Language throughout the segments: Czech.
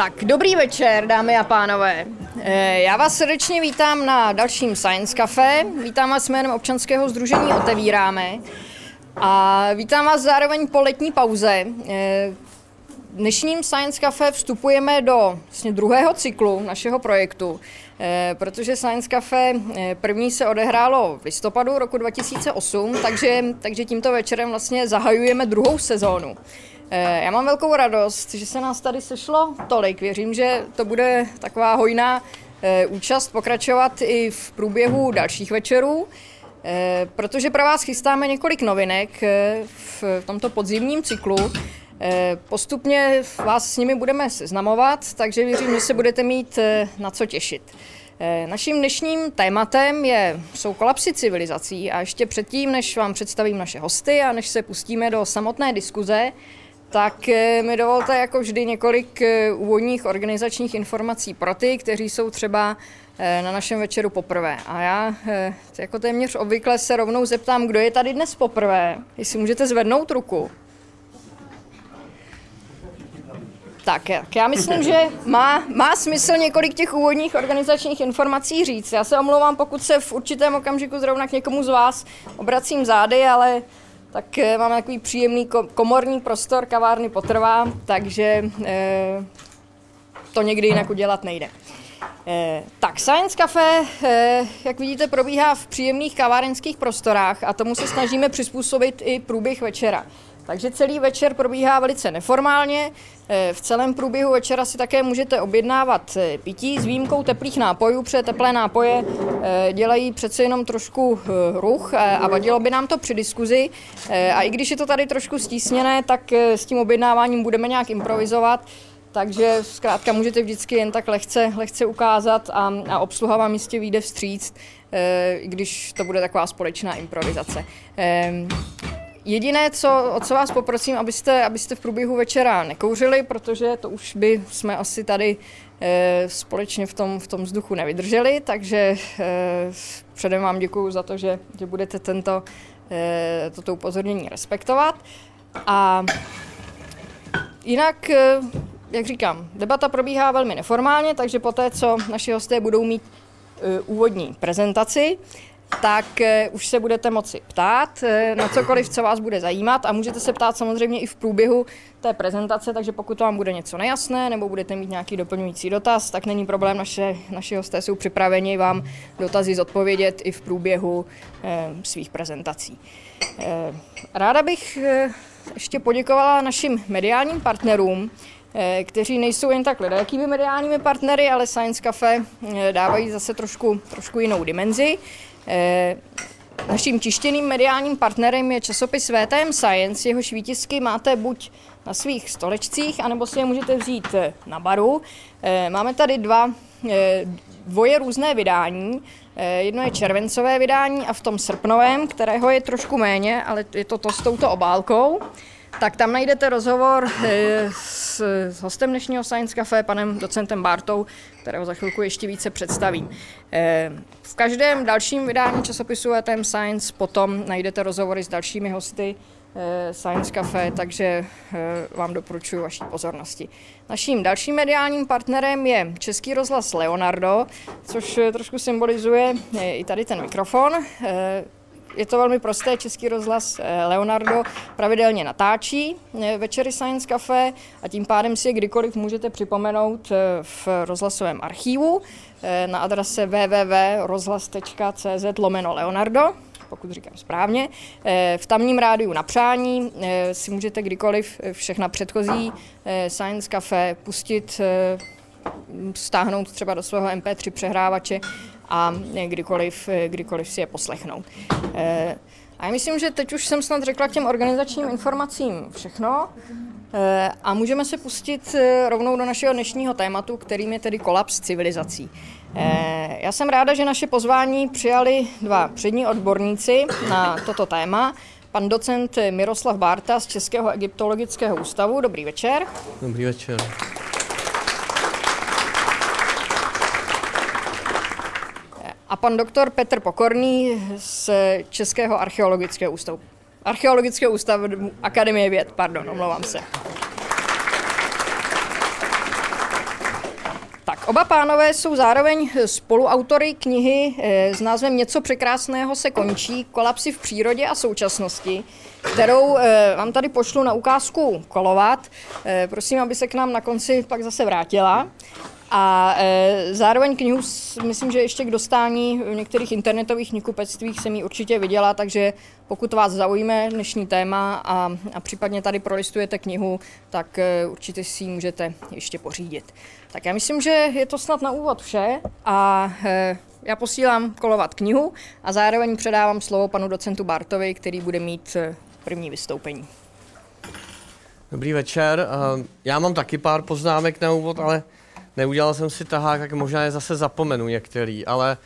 Tak, dobrý večer, dámy a pánové. Eh, já vás srdečně vítám na dalším Science Café. Vítám vás jménem občanského združení Otevíráme. A vítám vás zároveň po letní pauze. Eh, dnešním Science Café vstupujeme do vlastně druhého cyklu našeho projektu, eh, protože Science Café první se odehrálo v listopadu roku 2008, takže, takže tímto večerem vlastně zahajujeme druhou sezónu. Eh, já mám velkou radost, že se nás tady sešlo tolik. Věřím, že to bude taková hojná eh, účast pokračovat i v průběhu dalších večerů, eh, protože pro vás chystáme několik novinek v tomto podzimním cyklu. Postupně vás s nimi budeme seznamovat, takže věřím, že se budete mít na co těšit. Naším dnešním tématem je, jsou kolapsy civilizací a ještě předtím, než vám představím naše hosty a než se pustíme do samotné diskuze, tak eh, mi dovolte jako vždy několik eh, úvodních organizačních informací pro ty, kteří jsou třeba eh, na našem večeru poprvé. A já jako téměř obvykle se rovnou zeptám, kdo je tady dnes poprvé, jestli můžete zvednout ruku. Tak, já myslím, že má, má smysl několik těch úvodních organizačních informací říct. Já se omlouvám, pokud se v určitém okamžiku zrovna k někomu z vás obracím zády, ale tak eh, máme takový příjemný komorní prostor, kavárny potrvá, takže eh, to někdy jinak udělat nejde. Eh, tak, Science Cafe, jak vidíte, probíhá v příjemných kavárenských prostorách a tomu se snažíme přizpůsobit i průběh večera. Takže celý večer probíhá velice neformálně. Eh, v celém průběhu večera si také můžete objednávat eh, pití s výjimkou teplých nápojů, protože teplé nápoje eh, dělají přece jenom trošku ruch a vadilo by nám to při diskuzi. A i když je to tady trošku stísněné, tak s tím objednáváním budeme nějak improvizovat. Takže zkrátka můžete vždycky jen tak lehce, lehce ukázat a, a obsluha vám jistě vyjde vstříc, když to bude taková společná improvizace. Jediné, co, o co vás poprosím, abyste, abyste v průběhu večera nekouřili, protože to už by jsme asi tady e, společně v tom, v tom vzduchu nevydrželi, takže e, předem vám děkuji za to, že, že budete tento, e, toto upozornění respektovat. A jinak, e, jak říkám, debata probíhá velmi neformálně, takže poté, co naši hosté budou mít e, úvodní prezentaci, tak eh, už se budete moci ptát eh, na cokoliv, co vás bude zajímat a můžete se ptát samozřejmě i v průběhu té prezentace, takže pokud vám bude něco nejasné nebo budete mít nějaký doplňující dotaz, tak není problém, naše, naši hosté jsou připraveni vám dotazy zodpovědět i v průběhu eh, svých prezentací. Eh, ráda bych eh, ještě poděkovala našim mediálním partnerům, eh, kteří nejsou jen tak jakými mediálními partnery, ale Science Cafe dávají zase trošku, trošku jinou dimenzi. Eh, naším tištěným mediálním partnerem je časopis VTM Science, jehož výtisky máte buď na svých stolečcích, anebo si je můžete vzít eh, na baru. Eh, máme tady dva, dvoje různé vydání. Jedno je červencové vydání a v tom srpnovém, kterého je trošku méně, ale je to to s touto obálkou tak tam najdete rozhovor eh, s, s hostem dnešního Science Café, panem docentem Bartou, kterého za chvilku ještě více představím. Eh, v každém dalším vydání časopisu ETM Science potom najdete rozhovory s dalšími hosty eh, Science Café, takže vám doporučuji vaší pozornosti. Naším dalším mediálním partnerem je Český rozhlas Leonardo, což trošku symbolizuje i tady ten mikrofon je to velmi prosté, Český rozhlas eh, Leonardo pravidelně natáčí eh, večery Science Cafe a tím pádem si je kdykoliv můžete připomenout eh, v rozhlasovém archívu na adrese www.rozhlas.cz lomeno Leonardo pokud říkám správně. V tamním rádiu na přání si můžete kdykoliv všechna předchozí Science Cafe pustit, stáhnout třeba do svého MP3 přehrávače a kdykoliv, kdykoliv si je poslechnou. Eh, a já myslím, že teď už jsem snad řekla k těm organizačním informacím všechno eh, a můžeme se pustit eh, rovnou do našeho dnešního tématu, kterým je tedy kolaps civilizací. Já jsem ráda, že naše pozvání přijali dva přední odborníci na toto téma. Pan docent Miroslav Bárta z Českého egyptologického ústavu. Dobrý večer. Dobrý večer. A pan doktor Petr Pokorný z Českého archeologického ústavu. Archeologického ústavu Akademie věd, pardon, omlouvám se. Oba pánové jsou zároveň spoluautory knihy s názvem Něco překrásného se končí, kolapsy v přírodě a současnosti, kterou vám tady pošlu na ukázku kolovat. Prosím, aby se k nám na konci pak zase vrátila. A e, zároveň knihu, myslím, že ještě k dostání v některých internetových knihkupectvích jsem ji určitě viděla, takže pokud vás zaujme dnešní téma a, a případně tady prolistujete knihu, tak e, určitě si ji můžete ještě pořídit. Tak já myslím, že je to snad na úvod vše a e, já posílám kolovat knihu a zároveň předávám slovo panu docentu Bartovi, který bude mít e, první vystoupení. Dobrý večer. E, já mám taky pár poznámek na úvod, ale neudělal jsem si tahák, tak možná je zase zapomenu některý, ale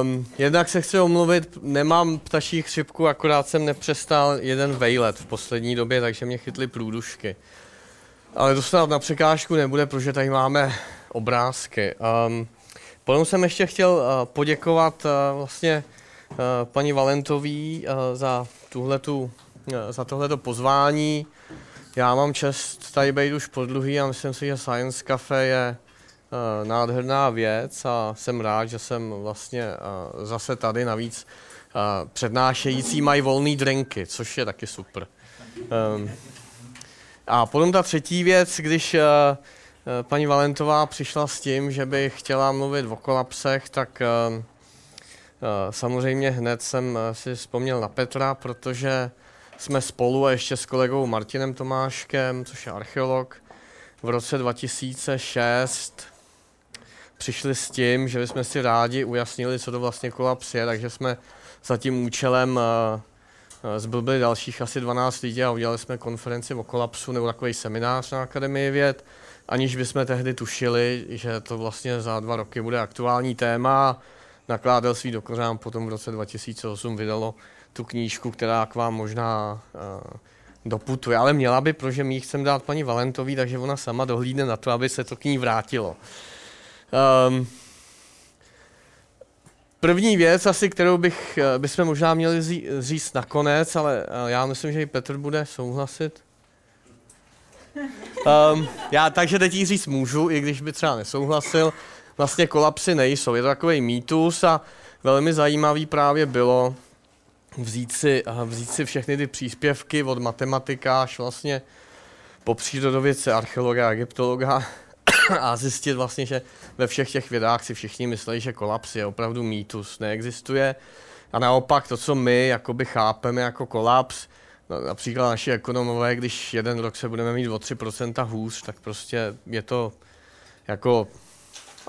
um, jednak se chci omluvit, nemám ptačí chřipku, akorát jsem nepřestal jeden vejlet v poslední době, takže mě chytly průdušky. Ale to snad na překážku nebude, protože tady máme obrázky. Um, potom jsem ještě chtěl uh, poděkovat uh, vlastně uh, paní Valentový uh, za, tuhletu, uh, za tohleto pozvání. Já mám čest tady být už podluhý a myslím si, že Science Cafe je uh, nádherná věc a jsem rád, že jsem vlastně uh, zase tady navíc uh, přednášející mají volný drinky, což je taky super. Um, a potom ta třetí věc, když paní Valentová přišla s tím, že by chtěla mluvit o kolapsech, tak uh, samozřejmě hned jsem si vzpomněl na Petra, protože jsme spolu a ještě s kolegou Martinem Tomáškem, což je archeolog, v roce 2006 přišli s tím, že bychom si rádi ujasnili, co to vlastně kolaps je, takže jsme za tím účelem eh, eh, zblbili dalších asi 12 lidí a udělali jsme konferenci o kolapsu nebo takový seminář na Akademii věd, aniž bychom tehdy tušili, že to vlastně za dva roky bude aktuální téma. Nakladatelství do Kořán potom v roce 2008 vydalo tu knížku, která k vám možná uh, doputuje, ale měla by, protože my ji chceme dát paní Valentový, takže ona sama dohlídne na to, aby se to k ní vrátilo. Um, první věc asi, kterou bych, uh, bychom možná měli říct nakonec, ale uh, já myslím, že i Petr bude souhlasit. Um, já takže teď jí říct můžu, i když by třeba nesouhlasil. Vlastně kolapsy nejsou, je to takový mýtus a velmi zajímavý právě bylo, vzít si, vzít si všechny ty příspěvky od matematika až vlastně po přírodovědce, archeologa, egyptologa a zjistit vlastně, že ve všech těch vědách si všichni myslí, že kolaps je opravdu mýtus, neexistuje. A naopak to, co my jakoby chápeme jako kolaps, no, například naši ekonomové, když jeden rok se budeme mít o 3% hůř, tak prostě je to jako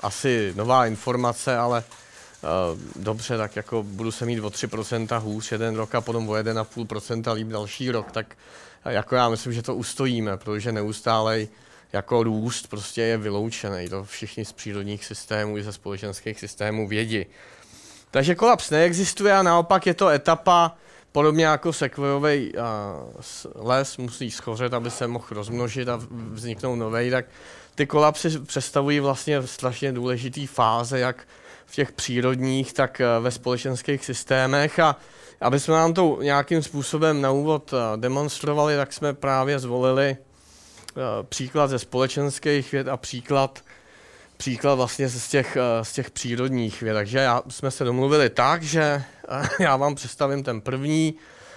asi nová informace, ale dobře, tak jako budu se mít o 3% hůř jeden rok a potom o 1,5% líp další rok, tak jako já myslím, že to ustojíme, protože neustále jako růst prostě je vyloučený. To všichni z přírodních systémů i ze společenských systémů vědí. Takže kolaps neexistuje a naopak je to etapa, podobně jako sekvojový les musí schořet, aby se mohl rozmnožit a vzniknout nový, tak ty kolapsy představují vlastně strašně důležitý fáze, jak v těch přírodních, tak eh, ve společenských systémech a aby jsme nám to nějakým způsobem na úvod eh, demonstrovali, tak jsme právě zvolili eh, příklad ze společenských věd a příklad, příklad vlastně z těch, z těch přírodních věd. Takže já, jsme se domluvili tak, že já vám představím ten první,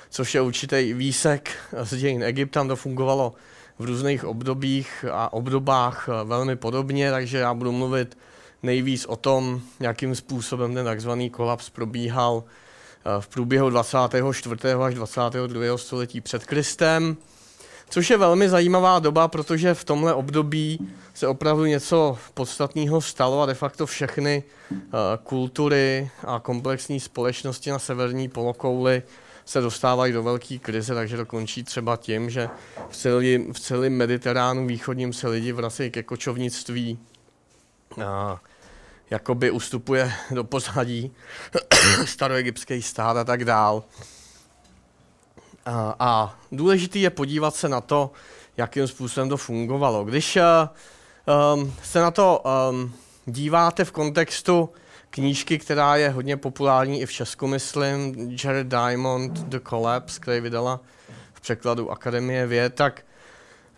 což je určitý výsek z dějin Egypta, to fungovalo v různých obdobích a obdobách velmi podobně, takže já budu mluvit nejvíc o tom, jakým způsobem ten takzvaný kolaps probíhal eh, v průběhu 24. až 22. století před Kristem, což je velmi zajímavá doba, protože v tomhle období se opravdu něco podstatného stalo a de facto všechny eh, kultury a komplexní společnosti na severní polokouli se dostávají do velké krize, takže to končí třeba tím, že v, celý, v celém Mediteránu východním se lidi vracejí ke kočovnictví, a jakoby ustupuje do pozadí staroegyptský stát a tak dál. A, a důležitý je podívat se na to, jakým způsobem to fungovalo. Když um, se na to um, díváte v kontextu knížky, která je hodně populární i v Česku, myslím, Jared Diamond, The Collapse, který vydala v překladu Akademie věd, tak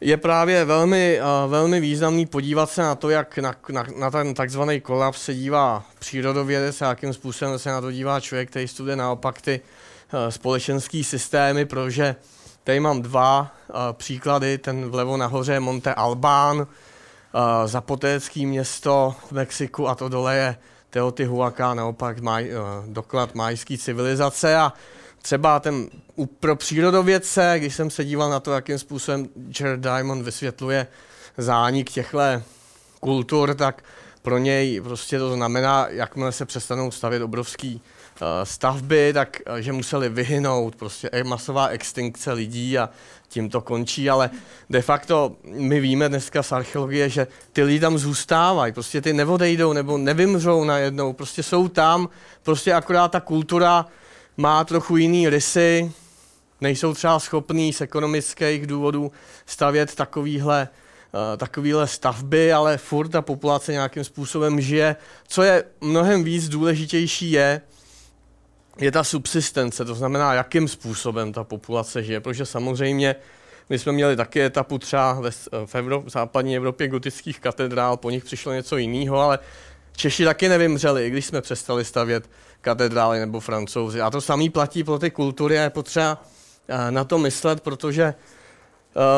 je právě velmi, uh, velmi významný podívat se na to, jak na, na, na ten takzvaný kolaps se dívá přírodovědec a jakým způsobem se na to dívá člověk, který studuje naopak ty uh, společenské systémy, protože tady mám dva uh, příklady, ten vlevo nahoře Monte Albán, zapotécké město v Mexiku a to dole je Teotihuacán, naopak maj, doklad majské civilizace. A třeba ten pro přírodovědce, když jsem se díval na to, jakým způsobem Jared Diamond vysvětluje zánik těchto kultur, tak pro něj prostě to znamená, jakmile se přestanou stavět obrovský uh, stavby, tak uh, že museli vyhynout prostě masová extinkce lidí a tím to končí, ale de facto my víme dneska z archeologie, že ty lidi tam zůstávají, prostě ty neodejdou nebo nevymřou najednou, prostě jsou tam, prostě akorát ta kultura má trochu jiný rysy, nejsou třeba schopní z ekonomických důvodů stavět takovýhle, uh, takovýhle stavby, ale furt ta populace nějakým způsobem žije. Co je mnohem víc důležitější je, je ta subsistence, to znamená, jakým způsobem ta populace žije, protože samozřejmě my jsme měli taky etapu třeba ve, v, Evrop, v západní Evropě gotických katedrál, po nich přišlo něco jiného, ale Češi taky nevymřeli, i když jsme přestali stavět katedrály nebo francouzi. A to samý platí pro ty kultury a je potřeba uh, na to myslet, protože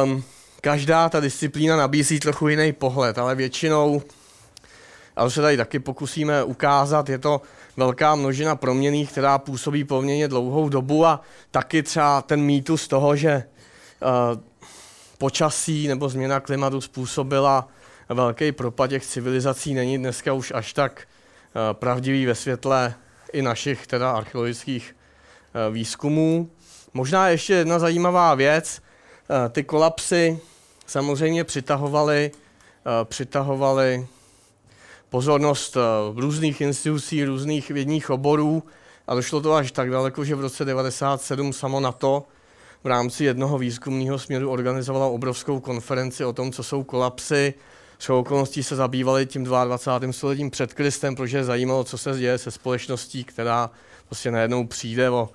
um, každá ta disciplína nabízí trochu jiný pohled, ale většinou, a to se tady taky pokusíme ukázat, je to velká množina proměných, která působí poměrně dlouhou dobu a taky třeba ten mýtus toho, že uh, počasí nebo změna klimatu způsobila velký propad těch civilizací, není dneska už až tak uh, pravdivý ve světle i našich teda archeologických uh, výzkumů. Možná ještě jedna zajímavá věc, uh, ty kolapsy samozřejmě přitahovaly, přitahovaly pozornost eh, různých institucí, různých vědních oborů a došlo to až tak daleko, že v roce 1997 samo na to v rámci jednoho výzkumného směru organizovala obrovskou konferenci o tom, co jsou kolapsy. S okolností se zabývali tím 22. stoletím před Kristem, protože zajímalo, co se děje se společností, která prostě najednou přijde o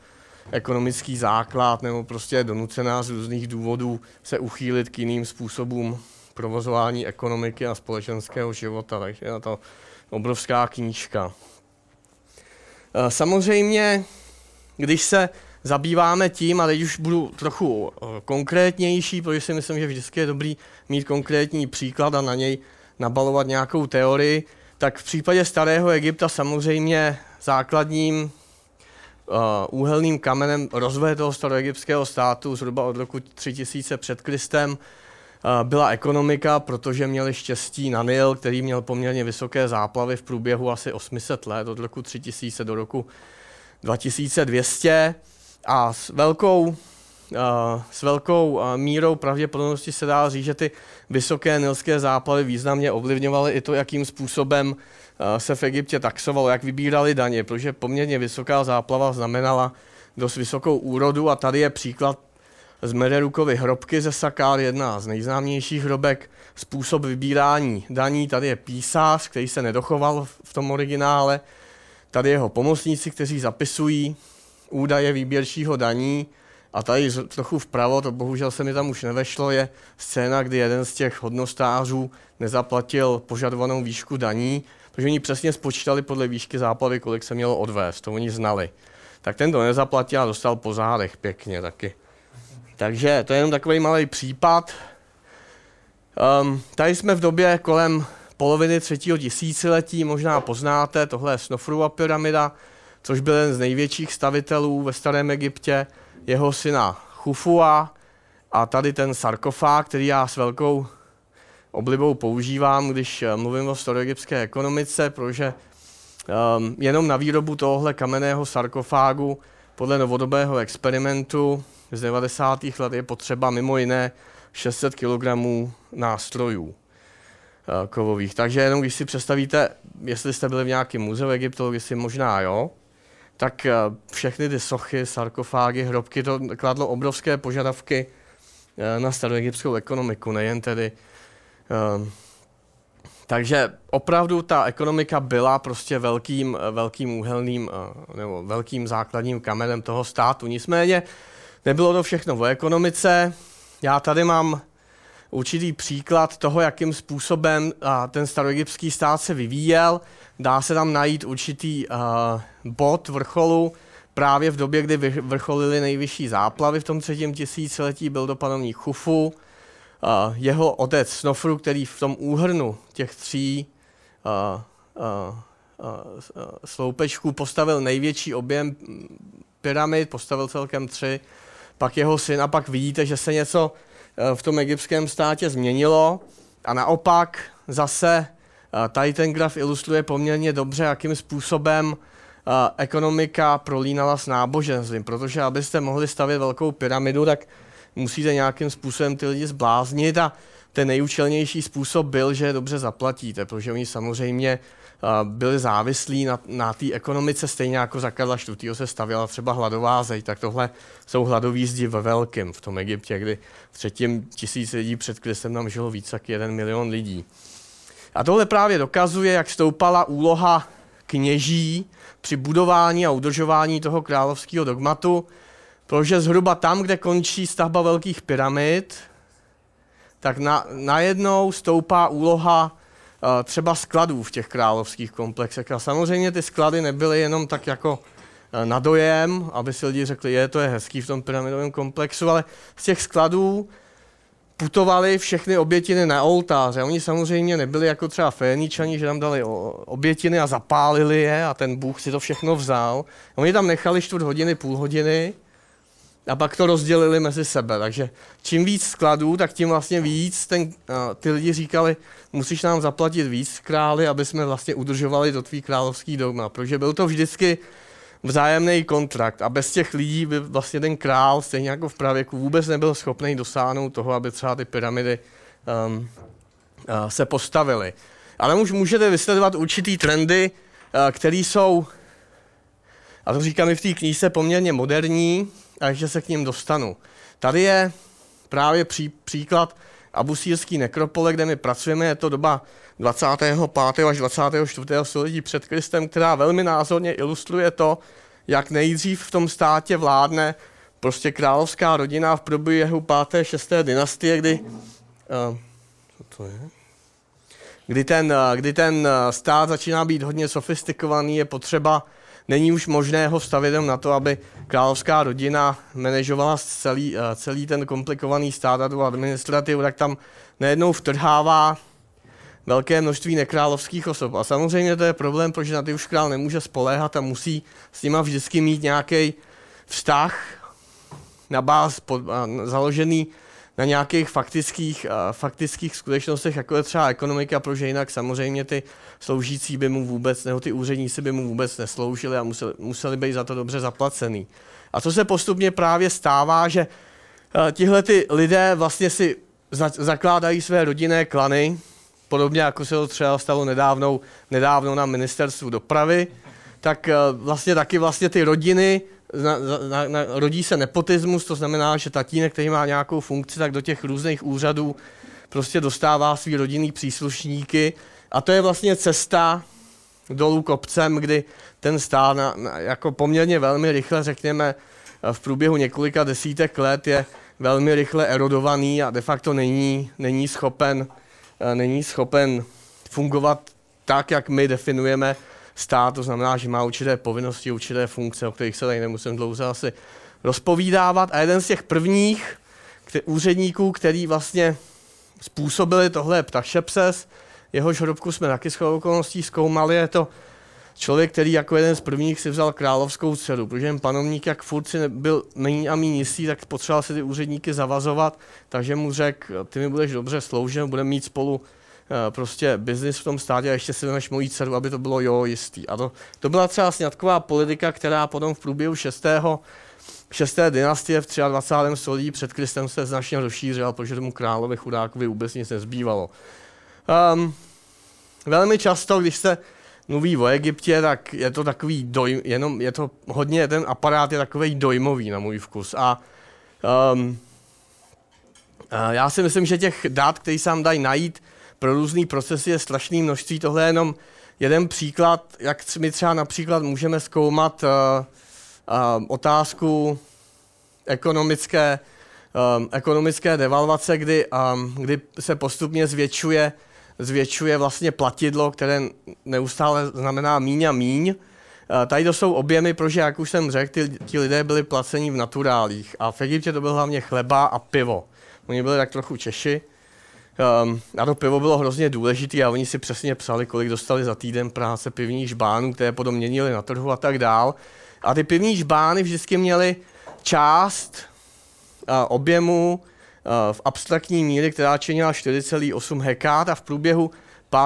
ekonomický základ nebo prostě je donucená z různých důvodů se uchýlit k jiným způsobům provozování ekonomiky a společenského života, takže je to obrovská knížka. E, samozřejmě, když se zabýváme tím, a teď už budu trochu e, konkrétnější, protože si myslím, že vždycky je dobrý mít konkrétní příklad a na něj nabalovat nějakou teorii, tak v případě starého Egypta samozřejmě základním uh, úhelným kamenem rozvoje toho staroegyptského státu zhruba od roku 3000 před Kristem byla ekonomika, protože měli štěstí na Nil, který měl poměrně vysoké záplavy v průběhu asi 800 let, od roku 3000 do roku 2200 a s velkou, s velkou mírou pravděpodobnosti se dá říct, že ty vysoké nilské záplavy významně ovlivňovaly i to, jakým způsobem se v Egyptě taxovalo, jak vybírali daně, protože poměrně vysoká záplava znamenala dost vysokou úrodu a tady je příklad z Mederukovy hrobky ze Sakár, jedna z nejznámějších hrobek, způsob vybírání daní. Tady je písař, který se nedochoval v tom originále. Tady jeho pomocníci, kteří zapisují údaje výběrčího daní. A tady trochu vpravo, to bohužel se mi tam už nevešlo, je scéna, kdy jeden z těch hodnostářů nezaplatil požadovanou výšku daní, protože oni přesně spočítali podle výšky záplavy, kolik se mělo odvést, to oni znali. Tak ten to nezaplatil a dostal po zádech pěkně taky. Takže to je jenom takový malý případ. Um, tady jsme v době kolem poloviny třetího tisíciletí, možná poznáte, tohle je Snofrua pyramida, což byl jeden z největších stavitelů ve starém Egyptě, jeho syna Chufua a tady ten sarkofág, který já s velkou oblibou používám, když eh, mluvím o staroegyptské ekonomice, protože um, jenom na výrobu tohohle kamenného sarkofágu podle novodobého experimentu z 90. let je potřeba mimo jiné 600 kg nástrojů eh, kovových. Takže jenom když si představíte, jestli jste byli v nějakém muzeu egyptologii, možná jo, tak eh, všechny ty sochy, sarkofágy, hrobky, to kladlo obrovské požadavky eh, na staroegyptskou ekonomiku, nejen tedy takže opravdu ta ekonomika byla prostě velkým, velkým úhelným nebo velkým základním kamenem toho státu. Nicméně Nebylo to všechno o ekonomice. Já tady mám určitý příklad toho, jakým způsobem ten staroegyptský stát se vyvíjel. Dá se tam najít určitý uh, bod vrcholu právě v době, kdy vrcholily nejvyšší záplavy v tom třetím tisíciletí, byl to panovník Chufu. Uh, jeho otec Snofru, který v tom úhrnu těch tří uh, sloupečků postavil největší objem pyramid, postavil celkem tři, pak jeho syn a pak vidíte, že se něco eh, v tom egyptském státě změnilo a naopak zase eh, tady ten graf ilustruje poměrně dobře, jakým způsobem ekonomika prolínala s náboženstvím, protože abyste mohli stavět velkou pyramidu, tak musíte nějakým způsobem ty lidi zbláznit a ten nejúčelnější způsob byl, že je dobře zaplatíte, protože oni samozřejmě byli závislí na, na té ekonomice, stejně jako za Karla IV. se stavěla třeba hladová zeď, tak tohle jsou hladový zdi ve velkém v tom Egyptě, kdy v třetím tisíc lidí před Kristem tam žilo více jak jeden milion lidí. A tohle právě dokazuje, jak stoupala úloha kněží při budování a udržování toho královského dogmatu, protože zhruba tam, kde končí stavba velkých pyramid, tak na, najednou stoupá úloha třeba skladů v těch královských komplexech. A samozřejmě ty sklady nebyly jenom tak jako e, na dojem, aby si lidi řekli, je, to je hezký v tom pyramidovém komplexu, ale z těch skladů putovali všechny obětiny na oltáře. Oni samozřejmě nebyli jako třeba Féničani, že tam dali obětiny a zapálili je a ten Bůh si to všechno vzal. Oni tam nechali čtvrt hodiny, půl hodiny a pak to rozdělili mezi sebe. Takže čím víc skladů, tak tím vlastně víc ten, ty lidi říkali, musíš nám zaplatit víc králi, aby jsme vlastně udržovali do tvý královský dogma. Protože byl to vždycky vzájemný kontrakt a bez těch lidí by vlastně ten král, stejně jako v pravěku, vůbec nebyl schopný dosáhnout toho, aby třeba ty pyramidy um, uh, se postavily. Ale už můžete vysledovat určitý trendy, uh, které jsou, a to říkám i v té knížce, poměrně moderní, a ještě se k ním dostanu. Tady je právě pří, příklad abusírský nekropole, kde my pracujeme, je to doba 25. až 24. století před Kristem, která velmi názorně ilustruje to, jak nejdřív v tom státě vládne prostě královská rodina v průběhu 5. 6. dynastie, kdy, uh, co to je? Kdy, ten, uh, kdy ten uh, stát začíná být hodně sofistikovaný, je potřeba není už možné ho jenom na to, aby královská rodina manažovala celý, eh, celý ten komplikovaný stát a tu administrativu, tak tam najednou vtrhává velké množství nekrálovských osob. A samozřejmě to je problém, protože na ty už král nemůže spoléhat a musí s nima vždycky mít nějaký vztah na báz pod, založený na nějakých faktických, uh, faktických skutečnostech, jako je třeba ekonomika, protože jinak samozřejmě ty sloužící by mu vůbec, nebo ty úředníci by mu vůbec nesloužili a museli, museli být za to dobře zaplacený. A co se postupně právě stává, že uh, tihle ty lidé vlastně si za, zakládají své rodinné klany, podobně jako se to třeba stalo nedávno, nedávno na ministerstvu dopravy, tak uh, vlastně taky vlastně ty rodiny na, na, na, rodí se nepotismus, to znamená, že tatínek, který má nějakou funkci, tak do těch různých úřadů prostě dostává svý rodinný příslušníky. A to je vlastně cesta dolů kopcem, kdy ten stát na, na, jako poměrně velmi rychle, řekněme, v průběhu několika desítek let je velmi rychle erodovaný a de facto není, není, schopen, eh, není schopen fungovat tak, jak my definujeme stát, to znamená, že má určité povinnosti, určité funkce, o kterých se tady nemusím dlouze asi rozpovídávat. A jeden z těch prvních kte- úředníků, který vlastně způsobili tohle ptašepses, jehož hrobku jsme taky s okolností zkoumali, je to člověk, který jako jeden z prvních si vzal královskou dceru, protože ten panovník, jak furt si byl méně a méně jistý, tak potřeboval si ty úředníky zavazovat, takže mu řekl, ty mi budeš dobře sloužit, budeme mít spolu Eh, prostě biznis v tom státě a ještě si vezmeš mojí dceru, aby to bylo jo jistý. A to, to byla třeba sňatková politika, která potom v průběhu 6. 6. dynastie v 23. století před Kristem se značně rozšířila, protože tomu královi chudákovi vůbec nic nezbývalo. Um, velmi často, když se mluví o Egyptě, tak je to takový dojm, jenom je to hodně, ten aparát je takový dojmový na můj vkus. A um, já si myslím, že těch dát, který se dají najít, pro různý procesy je strašné množství. Tohle je jenom jeden příklad, jak my třeba například můžeme zkoumat uh, uh, otázku ekonomické um, ekonomické devalvace, kdy, um, kdy se postupně zvětšuje, zvětšuje vlastně platidlo, které neustále znamená míň a míň. Uh, tady to jsou objemy, protože, jak už jsem řekl, ty, ti lidé byli placeni v naturálích. A v Egyptě to byl hlavně chleba a pivo. Oni byli tak trochu Češi. Um, a to pivo bylo hrozně důležité a oni si přesně psali, kolik dostali za týden práce pivních žbánů, které potom měnili na trhu a tak dál. A ty pivní žbány vždycky měly část uh, objemu v abstraktní míry, která činila 4,8 hektár a v průběhu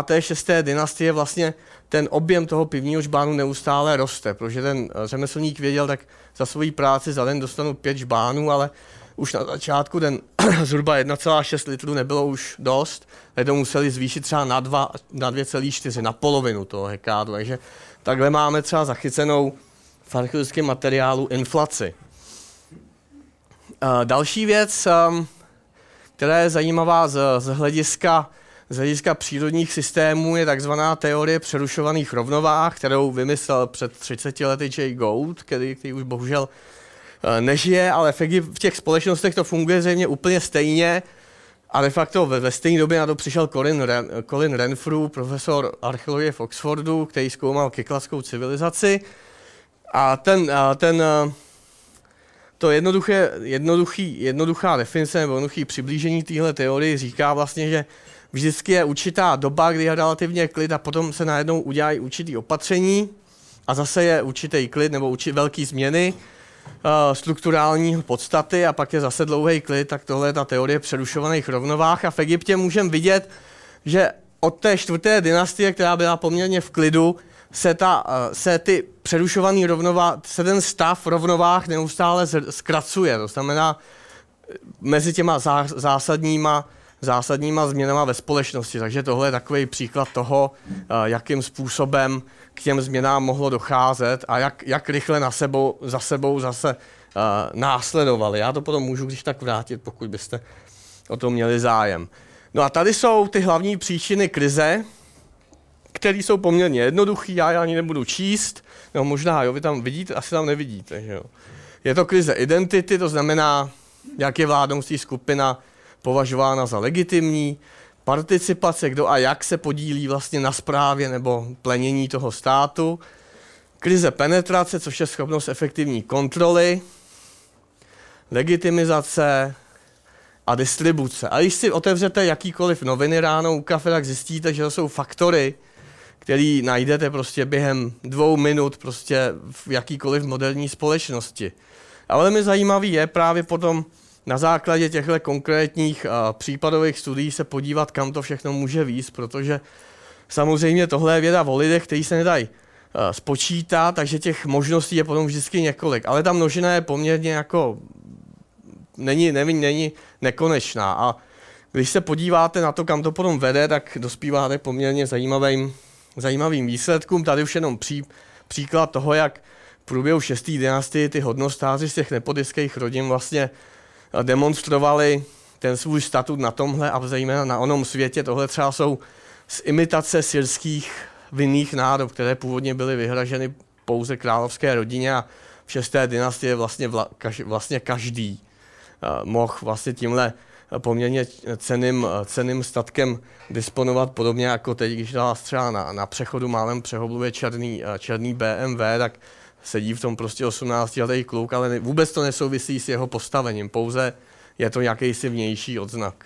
5. 6. dynastie vlastně ten objem toho pivního žbánu neustále roste, protože ten řemeslník věděl, tak za svoji práci za den dostanu 5 žbánů, ale už na začátku ten zhruba 1,6 litru nebylo už dost, tak to museli zvýšit třeba na, 2, na 2,4, na polovinu toho hektáru. Takže takhle máme třeba zachycenou v archeologickém materiálu inflaci. Uh, další věc, um, která je zajímavá z, z hlediska z hlediska přírodních systémů je takzvaná teorie přerušovaných rovnováh, kterou vymyslel před 30 lety Jay Gould, který, který už bohužel Eh, nežije, ale v těch společnostech to funguje zřejmě úplně stejně. A de facto ve, ve stejné době na to přišel Colin, Ren, Colin Renfrew, profesor archeologie v Oxfordu, který zkoumal kykladskou civilizaci. A ten, a ten to jednoduché, jednoduchý, jednoduchá definice nebo jednoduchý přiblížení téhle teorii říká vlastně, že vždycky je určitá doba, kdy je relativně klid a potom se najednou udělají určitý opatření a zase je určitý klid nebo určitý velký změny uh, strukturální podstaty a pak je zase dlouhý klid, tak tohle je ta teorie přerušovaných rovnovách. A v Egyptě můžeme vidět, že od té čtvrté dynastie, která byla poměrně v klidu, se, ta, uh, se ty přerušovaný rovnová, se ten stav rovnovách neustále zkracuje. To znamená, mezi těma zásadníma, zásadníma změnama ve společnosti. Takže tohle je takový příklad toho, uh, jakým způsobem k těm změnám mohlo docházet a jak, jak rychle na sebou, za sebou zase uh, následovali. Já to potom můžu když tak vrátit, pokud byste o to měli zájem. No a tady jsou ty hlavní příčiny krize, které jsou poměrně jednoduché, já je ani nebudu číst, no možná, jo, vy tam vidíte, asi tam nevidíte, že jo. Je to krize identity, to znamená, jak je vládnoucí skupina považována za legitimní, participace, kdo a jak se podílí vlastně na správě nebo plenění toho státu, krize penetrace, což je schopnost efektivní kontroly, legitimizace a distribuce. A když si otevřete jakýkoliv noviny ráno u kafe, tak zjistíte, že to jsou faktory, který najdete prostě během dvou minut prostě v jakýkoliv moderní společnosti. A velmi zajímavý je právě potom na základě těchto konkrétních uh, případových studií se podívat, kam to všechno může víc, protože samozřejmě tohle je věda o lidech, kteří se nedají uh, spočítat, takže těch možností je potom vždycky několik. Ale ta množina je poměrně jako, není, nevím, není nekonečná. A když se podíváte na to, kam to potom vede, tak dospíváte poměrně zajímavým, zajímavým výsledkům. Tady už jenom pří, příklad toho, jak v průběhu 6. dynastie ty hodnostáři z těch nepodiských rodin vlastně demonstrovali ten svůj statut na tomhle a zejména na onom světě. Tohle třeba jsou z imitace syrských vinných nádob, které původně byly vyhraženy pouze královské rodině a v šesté dynastii vlastně, vla, kaž, vlastně každý uh, mohl vlastně tímhle poměrně ceným, ceným statkem disponovat podobně jako teď, když nás třeba na, na přechodu málem přehobluje černý, černý BMW, tak sedí v tom prostě 18 letý kluk, ale vůbec to nesouvisí s jeho postavením, pouze je to jakýsi vnější odznak.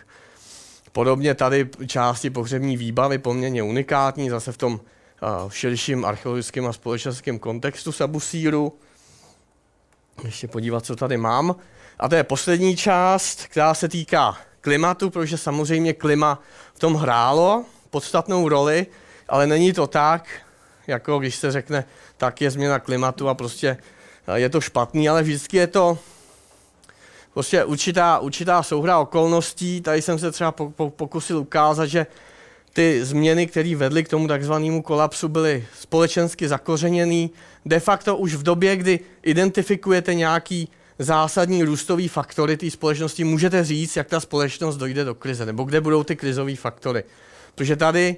Podobně tady části pohřební výbavy poměrně unikátní, zase v tom uh, širším archeologickém a společenském kontextu Sabusíru. Ještě podívat, co tady mám. A to je poslední část, která se týká klimatu, protože samozřejmě klima v tom hrálo podstatnou roli, ale není to tak, jako když se řekne, tak je změna klimatu a prostě eh, je to špatný, ale vždycky je to prostě určitá, určitá souhra okolností. Tady jsem se třeba pokusil ukázat, že ty změny, které vedly k tomu takzvanému kolapsu, byly společensky zakořeněný. De facto už v době, kdy identifikujete nějaký zásadní růstový faktory té společnosti, můžete říct, jak ta společnost dojde do krize, nebo kde budou ty krizové faktory. Protože tady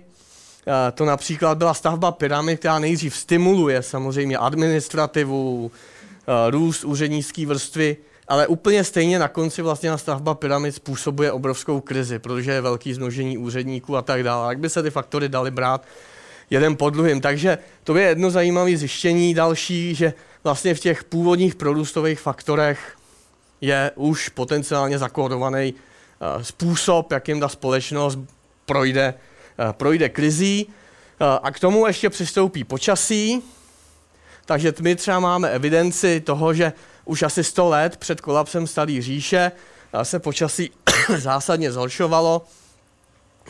Eh, to například byla stavba pyramid, která nejdřív stimuluje samozřejmě administrativu, eh, růst úřednické vrstvy ale úplně stejně na konci vlastně na stavba pyramid způsobuje obrovskou krizi, protože je velký znožení úředníků a tak dále. Jak by se ty faktory daly brát jeden pod druhým. Takže to je jedno zajímavé zjištění další, že vlastně v těch původních prorůstových faktorech je už potenciálně zakódovaný uh, způsob, jakým ta společnost projde, uh, projde krizí. Uh, a k tomu ještě přistoupí počasí, takže my třeba máme evidenci toho, že už asi 100 let před kolapsem Staré říše se počasí zásadně zhoršovalo.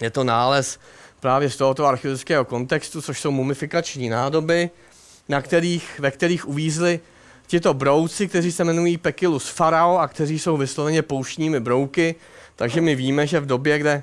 Je to nález právě z tohoto archeologického kontextu, což jsou mumifikační nádoby, na kterých, ve kterých uvízli tito brouci, kteří se jmenují Pekilus farao a kteří jsou vysloveně pouštními brouky. Takže my víme, že v době, kde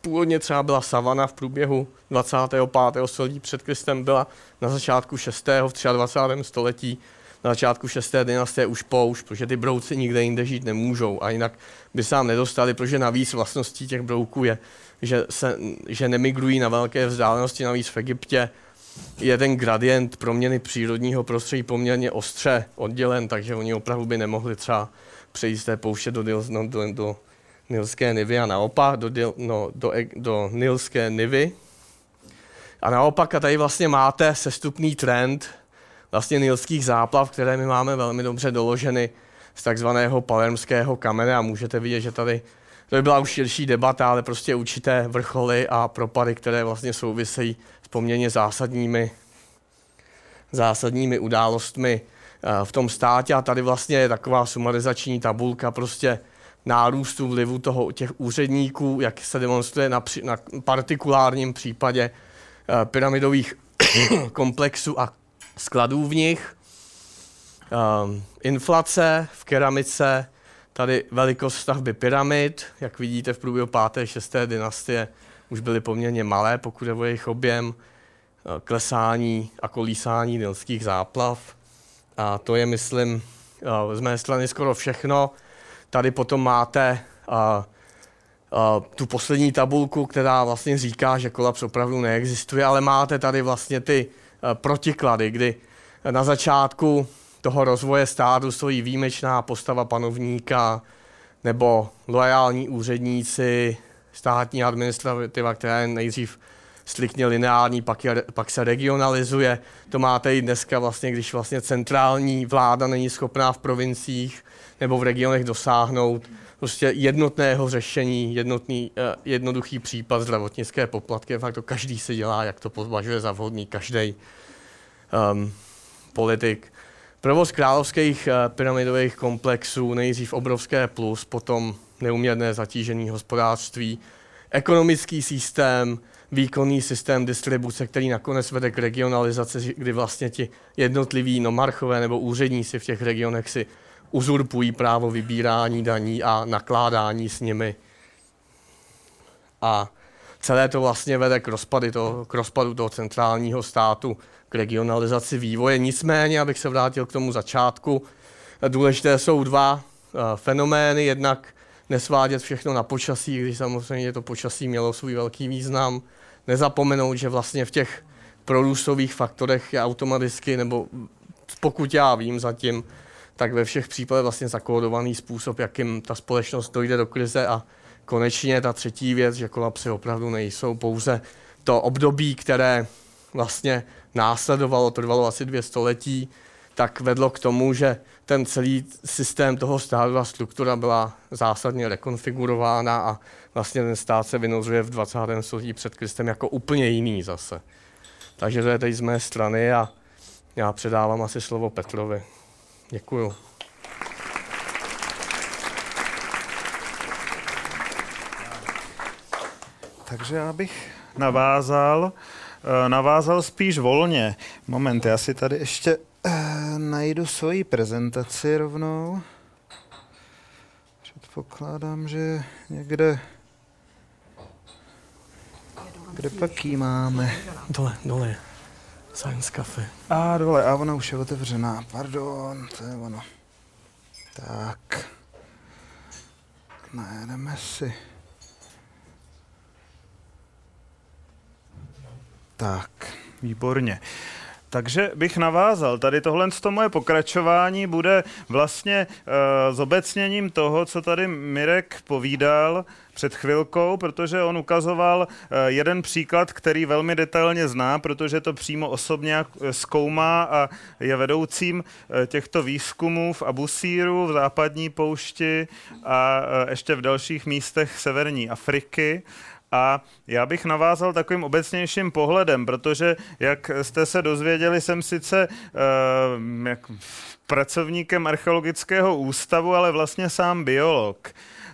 původně třeba byla savana v průběhu 25. století před Kristem, byla na začátku 6. v 23. století, na začátku 6. dynastie už poušť, protože ty brouci nikde jinde žít nemůžou a jinak by se nám nedostali, protože navíc vlastností těch brouků je, že, se, že nemigrují na velké vzdálenosti, navíc v Egyptě je ten gradient proměny přírodního prostředí poměrně ostře oddělen, takže oni opravdu by nemohli třeba přejít z té pouště do, no, do, do Nilské Nivy a naopak do, no, do, do Nilské Nivy. A naopak a tady vlastně máte sestupný trend vlastně nilských záplav, které my máme velmi dobře doloženy z takzvaného palermského kamene a můžete vidět, že tady to by byla už širší debata, ale prostě určité vrcholy a propady, které vlastně souvisejí poměrně zásadními, zásadními událostmi eh, v tom státě a tady vlastně je taková sumarizační tabulka prostě nárůstu vlivu toho, těch úředníků, jak se demonstruje na, na partikulárním případě uh, pyramidových komplexů a skladů v nich. Um, inflace v keramice, tady velikost stavby pyramid, jak vidíte v průběhu 5. 6. dynastie, už byly poměrně malé, pokud je o jejich objem, eh, klesání a kolísání nilských záplav. A to je, myslím, z mé strany skoro všechno. Tady potom máte uh, tu poslední tabulku, která vlastně říká, že kolaps opravdu neexistuje, ale máte tady vlastně ty protiklady, kdy na začátku toho rozvoje státu stojí výjimečná postava panovníka nebo loajální úředníci, státní administrativa, která je nejdřív striktně lineární, pak, je, pak se regionalizuje. To máte i dneska vlastně, když vlastně centrální vláda není schopná v provinciích nebo v regionech dosáhnout prostě jednotného řešení, jednotný, uh, jednoduchý případ zdravotnické poplatky. Fakt to každý si dělá, jak to považuje za vhodný, každý um, politik. Provoz královských uh, pyramidových komplexů, nejdřív obrovské plus, potom neuměrné zatížení hospodářství, ekonomický systém, výkonný systém distribuce, který nakonec vede k regionalizaci, kdy vlastně ti jednotliví nomarchové nebo úředníci v těch regionech si uzurpují právo vybírání daní a nakládání s nimi. A celé to vlastně vede k, rozpady to, k rozpadu toho centrálního státu, k regionalizaci vývoje. Nicméně, abych se vrátil k tomu začátku, důležité jsou dva uh, fenomény. Jednak nesvádět všechno na počasí, když samozřejmě to počasí mělo svůj velký význam. Nezapomenout, že vlastně v těch prorůstových faktorech je automaticky, nebo pokud já vím zatím, tak ve všech případech vlastně zakódovaný způsob, jakým ta společnost dojde do krize a konečně ta třetí věc, že kolapsy opravdu nejsou pouze to období, které vlastně následovalo, trvalo asi dvě století, tak vedlo k tomu, že ten celý systém toho státu a struktura byla zásadně rekonfigurována a vlastně ten stát se vynozuje v 20. století před Kristem jako úplně jiný zase. Takže to je teď z mé strany a já předávám asi slovo Petrovi. Děkuju. Takže já bych navázal, eh, navázal spíš volně. Moment, já si tady ještě najdu svoji prezentaci rovnou. Předpokládám, že někde... Kde pak ji máme? Dole, dole. Science Cafe. A dole, a ona už je otevřená. Pardon, to je ono. Tak. Najedeme si. Tak, výborně. Takže bych navázal. Tady tohle moje pokračování bude vlastně uh, zobecněním toho, co tady Mirek povídal před chvilkou, protože on ukazoval uh, jeden příklad, který velmi detailně zná, protože to přímo osobně zkoumá a je vedoucím uh, těchto výzkumů v Abusíru, v západní poušti a uh, ještě v dalších místech severní Afriky. A já bych navázal takovým obecnějším pohledem, protože, jak jste se dozvěděli, jsem sice uh, jak pracovníkem archeologického ústavu, ale vlastně sám biolog.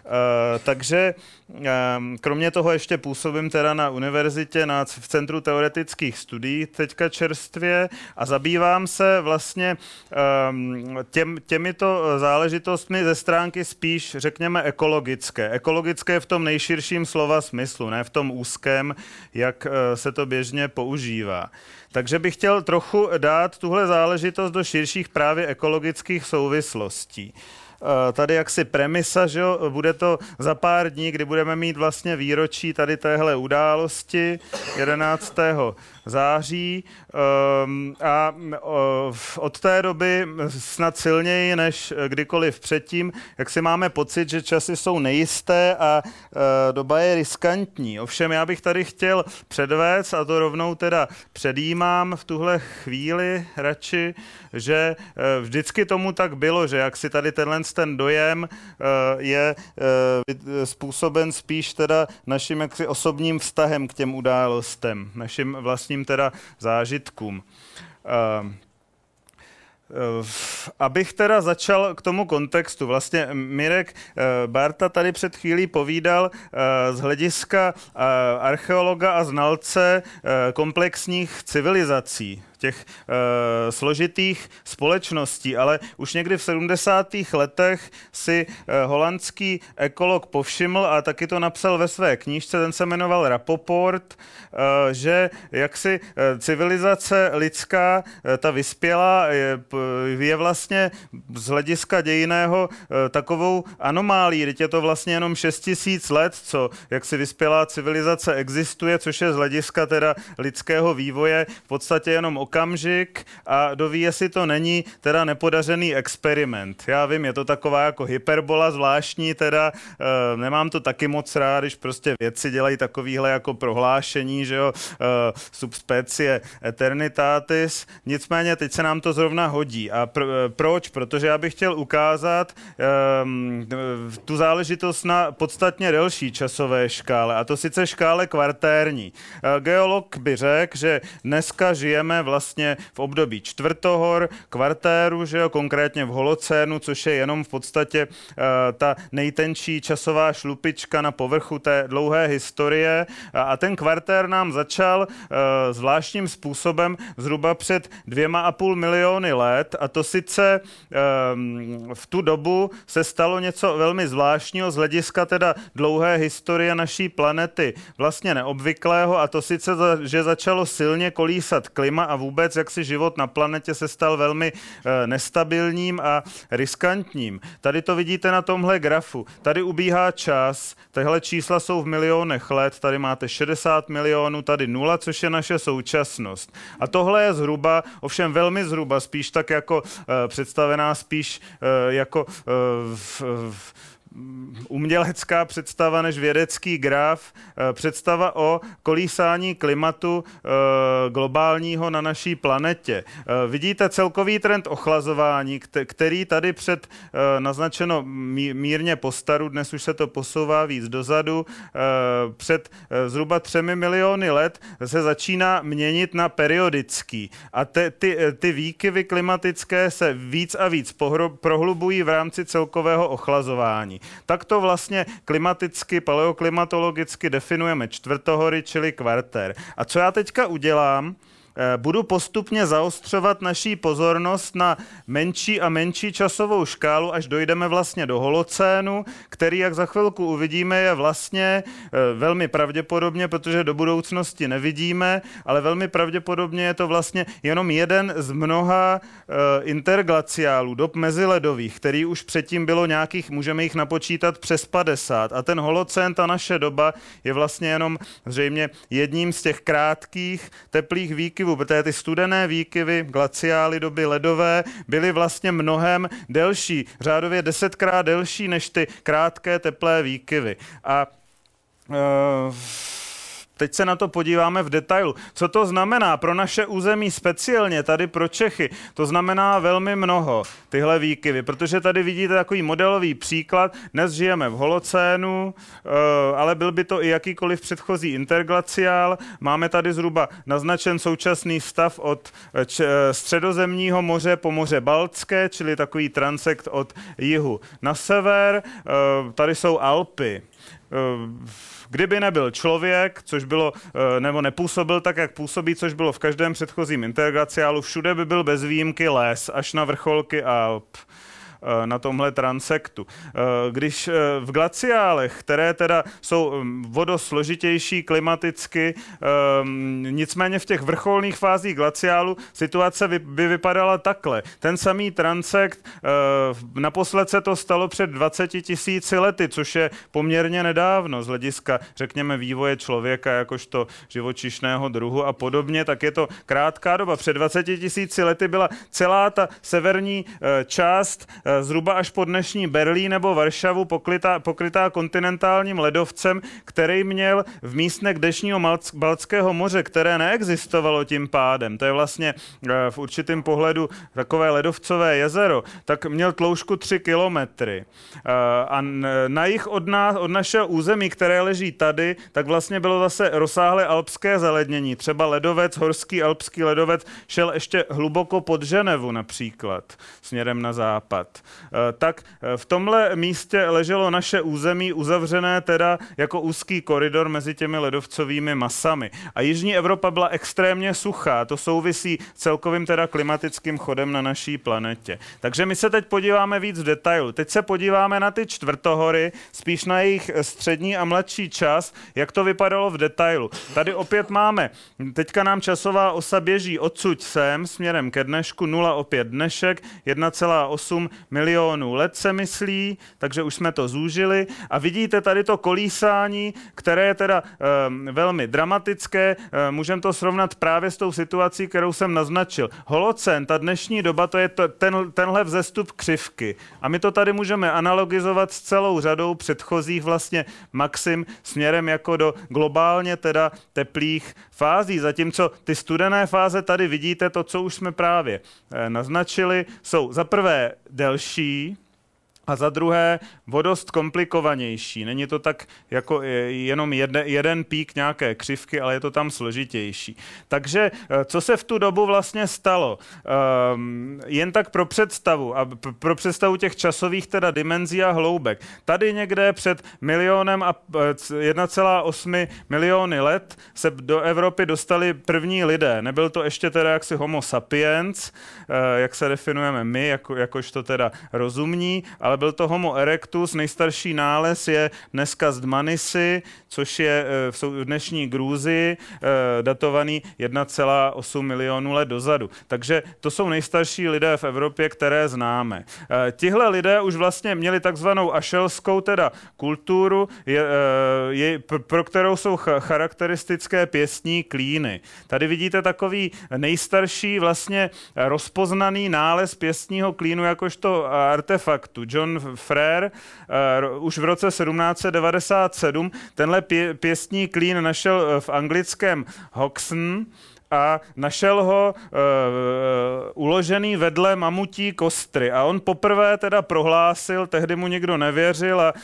Uh, takže Ehm, kromě toho ještě působím teda na univerzitě na, v Centru teoretických studií teďka čerstvě a zabývám se vlastně ehm, těm, těmito záležitostmi ze stránky spíš, řekněme, ekologické. Ekologické v tom nejširším slova smyslu, ne v tom úzkém, jak eh, se to běžně používá. Takže bych chtěl trochu dát tuhle záležitost do širších právě ekologických souvislostí. Eh, tady jaksi premisa, že jo, bude to za pár dní, kdy budeme mít vlastně výročí tady téhle události 11 září ehm, a od té doby snad silněji než kdykoliv předtím, jak si máme pocit, že časy jsou nejisté a e, doba je riskantní. Ovšem já bych tady chtěl předvést, a to rovnou teda předjímám v tuhle chvíli radši, že e, vždycky tomu tak bylo, že jak si tady tenhle ten dojem e, je způsoben spíš teda naším jaksi osobním vztahem k těm událostem, naším vlastním vlastním teda zážitkům. Ehm, eh, abych teda začal k tomu kontextu. Vlastně Mirek eh, Barta tady před chvílí povídal eh, z hlediska archeologa a znalce komplexních civilizací těch e, složitých společností, ale už někdy v 70. letech si e, holandský ekolog povšiml a taky to napsal ve své knížce, ten se jmenoval Rapoport, e, že jaksi civilizace lidská, e, ta vyspělá, je, je vlastně z hlediska dějiného e, takovou anomálí, teď je to vlastně jenom 6 tisíc let, co jaksi vyspělá civilizace existuje, což je z hlediska teda lidského vývoje v podstatě jenom okamžik a doví, jestli to není teda nepodařený experiment. Já vím, je to taková jako hyperbola zvláštní, teda e, nemám to taky moc rád, když prostě věci dělají takovýhle jako prohlášení, že jo, e, subspecie eternitatis, nicméně teď se nám to zrovna hodí. A pr- eh, proč? Protože já bych chtěl ukázat e, tu záležitost na podstatně delší časové škále, a to sice škále kvartérní. E, geolog by řekl, že dneska žijeme vlastně vlastně v období čtvrtohor, kvartéru, že jo, konkrétně v holocénu, což je jenom v podstatě uh, ta nejtenčí časová šlupička na povrchu té dlouhé historie. A ten kvartér nám začal uh, zvláštním způsobem zhruba před dvěma a půl miliony let a to sice um, v tu dobu se stalo něco velmi zvláštního z hlediska teda dlouhé historie naší planety, vlastně neobvyklého a to sice, že začalo silně kolísat klima a vůbec vůbec, jak si život na planetě se stal velmi e, nestabilním a riskantním. Tady to vidíte na tomhle grafu. Tady ubíhá čas, tyhle čísla jsou v milionech let, tady máte 60 milionů, tady nula, což je naše současnost. A tohle je zhruba, ovšem velmi zhruba, spíš tak jako e, představená spíš e, jako e, v, v, umělecká představa než vědecký graf, eh, představa o kolísání klimatu eh, globálního na naší planetě. Eh, vidíte celkový trend ochlazování, který tady před naznačeno mírně postaru, dnes už se to posouvá víc dozadu, před zhruba třemi miliony let se začíná měnit na periodický. A te, ty, ty výkyvy klimatické se víc a víc prohlubují v rámci celkového ochlazování tak to vlastně klimaticky, paleoklimatologicky definujeme čtvrtohory, čili kvartér. A co já teďka udělám, budu postupně zaostřovat naší pozornost na menší a menší časovou škálu, až dojdeme vlastně do holocénu, který, jak za chvilku uvidíme, je vlastně eh, velmi pravděpodobně, protože do budoucnosti nevidíme, ale velmi pravděpodobně je to vlastně jenom jeden z mnoha eh, interglaciálů, dob meziledových, který už předtím bylo nějakých, můžeme jich napočítat přes 50. A ten holocén, ta naše doba, je vlastně jenom zřejmě jedním z těch krátkých teplých výkyvů výkyvů, protože ty studené výkyvy, glaciály doby ledové, byly vlastně mnohem delší, řádově desetkrát delší než ty krátké teplé výkyvy. A uh, Teď se na to podíváme v detailu. Co to znamená pro naše území speciálně, tady pro Čechy? To znamená velmi mnoho, tyhle výkyvy, protože tady vidíte takový modelový příklad. Dnes žijeme v holocénu, eh, ale byl by to i jakýkoliv předchozí interglaciál. Máme tady zhruba naznačen současný stav od eh, eh, středozemního moře po moře Baltské, čili takový transekt od jihu na sever. Tady jsou Alpy Kdyby nebyl člověk, což bylo, eh, nebo nepůsobil tak, jak působí, což bylo v každém předchozím integraciálu, všude by byl bez výjimky les, až na vrcholky Alp. Eh, na tomhle transektu. Eh, když eh, v glaciálech, které teda jsou hm, vodosložitější klimaticky, nicméně v těch vrcholných fázích glaciálu situace by vypadala takhle. Ten samý transekt, naposled se to stalo před 20 tisíci lety, což je poměrně nedávno z hlediska, řekněme, vývoje člověka jakožto živočišného druhu a podobně, tak je to krátká doba. Před 20 tisíci lety byla celá ta severní část zhruba až po dnešní Berlín nebo Varšavu pokrytá, pokrytá kontinentálním ledovcem, který měl v místnek dnešního Balckého moře, které neexistovalo tím pádem. To je vlastně eh, v určitém pohledu takové ledovcové jezero, tak měl tloušku 3 kilometry. Eh, a na jich od, nás, od našeho území, které leží tady, tak vlastně bylo zase rozsáhlé alpské zalednění. Třeba ledovec, horský alpský ledovec šel ještě hluboko pod Ženevu například, směrem na západ. Eh, tak eh, v tomhle místě leželo naše území uzavřené teda jako úzký koridor mezi těmi ledovcovými masami. A Jižní Evropa byla extrémně suchá. To souvisí celkovým teda klimatickým chodem na naší planetě. Takže my se teď podíváme víc v detailu. Teď se podíváme na ty čtvrtohory, spíš na jejich střední a mladší čas, jak to vypadalo v detailu. Tady opět máme, teďka nám časová osa běží odsud sem směrem ke dnešku 0 opět dnešek, 1,8 milionů let se myslí, takže už jsme to zúžili. A vidíte tady to kolísání, které je teda e, velmi dramatické. E, Můžeme to srovnat právě s tou situací, kterou jsem naznačil. Holocen, ta dnešní doba, to je to, ten, tenhle vzestup křivky. A my to tady můžeme analogizovat s celou řadou předchozích vlastně maxim směrem jako do globálně teda teplých fází. Zatímco ty studené fáze tady vidíte to, co už jsme právě e, naznačili, jsou za prvé delší a za druhé vodost komplikovanější. Není to tak jako jenom jedne, jeden pík nějaké křivky, ale je to tam složitější. Takže eh, co se v tu dobu vlastně stalo? Um, jen tak pro představu a pro představu těch časových teda dimenzí a hloubek. Tady někde před milionem a 1,8 eh, miliony let se do Evropy dostali první lidé. Nebyl to ještě teda jaksi homo sapiens, jak se definujeme my, jako, jakožto teda rozumní, ale ale byl to Homo erectus. Nejstarší nález je dneska z Dmanisy, což je eh, v dnešní Gruzii eh, datovaný 1,8 milionů let dozadu. Takže to jsou nejstarší lidé v Evropě, které známe. Eh, tihle lidé už vlastně měli takzvanou ašelskou teda kulturu, je, je, pro kterou jsou charakteristické pěstní klíny. Tady vidíte takový nejstarší vlastně rozpoznaný nález pěstního klínu jakožto artefaktu. John John Frere uh, už v roce 1797 tenhle pě- pěstní klín našel eh, v anglickém Hoxton a našel ho uh, uložený vedle mamutí kostry. A on poprvé teda prohlásil, tehdy mu nikdo nevěřil a uh,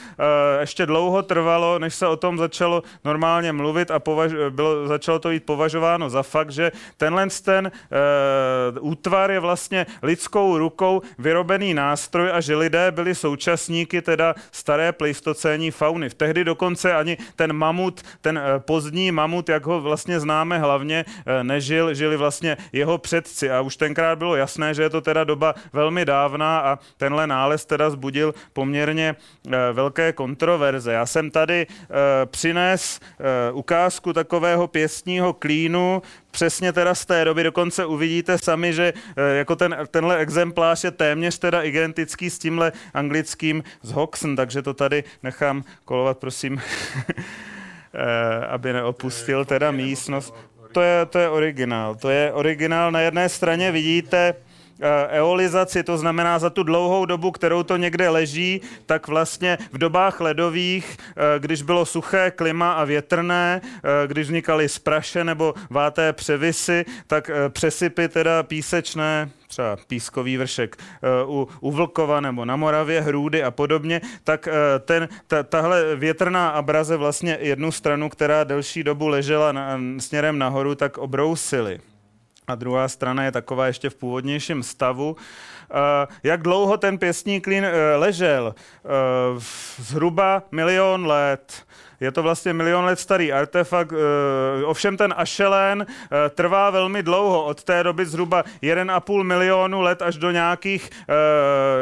ještě dlouho trvalo, než se o tom začalo normálně mluvit a považ- bylo, začalo to být považováno za fakt, že tenhle ten uh, útvar je vlastně lidskou rukou vyrobený nástroj a že lidé byli současníky teda staré pleistocénní fauny. V tehdy dokonce ani ten mamut, ten pozdní mamut, jak ho vlastně známe hlavně, uh, nežil, žili vlastně jeho předci a už tenkrát bylo jasné, že je to teda doba velmi dávná a tenhle nález teda zbudil poměrně eh, velké kontroverze. Já jsem tady eh, přines eh, ukázku takového pěstního klínu, přesně teda z té doby, dokonce uvidíte sami, že jako ten, tenhle exemplář je téměř teda identický s tímhle anglickým z Hoxton, takže to tady nechám kolovat, prosím, aby neopustil teda místnost. To je, to je originál. To je originál. Na jedné straně vidíte eolizaci, to znamená za tu dlouhou dobu, kterou to někde leží, tak vlastně v dobách ledových, eh, když bylo suché klima a větrné, eh, když vznikaly spraše nebo váté převisy, tak přesypy teda písečné, třeba pískový vršek u, u Vlkova nebo na Moravě, Hrůdy a podobně, tak ten, ta, tahle větrná abraze vlastně jednu stranu, která delší dobu ležela na, směrem nahoru, tak obrousily a druhá strana je taková ještě v původnějším stavu. Eh, jak dlouho ten pěstní klín eh, ležel? Eh, zhruba milion let. Je to vlastně milion let starý artefakt. Eh, ovšem ten ašelén eh, trvá velmi dlouho, od té doby zhruba 1,5 milionu let až do nějakých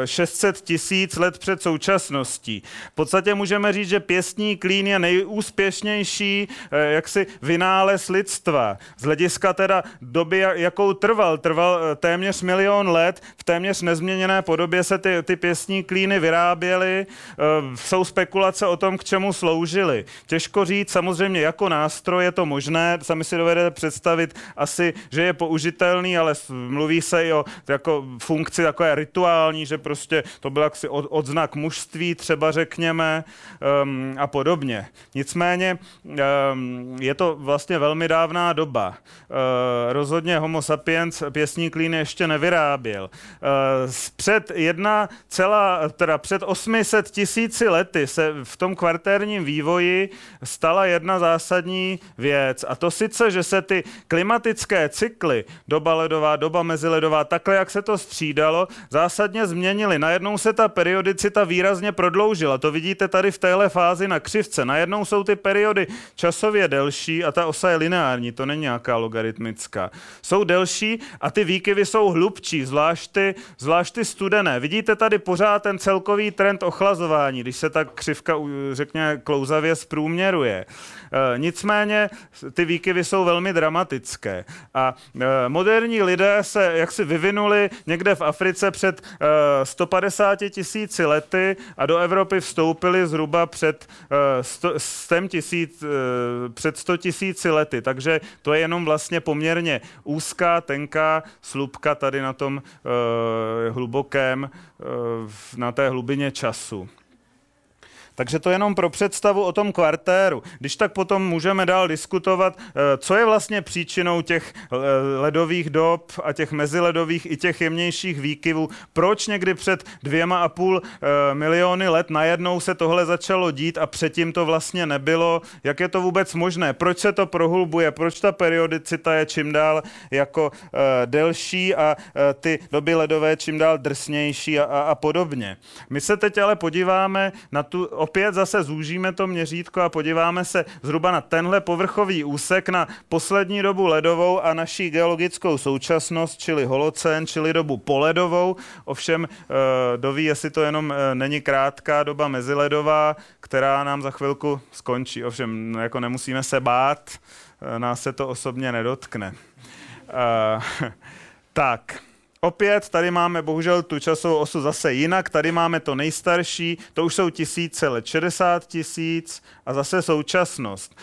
600 eh, tisíc let před současností. V podstatě můžeme říct, že pěstní klín je nejúspěšnější jaksi vynález lidstva. Z hlediska teda doby, jakou trval, trval téměř milion let, v téměř nezměněné podobě se ty, ty pěstní klíny vyráběly. Jsou spekulace o tom, k čemu sloužily. Těžko říct, samozřejmě jako nástroj je to možné, sami si dovedete představit asi, že je použitelný, ale mluví se i o jako funkci takové rituální, že prostě to byl jaksi od, odznak mužství třeba řekněme um, a podobně. Nicméně um, je to vlastně velmi dávná doba. Uh, rozhodně homo sapiens pěsní klíny ještě nevyráběl. Uh, před jedna celá, teda před 800 tisíci lety se v tom kvartérním vývoji stala jedna zásadní věc. A to sice, že se ty klimatické cykly, doba ledová, doba meziledová, takhle, jak se to střídalo, zásadně změnily. Najednou se ta periodicita výrazně prodloužila. To vidíte tady v téhle fázi na křivce. Najednou jsou ty periody časově delší a ta osa je lineární, to není nějaká logaritmická. Jsou delší a ty výkyvy jsou hlubčí, zvlášť ty, zvlášť ty studené. Vidíte tady pořád ten celkový trend ochlazování, když se ta křivka, řekně, klouzavě zprůměru generuje. Eh, nicméně ty výkyvy jsou velmi dramatické. A eh, moderní lidé se jaksi vyvinuli někde v Africe před 150 eh, tisíci lety a do Evropy vstoupili zhruba před 100, 100 tisíc, před 100 tisíci lety. Takže to je jenom vlastně poměrně úzká, tenká slupka tady na tom hlubokém, na té hlubině času. Takže to jenom pro představu o tom kvartéru. Když tak potom můžeme dál diskutovat, eh, co je vlastně příčinou těch eh, ledových dob a těch meziledových i těch jemnějších výkyvů. Proč někdy před dvěma a půl eh, miliony let najednou se tohle začalo dít a předtím to vlastně nebylo? Jak je to vůbec možné? Proč se to prohlubuje? Proč ta periodicita je čím dál jako delší a ty doby ledové čím dál drsnější a, a, a podobně? My se teď ale podíváme na tu opět zase zúžíme to měřítko a podíváme se zhruba na tenhle povrchový úsek na poslední dobu ledovou a naší geologickou současnost, čili holocén, čili dobu poledovou. Ovšem eh, doví, jestli to jenom eh, není krátká doba meziledová, která nám za chvilku skončí. Ovšem jako nemusíme se bát, eh, nás se to osobně nedotkne. tak. Opět tady máme bohužel tu časovou osu zase jinak, tady máme to nejstarší, to už jsou tisíce let, 60 tisíc a zase současnost.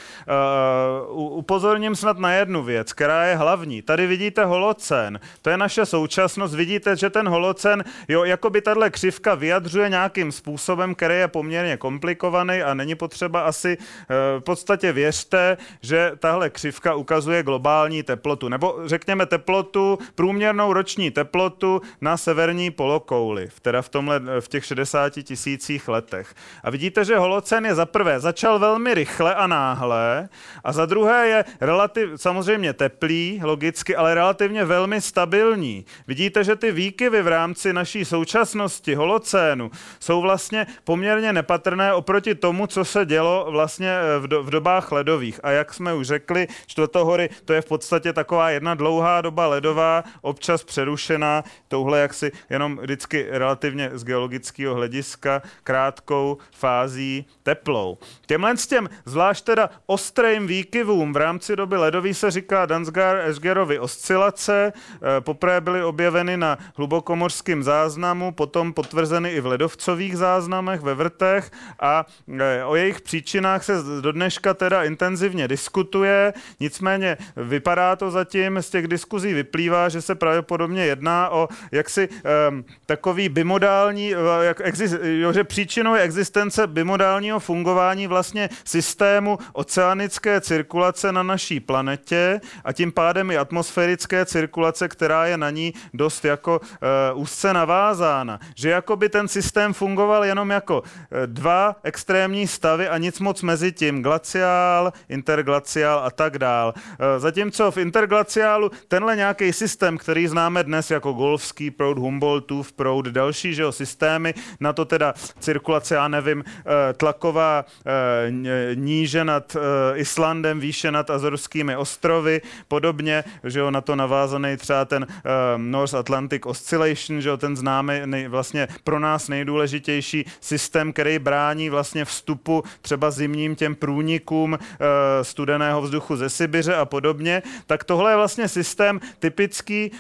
Uh, upozorním snad na jednu věc, která je hlavní. Tady vidíte holocen, to je naše současnost, vidíte, že ten holocen, jo, jako by tahle křivka vyjadřuje nějakým způsobem, který je poměrně komplikovaný a není potřeba asi, uh, v podstatě věřte, že tahle křivka ukazuje globální teplotu, nebo řekněme teplotu, průměrnou roční teplotu, teplotu na severní polokouli, teda v, tomhle, v těch 60 tisících letech. A vidíte, že holocen je za prvé začal velmi rychle a náhle a za druhé je relativ, samozřejmě teplý, logicky, ale relativně velmi stabilní. Vidíte, že ty výkyvy v rámci naší současnosti holocénu jsou vlastně poměrně nepatrné oproti tomu, co se dělo vlastně v, do, v dobách ledových. A jak jsme už řekli, čtvrtohory, to je v podstatě taková jedna dlouhá doba ledová, občas přerušená zakončená touhle jaksi jenom vždycky relativně z geologického hlediska krátkou fází teplou. Těmhle s těm zvlášť teda ostrým výkyvům v rámci doby ledový se říká Dansgar-Eschgerovy oscilace. Eh, poprvé byly objeveny na hlubokomorském záznamu, potom potvrzeny i v ledovcových záznamech ve vrtech a eh, o jejich příčinách se do dneška teda intenzivně diskutuje, nicméně vypadá to zatím, z těch diskuzí vyplývá, že se pravděpodobně jedná o jaksi um, takový bimodální, eh, jak exist, jo, že příčinou je existence bimodálního fungování vlastně systému oceanické cirkulace na naší planetě a tím pádem i atmosférické cirkulace, která je na ní dost jako uh, úzce navázána. Že jako by ten systém fungoval jenom jako uh, dva extrémní stavy a nic moc mezi tím, glaciál, interglaciál a tak dál. Uh, zatímco v interglaciálu tenhle nějaký systém, který známe dnes jako golfský proud, Humboldtův proud, další že jo, systémy, na to teda cirkulace, já nevím, tlaková níže nad Islandem, výše nad Azorskými ostrovy, podobně, že jo, na to navázaný třeba ten North Atlantic Oscillation, že jo, ten známý nej, vlastně pro nás nejdůležitější systém, který brání vlastně vstupu třeba zimním těm průnikům studeného vzduchu ze Sibiře a podobně, tak tohle je vlastně systém typický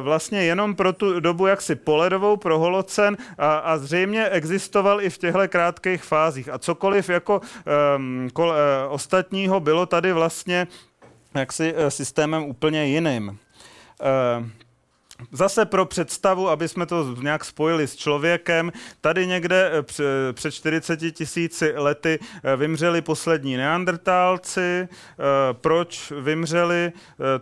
vlastně jenom pro tu dobu jaksi poledovou pro holocen a, a zřejmě existoval i v těchto krátkých fázích. A cokoliv jako um, kol, uh, ostatního bylo tady vlastně jaksi uh, systémem úplně jiným. Uh, Zase pro představu, aby jsme to nějak spojili s člověkem, tady někde před 40 tisíci lety vymřeli poslední neandertálci. Proč vymřeli?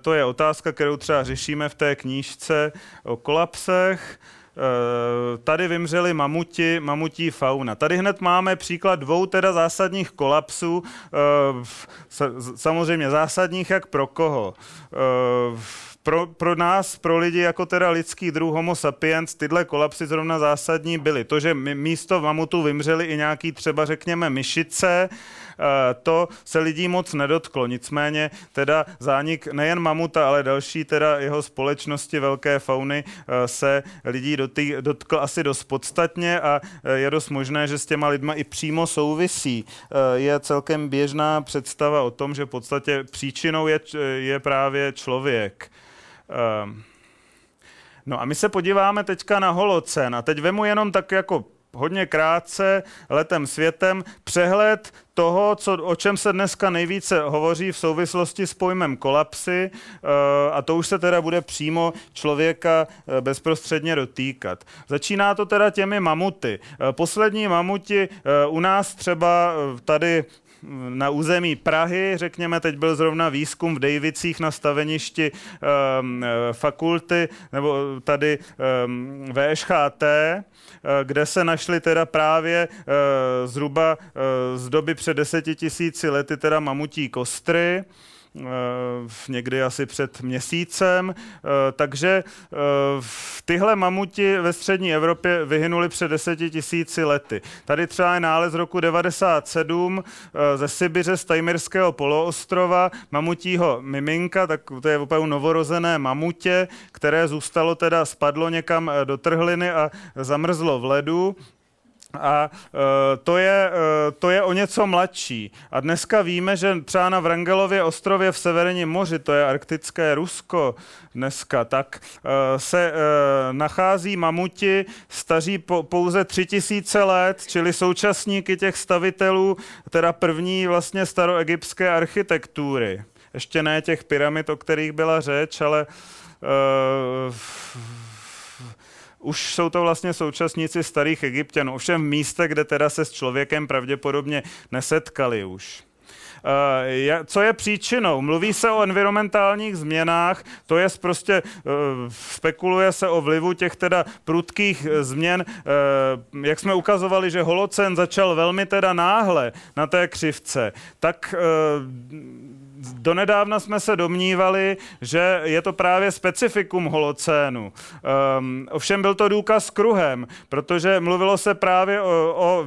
To je otázka, kterou třeba řešíme v té knížce o kolapsech. Eh, tady vymřeli mamuti, mamutí fauna. Tady hned máme příklad dvou teda zásadních kolapsů, eh, samozřejmě zásadních jak pro koho eh, pro, pro nás, pro lidi jako teda lidský druh homo sapiens, tyhle kolapsy zrovna zásadní byly. To, že místo mamutu vymřeli i nějaký třeba řekněme myšice, Eh, to se lidí moc nedotklo. Nicméně teda zánik nejen mamuta, ale další teda jeho společnosti velké fauny eh, se lidí dotý, dotkl asi dost podstatně a eh, je dost možné, že s těma lidma i přímo souvisí. Je celkem běžná představa o tom, že v podstatě příčinou je, je právě člověk. No a my se podíváme teďka na holocen a teď vemu jenom tak jako hodně krátce letem světem přehled toho, co, o čem se dneska nejvíce hovoří v souvislosti s pojmem kolapsy eh, a to už se teda bude přímo člověka eh, bezprostředně dotýkat. Začíná to teda těmi mamuty. Eh, poslední mamuti u nás třeba tady na území Prahy, řekněme, teď byl zrovna výzkum v Dejvicích na staveništi um, fakulty, nebo tady um, VŠHT, kde se našly teda právě uh, zhruba uh, z doby před deseti tisíci lety teda mamutí kostry. Eh, někdy asi před měsícem, eh, takže eh, tyhle mamuti ve střední Evropě vyhynuli před deseti tisíci lety. Tady třeba je nález roku 97 ze Sibiře z Tajmirského poloostrova. Mamutího miminka, tak to je opravdu novorozené mamutě, které zůstalo teda, spadlo někam do trhliny a zamrzlo v ledu a uh, to, je, uh, to je o něco mladší. A dneska víme, že třeba na Vrangelově ostrově v severním moři, to je arktické Rusko dneska, tak uh, se nachází mamuti staří po, pouze tři tisíce let, čili současníky těch stavitelů, teda první vlastně staroegyptské architektury. Ještě ne těch pyramid, o kterých byla řeč, ale uh, už jsou to vlastně současníci starých egyptianů, ovšem v místě, kde teda se s člověkem pravděpodobně nesetkali už. Uh, co je příčinou? Mluví se o environmentálních změnách, to je prostě, uh, spekuluje se o vlivu těch teda prudkých uh, změn, jak jsme ukazovali, že holocen začal velmi teda náhle na té křivce, tak donedávna jsme se domnívali, že je to právě specifikum holocénu. Um, ovšem byl to důkaz kruhem, protože mluvilo se právě o, o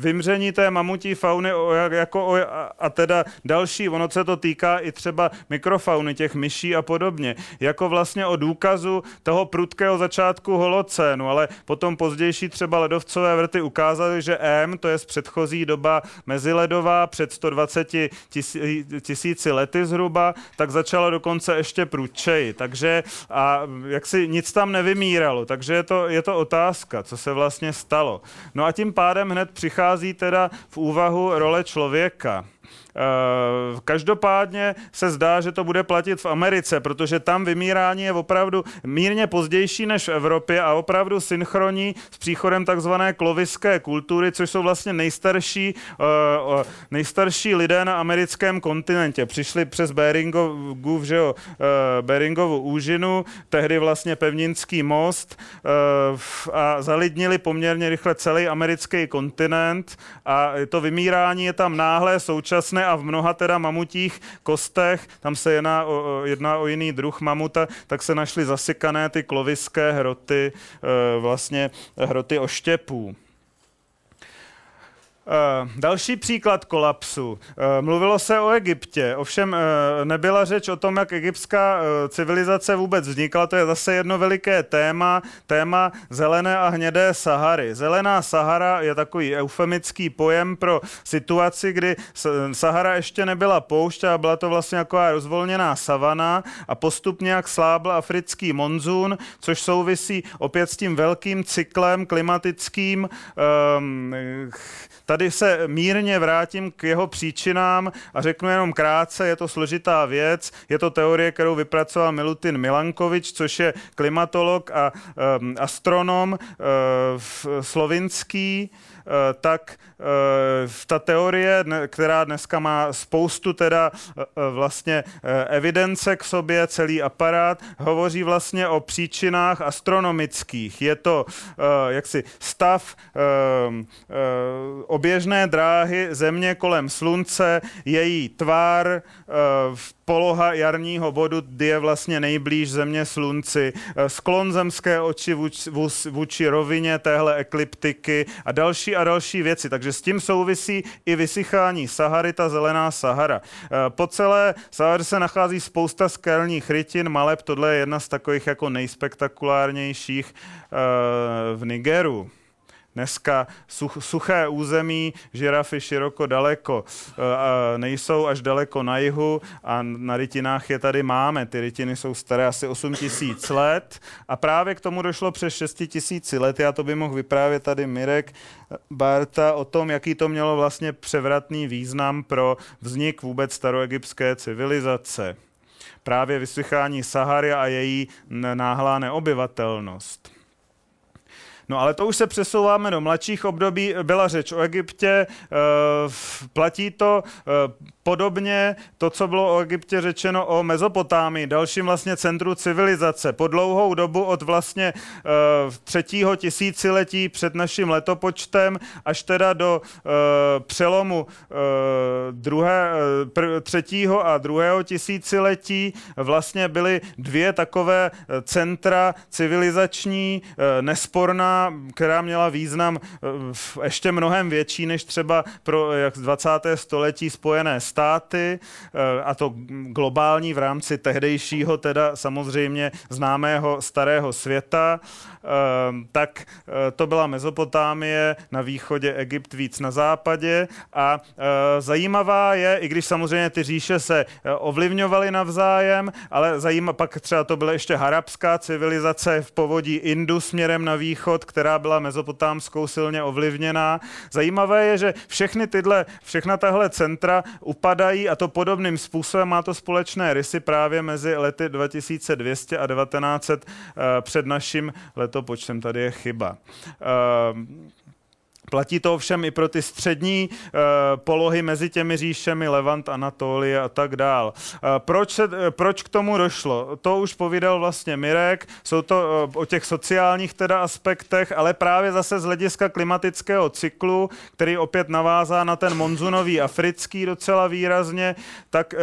vymření té mamutí fauny o, jako o, a teda další, ono se to týká i třeba mikrofauny, těch myší a podobně, jako vlastně o důkazu toho prudkého začátku holocénu, ale potom pozdější třeba ledovcové vrty ukázaly, že M, to je z předchozí doba meziledová, před 120 tisíci lety zhruba, tak začala dokonce ještě prudčeji. Takže a jak si nic tam nevymíralo, takže je to, je to otázka, co se vlastně stalo. No a tím pádem hned přichází teda v úvahu role člověka. Eh, každopádně se zdá, že to bude platit v Americe, protože tam vymírání je opravdu mírně pozdější než v Evropě a opravdu synchronní s příchodem takzvané kloviské kultury, což jsou vlastně nejstarší, eh, nejstarší lidé na americkém kontinentě. Přišli přes Beringov, že jo, eh, Beringovu úžinu, tehdy vlastně pevninský most a zalidnili poměrně rychle celý americký kontinent a to vymírání je tam náhle současné a v mnoha teda mamutích kostech, tam se jedná o, jedná o jiný druh mamuta, tak se našly zasykané ty kloviské hroty, e, vlastně hroty oštěpů. Eh, další příklad kolapsu. Eh, mluvilo se o Egyptě, ovšem eh, nebyla řeč o tom, jak egyptská civilizace vůbec vznikla. To je zase jedno veliké téma, téma zelené a hnědé Sahary. Zelená Sahara je takový eufemický pojem pro situaci, kdy Sahara ještě nebyla poušť a byla to vlastně taková rozvolněná savana a postupně jak slábl africký monzun, což souvisí opět s tím velkým cyklem klimatickým, um, Tady se mírně vrátím k jeho příčinám a řeknu jenom krátce, je to složitá věc, je to teorie, kterou vypracoval Milutin Milankovič, což je klimatolog a um, astronom uh, slovinský, tak uh, ta teorie, která dneska má spoustu teda uh, vlastně evidence k sobě, celý aparát, hovoří vlastně o příčinách astronomických. Je to jaksi stav oběžné dráhy Země kolem Slunce, její tvar, eh, poloha jarního bodu, kdy je vlastně nejblíž Země Slunci, eh, sklon zemské oči vůči rovině téhle ekliptiky a další a další věci. Takže s tím souvisí i vysychání Sahary, ta zelená Sahara. Eh, po celé Sahaře se nachází spousta skelních rytin, maleb, tohle je jedna z takových jako nejspektakulárnějších v Nigeru. Dneska such, suché území, žirafy široko daleko e, nejsou až daleko na jihu a na rytinách je tady máme. Ty rytiny jsou staré asi 8 tisíc let a právě k tomu došlo přes 6 tisíci let. Já to by mohl vyprávět tady Mirek Barta o tom, jaký to mělo vlastně převratný význam pro vznik vůbec staroegyptské civilizace. Právě vysychání Sahary a její náhlá neobyvatelnost. No ale to už se přesouváme do mladších období. Byla řeč o Egyptě, eh, platí to eh, podobně to, co bylo o Egyptě řečeno o Mezopotámii, dalším vlastně centru civilizace. Po dlouhou dobu od vlastně uh, třetího tisíciletí před naším letopočtem až teda do přelomu uh, druhé, třetího a druhého tisíciletí vlastně byly dvě takové centra civilizační, uh, která měla význam uh, ještě mnohem větší než třeba pro jak 20. století spojené státy eh, a to globální v rámci tehdejšího teda samozřejmě známého starého světa, eh, tak eh, to byla Mezopotámie, na východě Egypt víc na západě a zajímavá je, i když samozřejmě ty říše se ovlivňovaly navzájem, ale zajímavá, pak třeba to byla ještě harabská civilizace v povodí Indu směrem na východ, která byla mezopotámskou silně ovlivněná. Zajímavé je, že všechny tyhle, všechna tahle centra upadají a to podobným způsobem má to společné rysy právě mezi lety 2200 a 1900 uh, eh, před naším letopočtem. Tady je chyba. Platí to ovšem i pro ty střední uh, polohy mezi těmi říšemi Levant, Anatolie a tak dál. Uh, proč, se, uh, proč k tomu došlo? To už povídal vlastně Mirek, jsou to uh, o těch sociálních teda aspektech, ale právě zase z hlediska klimatického cyklu, který opět navázá na ten monzunový africký docela výrazně, tak uh,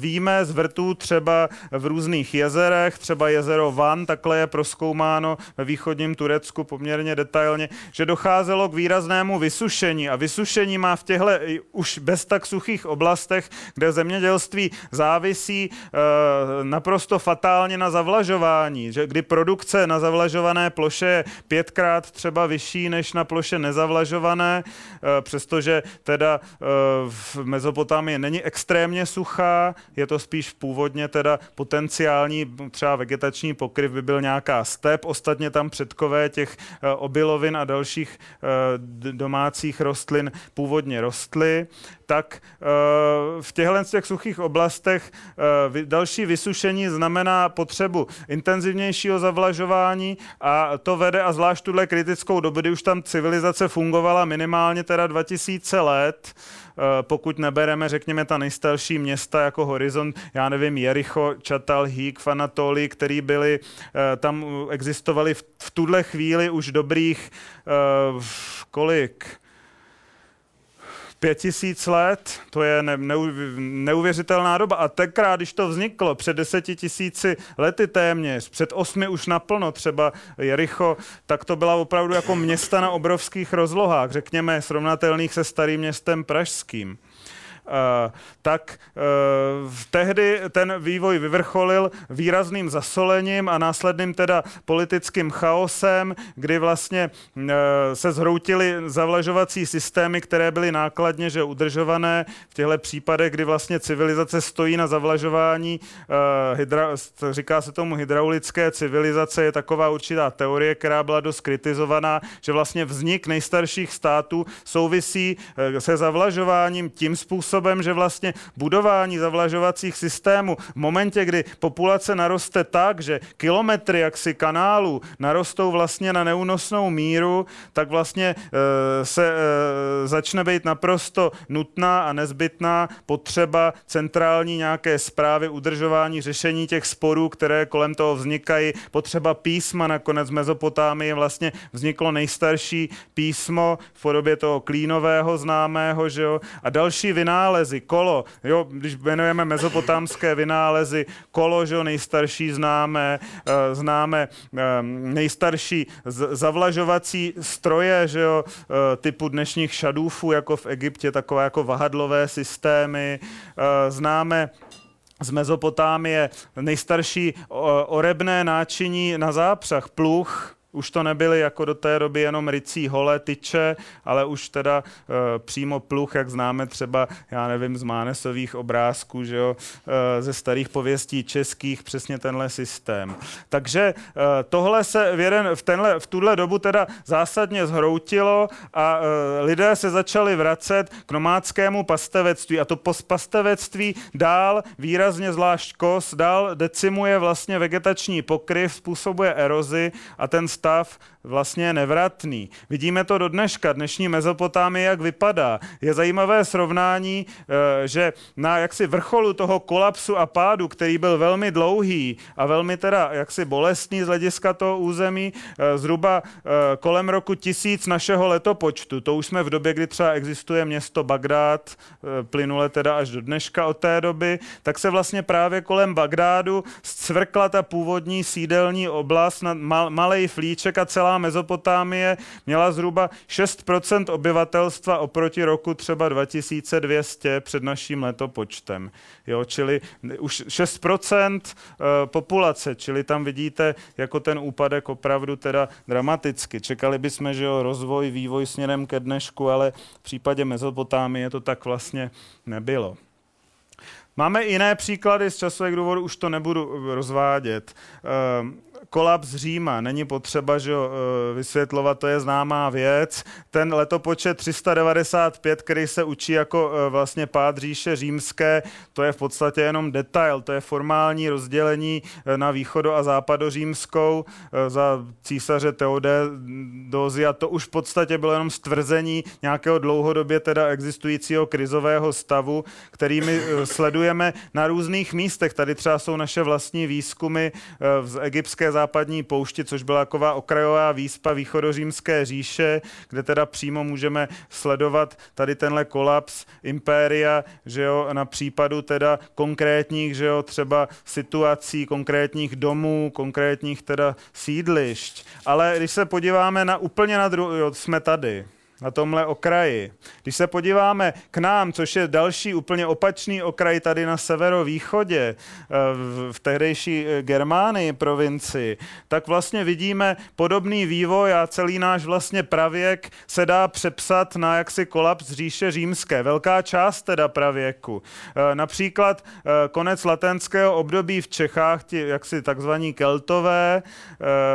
víme z vrtů třeba v různých jezerech, třeba jezero Van, takhle je proskoumáno ve východním Turecku poměrně detailně, že docházelo k výraznému vysušení. A vysušení má v těchto už bez tak suchých oblastech, kde zemědělství závisí e, naprosto fatálně na zavlažování, že kdy produkce na zavlažované ploše je pětkrát třeba vyšší než na ploše nezavlažované, e, přestože teda e, v Mezopotámii není extrémně suchá, je to spíš původně teda potenciální třeba vegetační pokryv by byl nějaká step, ostatně tam předkové těch obilovin a dalších domácích rostlin původně rostly, tak eh, v těchto těch suchých oblastech eh, další vysušení znamená potřebu intenzivnějšího zavlažování a to vede a zvlášť tuhle kritickou dobu, kdy už tam civilizace fungovala minimálně teda 2000 let, eh, pokud nebereme, řekněme, ta nejstarší města jako Horizont, já nevím, Jericho, Čatal, Hík, Fanatoli, který byly, tam existovaly v, v tuhle chvíli už dobrých kolik? Pět tisíc let, to je ne, neuvěřitelná doba. A tenkrát, když to vzniklo, před deseti tisíci lety téměř, před osmi už naplno, třeba Jericho, tak to byla opravdu jako města na obrovských rozlohách, řekněme, srovnatelných se starým městem pražským. Eh, tak eh, tehdy ten vývoj vyvrcholil výrazným zasolením a následným teda politickým chaosem, kdy vlastně eh, se zhroutily zavlažovací systémy, které byly nákladně že udržované. V těchto případech, kdy vlastně civilizace stojí na zavlažování, hydra, říká se tomu hydraulické civilizace, je taková určitá teorie, která byla dost kritizovaná, že vlastně vznik nejstarších států souvisí se zavlažováním tím způsobem, způsobem, že vlastně budování zavlažovacích systémů v momentě, kdy populace naroste tak, že kilometry jaksi kanálů narostou vlastně na neúnosnou míru, tak vlastně e, se e, začne být naprosto nutná a nezbytná potřeba centrální nějaké zprávy, udržování, řešení těch sporů, které kolem toho vznikají, potřeba písma, nakonec v Mezopotámii vlastně vzniklo nejstarší písmo v podobě toho klínového známého, že jo, a další vynálezy vynálezy, kolo, jo, když jmenujeme mezopotámské vynálezy, kolo, že jo, nejstarší známe, uh, známe uh, nejstarší zavlažovací stroje, že jo, uh, typu dnešních šadůfů, jako v Egyptě, takové jako vahadlové systémy, známe z Mezopotámie nejstarší orebné náčiní na zápřah, pluch, už to nebyly jako do té doby jenom rycí hole, tyče, ale už teda e, přímo pluch, jak známe třeba, já nevím, z Mánesových obrázků, že jo, e, ze starých pověstí českých, přesně tenhle systém. Takže e, tohle se v, jeden, v, tenhle, v tuhle dobu teda zásadně zhroutilo a e, lidé se začali vracet k nomádskému pastevectví a to pastevectví dál výrazně zvlášť kos, dál decimuje vlastně vegetační pokryv, způsobuje erozi a ten stav vlastně nevratný. Vidíme to do dneška, dnešní Mezopotámie, jak vypadá. Je zajímavé srovnání, eh, že na jaksi vrcholu toho kolapsu a pádu, který byl velmi dlouhý a velmi teda jaksi bolestný z hlediska toho území, eh, zhruba eh, kolem roku tisíc našeho letopočtu. To už jsme v době, kdy třeba existuje město Bagdád, plynule teda až do dneška od té doby, tak se vlastně právě kolem Bagdádu zcvrkla ta původní sídelní oblast, mal, malej flíček a celá celá Mezopotámie měla zhruba 6% obyvatelstva oproti roku třeba 2200 před naším letopočtem. Jo, čili už 6% eh, populace, čili tam vidíte jako ten úpadek opravdu teda dramaticky. Čekali bychom, že jo, rozvoj, vývoj směrem ke dnešku, ale v případě Mezopotámie to tak vlastně nebylo. Máme jiné příklady, z časových důvodů už to nebudu rozvádět. Uh, kolaps Říma. Není potřeba že vysvětlovat, to je známá věc. Ten letopočet 395, který se učí jako vlastně pád říše římské, to je v podstatě jenom detail, to je formální rozdělení na východo a západořímskou za císaře Teodózia. To už v podstatě bylo jenom stvrzení nějakého dlouhodobě teda existujícího krizového stavu, který my sledujeme na různých místech. Tady třeba jsou naše vlastní výzkumy v egyptské západní poušti, což byla taková okrajová výspa východořímské říše, kde teda přímo můžeme sledovat tady tenhle kolaps impéria, že jo, na případu teda konkrétních, že jo, třeba situací, konkrétních domů, konkrétních teda sídlišť. Ale když se podíváme na úplně na druhou, jsme tady na tomhle okraji. Když se podíváme k nám, což je další úplně opačný okraj tady na severovýchodě, eh, v tehdejší eh, Germánii provincii, tak vlastně vidíme podobný vývoj a celý náš vlastně pravěk se dá přepsat na jaksi kolaps říše římské. Velká část teda pravěku. Eh, například konec latenského období v Čechách, ti jaksi takzvaní keltové,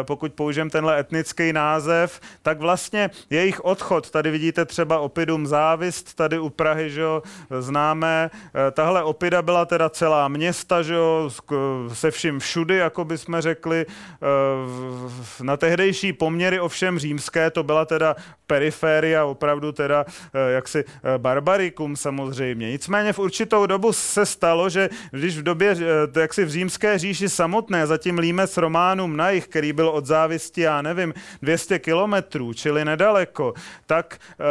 pokud použijem tenhle etnický název, tak vlastně jejich odchod Tady vidíte třeba opidum závist, tady u Prahy, že jo, známe. Eh, tahle opida byla teda celá města, že jo, se vším všudy, jako bychom řekli. Eh, na tehdejší poměry ovšem římské to byla teda periféria, opravdu teda eh, jaksi barbarikum samozřejmě. Nicméně v určitou dobu se stalo, že když v době jaksi v římské říši samotné, zatím Límec Románum na jich, který byl od závisti, já nevím, 200 kilometrů, čili nedaleko, tak tak e,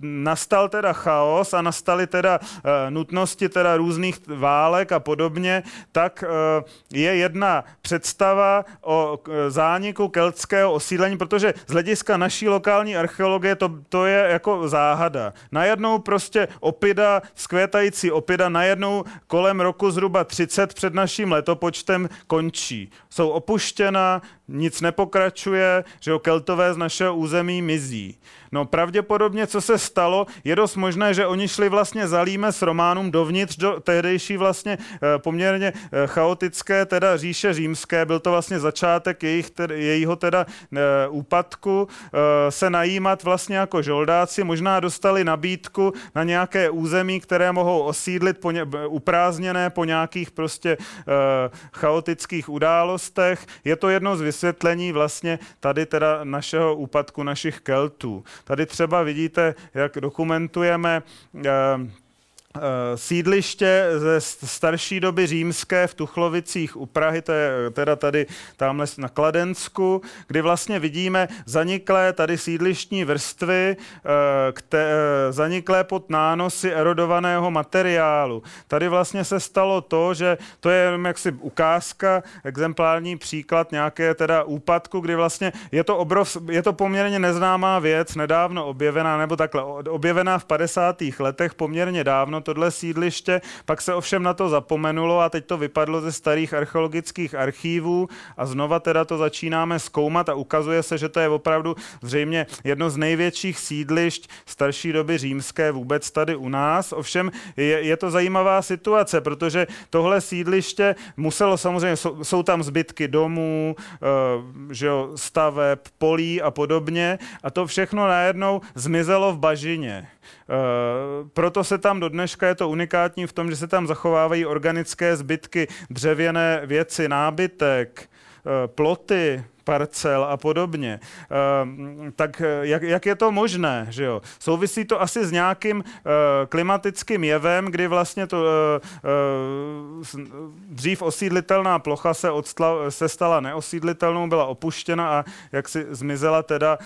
nastal teda chaos a nastaly teda e, nutnosti teda různých válek a podobně, tak e, je jedna představa o zániku keltského osídlení, protože z hlediska naší lokální archeologie to, to je jako záhada. Najednou prostě opida, skvětající opida, najednou kolem roku zhruba 30 před naším letopočtem končí. Jsou opuštěna, nic nepokračuje, že jo, keltové z našeho území mizí. No pravděpodobně, co se stalo, je dost možné, že oni šli vlastně zalíme s Románům dovnitř do tehdejší vlastně eh, poměrně eh, chaotické teda říše římské, byl to vlastně začátek jejich, teda, jejího teda eh, úpadku, se najímat vlastně jako žoldáci, možná dostali nabídku na nějaké území, které mohou osídlit po ně, uprázdněné po nějakých prostě chaotických událostech. Je to jedno z vysvětlení vlastně tady teda našeho úpadku našich Keltů. Tady třeba vidíte, jak dokumentujeme eh, sídliště ze starší doby římské v Tuchlovicích u Prahy, to je teda tady tamhle na Kladensku, kdy vlastně vidíme zaniklé tady sídlištní vrstvy, eh, eh, zaniklé pod nánosy erodovaného materiálu. Tady vlastně se stalo to, že to je jaksi ukázka, exemplární příklad nějaké teda úpadku, kdy vlastně je to, obrov, je to poměrně neznámá věc, nedávno objevená, nebo takhle, objevená v 50. letech poměrně dávno, tohle sídliště, pak se ovšem na to zapomenulo a teď to vypadlo ze starých archeologických archívů a znova teda to začínáme zkoumat a ukazuje se, že to je opravdu zřejmě jedno z největších sídlišť starší doby římské vůbec tady u nás. Ovšem je, je to zajímavá situace, protože tohle sídliště muselo samozřejmě, jsou, jsou tam zbytky domů, uh, že jo, staveb, polí a podobně a to všechno najednou zmizelo v bažině. Eh, proto se tam do dneška je to unikátní v tom, že se tam zachovávají organické zbytky, dřevěné věci, nábytek, eh, ploty, parcel a podobně. Uh, tak jak, jak je to možné? Že jo? Souvisí to asi s nějakým klimatickým jevem, kdy vlastně to dřív osídlitelná plocha se, odstla, se stala neosídlitelnou, byla opuštěna a jak si zmizela teda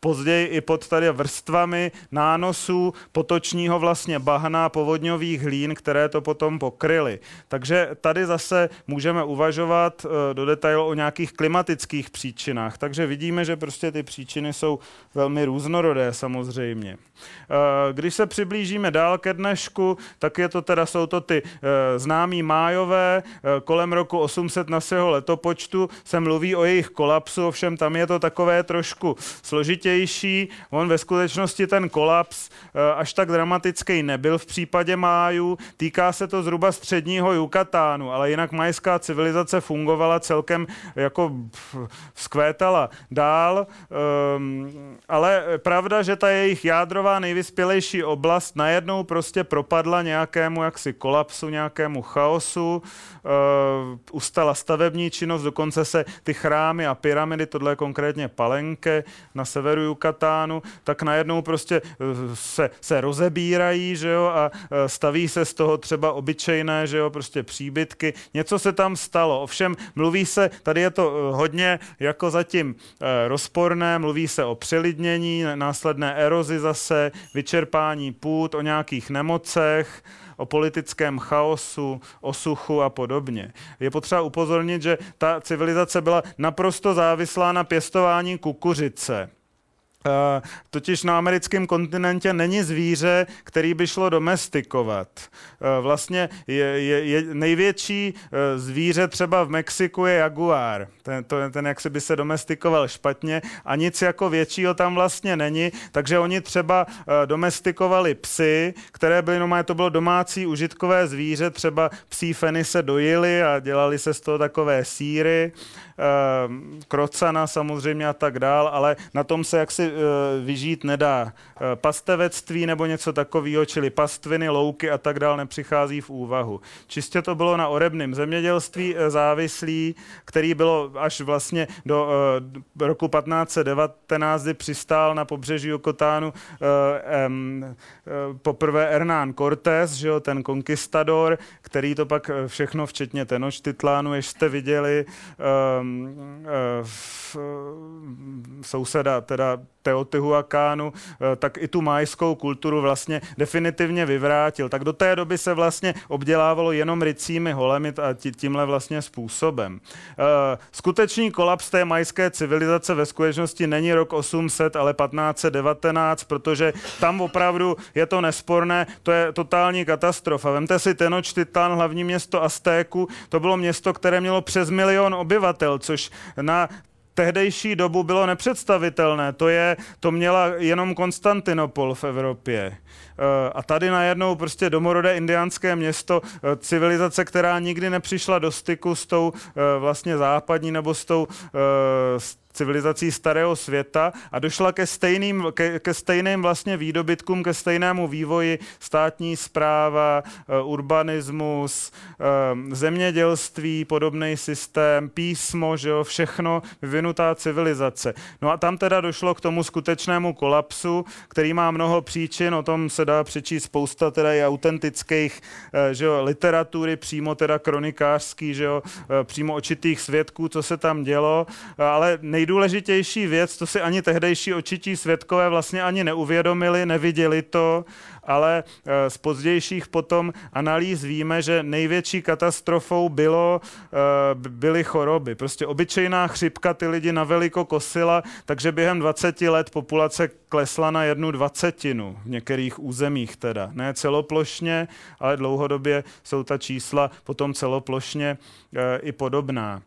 později i pod tady vrstvami nánosů potočního vlastně bahna povodňových hlín, které to potom pokryly. Takže tady zase můžeme uvažovat eh, do detailu o nějakých klimatických příčinách. Takže vidíme, že prostě ty příčiny jsou velmi různorodé samozřejmě. Eh, když se přiblížíme dál ke dnešku, tak je to teda, jsou to ty eh, známí májové, kolem roku 800 na svého letopočtu se mluví o jejich kolapsu, ovšem tam je to takové trošku složitější nejvyspělejší. On ve skutečnosti ten kolaps eh, až tak dramatický nebyl v případě májů. Týká se to zhruba středního Yukatánu, ale jinak majská civilizace fungovala celkem jako vzkvétala dál. Um, ale pravda, že ta jejich jádrová nejvyspělejší oblast najednou prostě propadla nějakému jaksi kolapsu, nějakému chaosu, uh, ustala stavební činnost, dokonce se ty chrámy a pyramidy, tohle je konkrétně Palenke na severu Yukatánu, tak najednou prostě eh, se, se rozebírají, že jo, a eh, staví se z toho třeba obyčejné, že jo, prostě příbytky. Něco se tam stalo. Ovšem mluví se, tady je to hodně jako zatím rozporné, mluví se o přelidnění, následné erozi zase, vyčerpání půd, o nějakých nemocech, o politickém chaosu, o suchu a podobně. Je potřeba upozornit, že ta civilizace byla naprosto závislá na pěstování kukuřice. Eh, totiž na americkém kontinentě není zvíře, který by šlo domestikovat. Eh, vlastně je, je, je největší eh, zvíře třeba v Mexiku je jaguár. Ten, to, ten jak si by se domestikoval špatně a nic jako většího tam vlastně není, takže oni třeba domestikovali psy, které byly, no to bylo domácí užitkové zvíře, třeba psí feny se dojili a dělali se z toho takové síry. Ehm, krocana samozřejmě a tak dál, ale na tom se jaksi eh, vyžít nedá. Eh, pastevectví nebo něco takového, čili pastviny, louky a tak dál nepřichází v úvahu. Čistě to bylo na orebném zemědělství eh, závislý, který bylo až vlastně do roku 1519, kdy přistál na pobřeží Okotánu poprvé Hernán Cortés, že jo, ten konkistador, který to pak všechno, včetně Tenochtitlánu, ještě jste viděli, um, uh, souseda, teda Teotihuacánu, eh, tak i tu majskou kulturu vlastně definitivně vyvrátil. Tak do té doby se vlastně obdělávalo jenom rycími holemi a tímhle vlastně způsobem. Eh, skutečný kolaps té majské civilizace ve skutečnosti není rok 800, ale 1519, protože tam opravdu je to nesporné, to je totální katastrofa. Vemte si Tenochtitlan, hlavní město Aztéku, to bylo město, které mělo přes milion obyvatel, což na tehdejší dobu bylo nepředstavitelné. To, je, to měla jenom Konstantinopol v Evropě. Eh, a tady najednou prostě domorodé indiánské město, eh, civilizace, která nikdy nepřišla do styku s tou eh, vlastně západní nebo s tou s civilizací starého světa a došla ke stejným, ke, ke stejným vlastně výdobytkům, ke stejnému vývoji státní zpráva, urbanismus, zemědělství, podobný systém, písmo, že jo, všechno vyvinutá civilizace. No a tam teda došlo k tomu skutečnému kolapsu, který má mnoho příčin, o tom se dá přečíst spousta teda i autentických eh, že jo, literatury, přímo teda kronikářský, že jo, přímo očitých svědků, co se tam dělo, ale nej nejdůležitější věc, to si ani tehdejší očití svědkové vlastně ani neuvědomili, neviděli to, ale eh, z pozdějších potom analýz víme, že největší katastrofou bylo, eh, byly choroby. Prostě obyčejná chřipka ty lidi na veliko kosila, takže během 20 let populace klesla na jednu dvacetinu v některých územích teda. Ne celoplošně, ale dlouhodobě jsou ta čísla potom celoplošně eh, i podobná.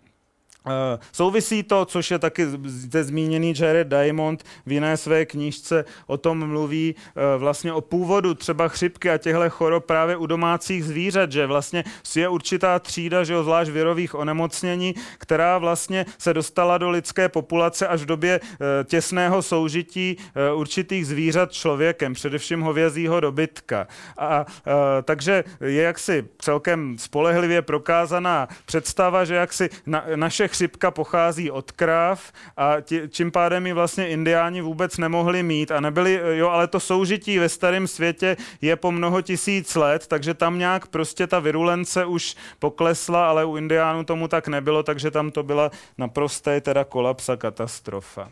Uh, souvisí to, což je taky zde zmíněný Jared Diamond v jiné své knížce o tom mluví uh, vlastně o původu třeba chřipky a těchto chorob právě u domácích zvířat, že vlastně je určitá třída, že jo, zvlášť virových onemocnění, která vlastně se dostala do lidské populace až v době uh, těsného soužití určitých zvířat člověkem, především hovězího dobytka. A, uh, takže je jaksi celkem spolehlivě prokázaná představa, že jaksi na, naše chřipka pochází od krav a tí, čím pádem ji vlastně indiáni vůbec nemohli mít a nebyli, jo, ale to soužití ve starém světě je po mnoho tisíc let, takže tam nějak prostě ta virulence už poklesla, ale u indiánů tomu tak nebylo, takže tam to byla naprosté teda kolaps a katastrofa.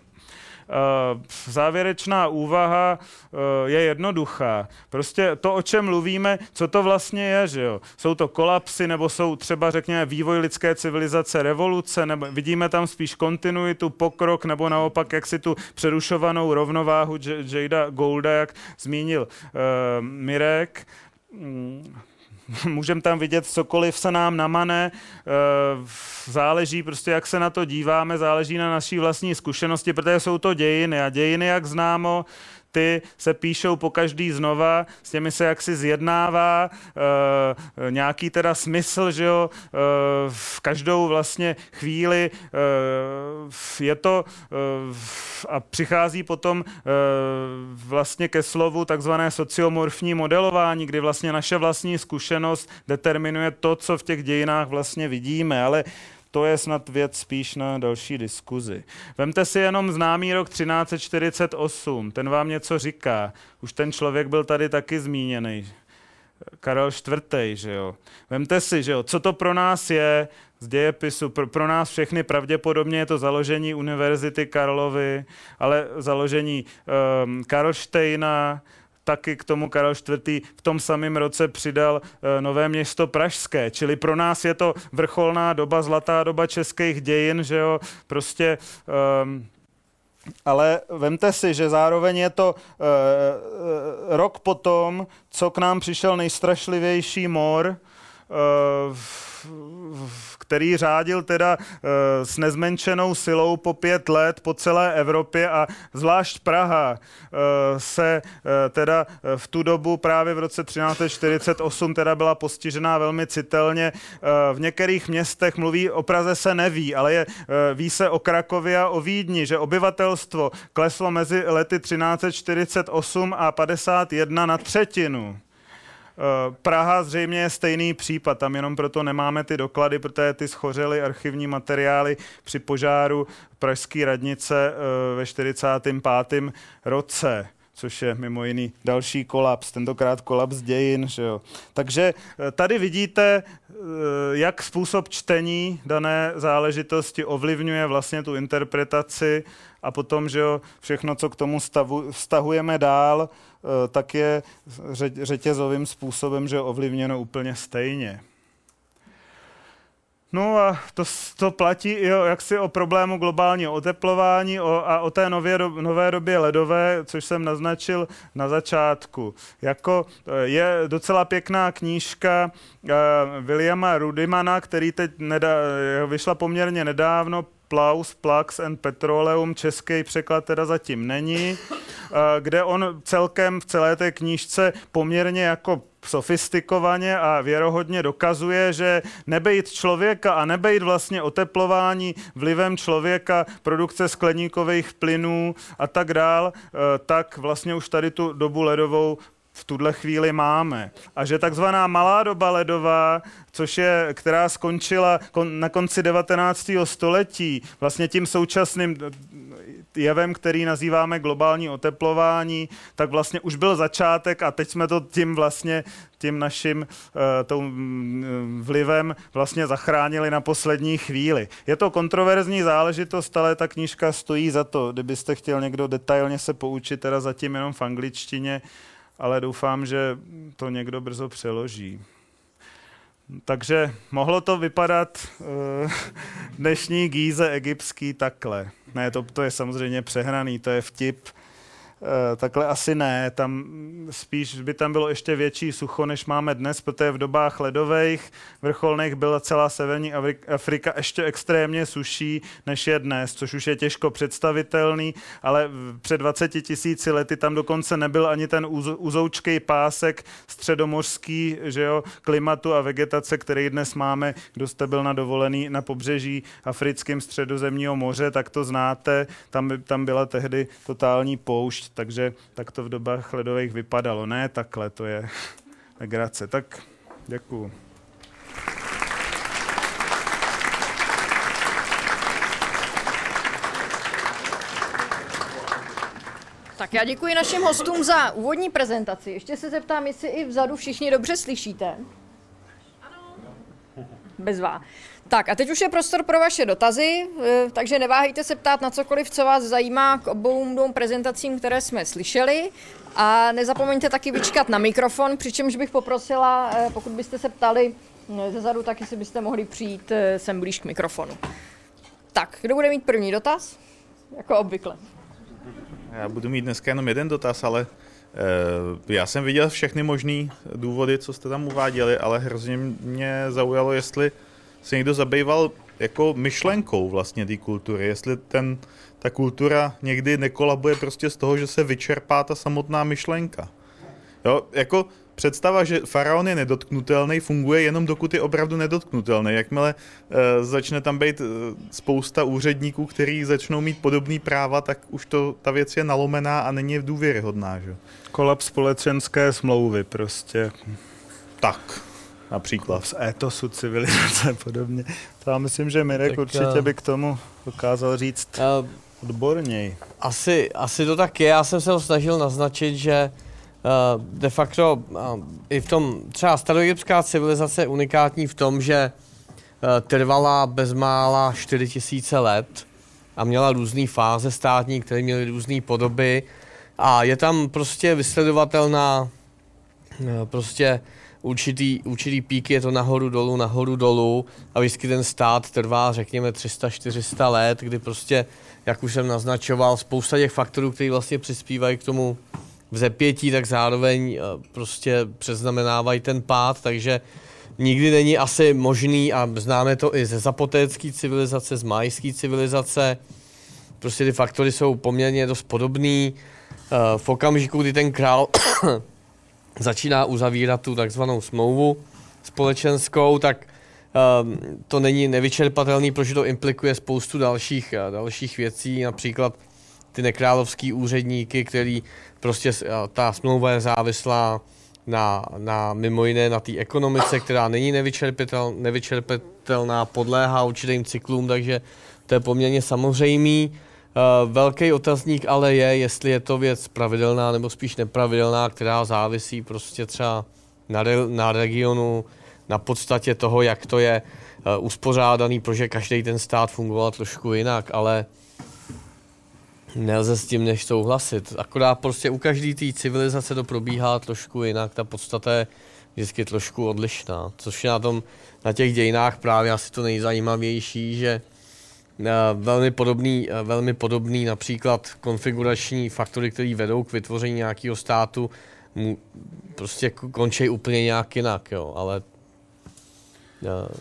Eh, závěrečná úvaha eh, je jednoduchá. Prostě to, o čem mluvíme, co to vlastně je, že jo? Jsou to kolapsy, nebo jsou třeba, řekněme, vývoj lidské civilizace, revoluce, nebo vidíme tam spíš kontinuitu, pokrok, nebo naopak, jak si tu přerušovanou rovnováhu Jada Golda, jak zmínil uh, Mirek. Můžeme tam vidět cokoliv se nám namane, záleží prostě, jak se na to díváme, záleží na naší vlastní zkušenosti, protože jsou to dějiny a dějiny, jak známo, ty se píšou po každý znova, s těmi se jaksi zjednává e, nějaký teda smysl, že jo, e, v každou vlastně chvíli e, je to e, a přichází potom e, vlastně ke slovu takzvané sociomorfní modelování, kdy vlastně naše vlastní zkušenost determinuje to, co v těch dějinách vlastně vidíme, ale to je snad věc spíš na další diskuzi. Vemte si jenom známý rok 1348, ten vám něco říká. Už ten člověk byl tady taky zmíněný. Karel IV., že jo. Vemte si, že jo, co to pro nás je z dějepisu. Pro, pro nás všechny pravděpodobně je to založení Univerzity Karlovy, ale založení um, Karlštejna, taky k tomu Karel IV. v tom samém roce přidal eh, Nové město Pražské, čili pro nás je to vrcholná doba, zlatá doba českých dějin, že jo, prostě um, ale vemte si, že zároveň je to uh, uh, rok potom, co k nám přišel nejstrašlivější mor, uh, který řádil teda eh, s nezmenšenou silou po pět let po celé Evropě a zvlášť Praha eh, se eh, teda v tu dobu právě v roce 1348 teda byla postižená velmi citelně. V některých městech mluví o Praze se neví, ale je, ví se o Krakově a o Vídni, že obyvatelstvo kleslo mezi lety 1348 a 51 na třetinu. Eh, Praha zřejmě je stejný případ, tam jenom proto nemáme ty doklady, protože ty schořely archivní materiály při požáru Pražské radnice eh, ve 45. roce což je mimo jiný další kolaps, tentokrát kolaps dějin. Že jo. Takže eh, tady vidíte, jak způsob čtení dané záležitosti ovlivňuje vlastně tu interpretaci a potom, že jo, všechno, co k tomu stavu, vztahujeme dál, Eh, tak je řetězovým způsobem, že ovlivněno úplně stejně. No a to, to platí i o, jaksi o problému globálního oteplování o, a o té nově, nové době ledové, což jsem naznačil na začátku. Jako eh, je docela pěkná knížka uh, Williama Rudimana, který teď nedá, vyšla poměrně nedávno, Plaus, Plux and Petroleum, český překlad teda zatím není, eh, kde on celkem v celé té knížce poměrně jako sofistikovaně a věrohodně dokazuje, že nebejt člověka a nebejt vlastně oteplování vlivem člověka, produkce skleníkových plynů a tak dál, eh, tak vlastně už tady tu dobu ledovou v tuhle chvíli máme. A že takzvaná malá doba ledová, což je, která skončila kon, na konci 19. století, vlastně tím současným jevem, který nazýváme globální oteplování, tak vlastně už byl začátek a teď jsme to tím vlastně tím naším uh, tím vlivem vlastně zachránili na poslední chvíli. Je to kontroverzní záležitost, ale ta knížka stojí za to. Kdybyste chtěl někdo detailně se poučit, teda zatím jenom v angličtině, ale doufám, že to někdo brzo přeloží. Takže mohlo to vypadat uh, dnešní gíze egyptský takhle. Ne, to, to je samozřejmě přehraný, to je vtip, Eh, takhle asi ne, tam spíš by tam bylo ještě větší sucho, než máme dnes, protože v dobách ledových vrcholných byla celá severní Afrika ještě extrémně suší, než je dnes, což už je těžko představitelný, ale před 20 tisíci lety tam dokonce nebyl ani ten uzoučký pásek středomořský že jo, klimatu a vegetace, který dnes máme. Kdo jste byl na dovolený na pobřeží africkým středozemního moře, tak to znáte, tam, tam byla tehdy totální poušť takže tak to v dobách ledových vypadalo. Ne takhle, to je legrace. Tak děkuju. Tak já děkuji našim hostům za úvodní prezentaci. Ještě se zeptám, jestli i vzadu všichni dobře slyšíte. Bezvá. Tak a teď už je prostor pro vaše dotazy, eh, takže neváhejte se ptát na cokoliv, co vás zajímá k obou dvou prezentacím, které jsme slyšeli. A nezapomeňte taky vyčkat na mikrofon, přičemž bych poprosila, eh, pokud byste se ptali eh, ze zadu, tak jestli byste mohli přijít sem blíž k mikrofonu. Tak, kdo bude mít první dotaz? Jako obvykle. Já budu mít dneska jenom jeden dotaz, ale Já jsem viděl všechny možné důvody, co jste tam uváděli, ale hrozně mě zaujalo, jestli se někdo zabýval jako myšlenkou vlastně té kultury, jestli ten, ta kultura někdy nekolabuje prostě z toho, že se vyčerpá ta samotná myšlenka. Jo, jako představa, že faraon je nedotknutelný, funguje jenom dokud je opravdu nedotknutelný. Jakmile e, začne tam být e, spousta úředníků, kteří začnou mít podobný práva, tak už to, ta věc je nalomená a není důvěryhodná. Že? Kolaps společenské smlouvy prostě. Tak, například. Z etosu civilizace podobně. To já myslím, že Mirek tak, určitě by k tomu dokázal říct uh, odborněji. Asi, asi to tak je. Já jsem se ho snažil naznačit, že uh, de facto uh, i v tom třeba staroegyptská civilizace je unikátní v tom, že uh, trvala bezmála 4000 let a měla různé fáze státní, které měly různé podoby. A je tam prostě vysledovatelná prostě určitý, určitý pík je to nahoru dolů, nahoru dolů. A vždycky ten stát trvá řekněme 300-400 let, kdy prostě, jak už jsem naznačoval, spousta těch faktorů, které vlastně přispívají k tomu vzepětí, tak zároveň eh, prostě přeznamenávají ten pád, takže nikdy není asi možný, a známe to i ze zapotécké civilizace, z majské civilizace, prostě ty faktory jsou poměrně dost podobný. Eh, v okamžiku, kdy ten král začíná uzavírat tu takzvanou smlouvu společenskou, tak um, to není nevyčerpatelný, protože to implikuje spoustu dalších, uh, dalších věcí, například ty nekrálovský úředníky, který prostě uh, ta smlouva je závislá na, na mimo jiné na té ekonomice, která není nevyčerpitel, nevyčerpitelná, podléhá určitým cyklům, takže to je poměrně samozřejmý. Uh, velký otazník ale je, jestli je to věc pravidelná nebo spíš nepravidelná, která závisí prostě třeba na, re, na regionu, na podstatě toho, jak to je uh, uspořádaný, protože každý ten stát fungoval trošku jinak, ale nelze s tím než souhlasit. Akorát prostě u každé té civilizace to probíhá trošku jinak, ta podstata je vždycky trošku odlišná, což je na tom, na těch dějinách právě asi to nejzajímavější, že Eh, velmi podobný, eh, velmi podobný například konfigurační faktory, které vedou k vytvoření nějakého státu, prostě končí úplně nějak jinak, jo, ale uh,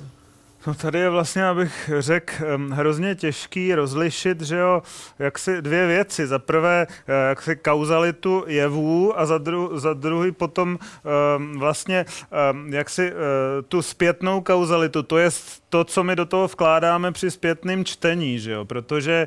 No tady je vlastně, abych řekl, hrozně těžký rozlišit, že jo, jak si dvě věci. Za prvé, eh, jak si kauzalitu jevů a za, dru, za druhý potom vlastně jak si uh, tu zpětnou kauzalitu, to je to, co my do toho vkládáme při zpětném čtení, že jo, protože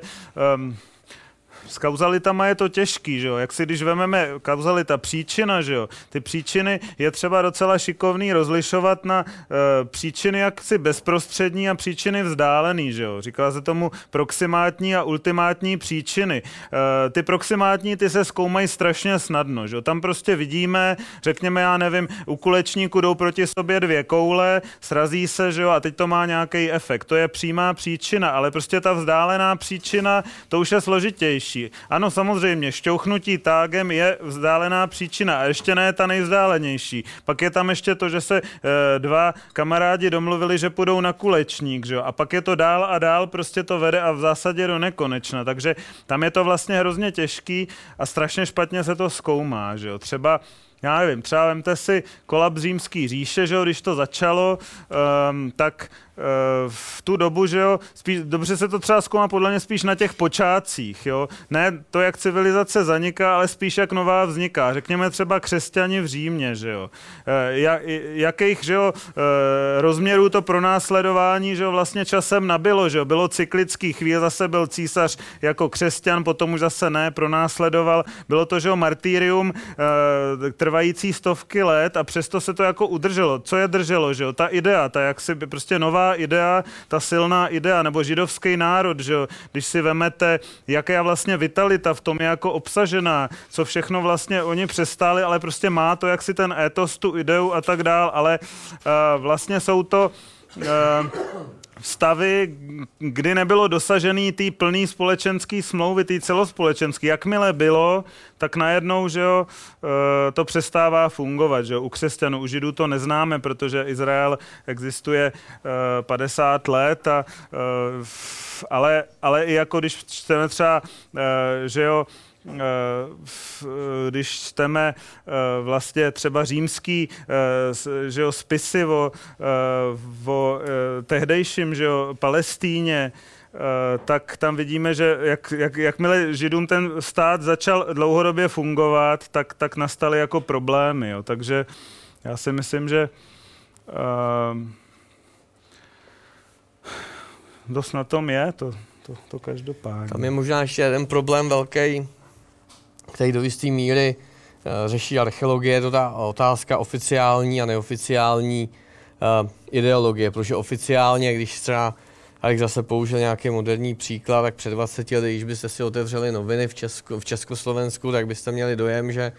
s kauzalitama je to těžký, že jo? Jak si když vezmeme kauzalita příčina, že jo? Ty příčiny je třeba docela šikovný rozlišovat na uh, příčiny jaksi bezprostřední a příčiny vzdálený, že jo? Říká se tomu proximátní a ultimátní příčiny. Uh, ty proximátní, ty se zkoumají strašně snadno, že jo? Tam prostě vidíme, řekněme, já nevím, u kulečníku jdou proti sobě dvě koule, srazí se, že jo? A teď to má nějaký efekt. To je přímá příčina, ale prostě ta vzdálená příčina, to už je složitější nejbližší. Ano, samozřejmě, šťouchnutí tágem je vzdálená příčina a ještě ne ta nejvzdálenější. Pak je tam ještě to, že se e, dva kamarádi domluvili, že půjdou na kulečník, že jo? a pak je to dál a dál, prostě to vede a v zásadě do nekonečna. Takže tam je to vlastně hrozně těžký a strašně špatně se to zkoumá. Že jo? Třeba já nevím, třeba vemte si kolaps římský říše, že jo, když to začalo, um, tak v tu dobu, že jo, spíš, dobře se to třeba zkoumá podle mě spíš na těch počátcích, jo, ne to, jak civilizace zaniká, ale spíš jak nová vzniká. Řekněme třeba křesťani v Římě, že jo. Jak, jakých, že jo, rozměrů to pronásledování, že jo, vlastně časem nabilo, že jo, bylo cyklický, chvíle zase byl císař jako křesťan, potom už zase ne, pronásledoval, bylo to, že jo, martýrium trvající stovky let a přesto se to jako udrželo. Co je drželo, že jo, ta idea, ta jak si prostě nová idea, ta silná idea, nebo židovský národ, že když si vemete, jaká je vlastně vitalita v tom je jako obsažená, co všechno vlastně oni přestáli, ale prostě má to, jak si ten etos, tu ideu a tak dál, ale uh, vlastně jsou to uh, stavy, kdy nebylo dosažený té plný společenský smlouvy, té celospolečenský. Jakmile bylo, tak najednou, že jo, eh, to přestává fungovat, že jo. U křesťanů, u židů to neznáme, protože Izrael existuje 50 eh, let a eh, ale, ale i jako když čteme třeba, že jo, když čteme vlastně třeba římský že jo, spisy o, o tehdejším že jo, Palestíně, tak tam vidíme, že jak, jak, jakmile Židům ten stát začal dlouhodobě fungovat, tak, tak nastaly jako problémy. Jo. Takže já si myslím, že dost na tom je, to, to, to každopádně. Tam je možná ještě jeden problém velký, který do jisté míry uh, řeší archeologie, to ta otázka oficiální a neoficiální uh, ideologie, protože oficiálně, když třeba a jak zase použil nějaký moderní příklad, tak před 20 lety, když byste si otevřeli noviny v, Česku, v Československu, tak byste měli dojem, že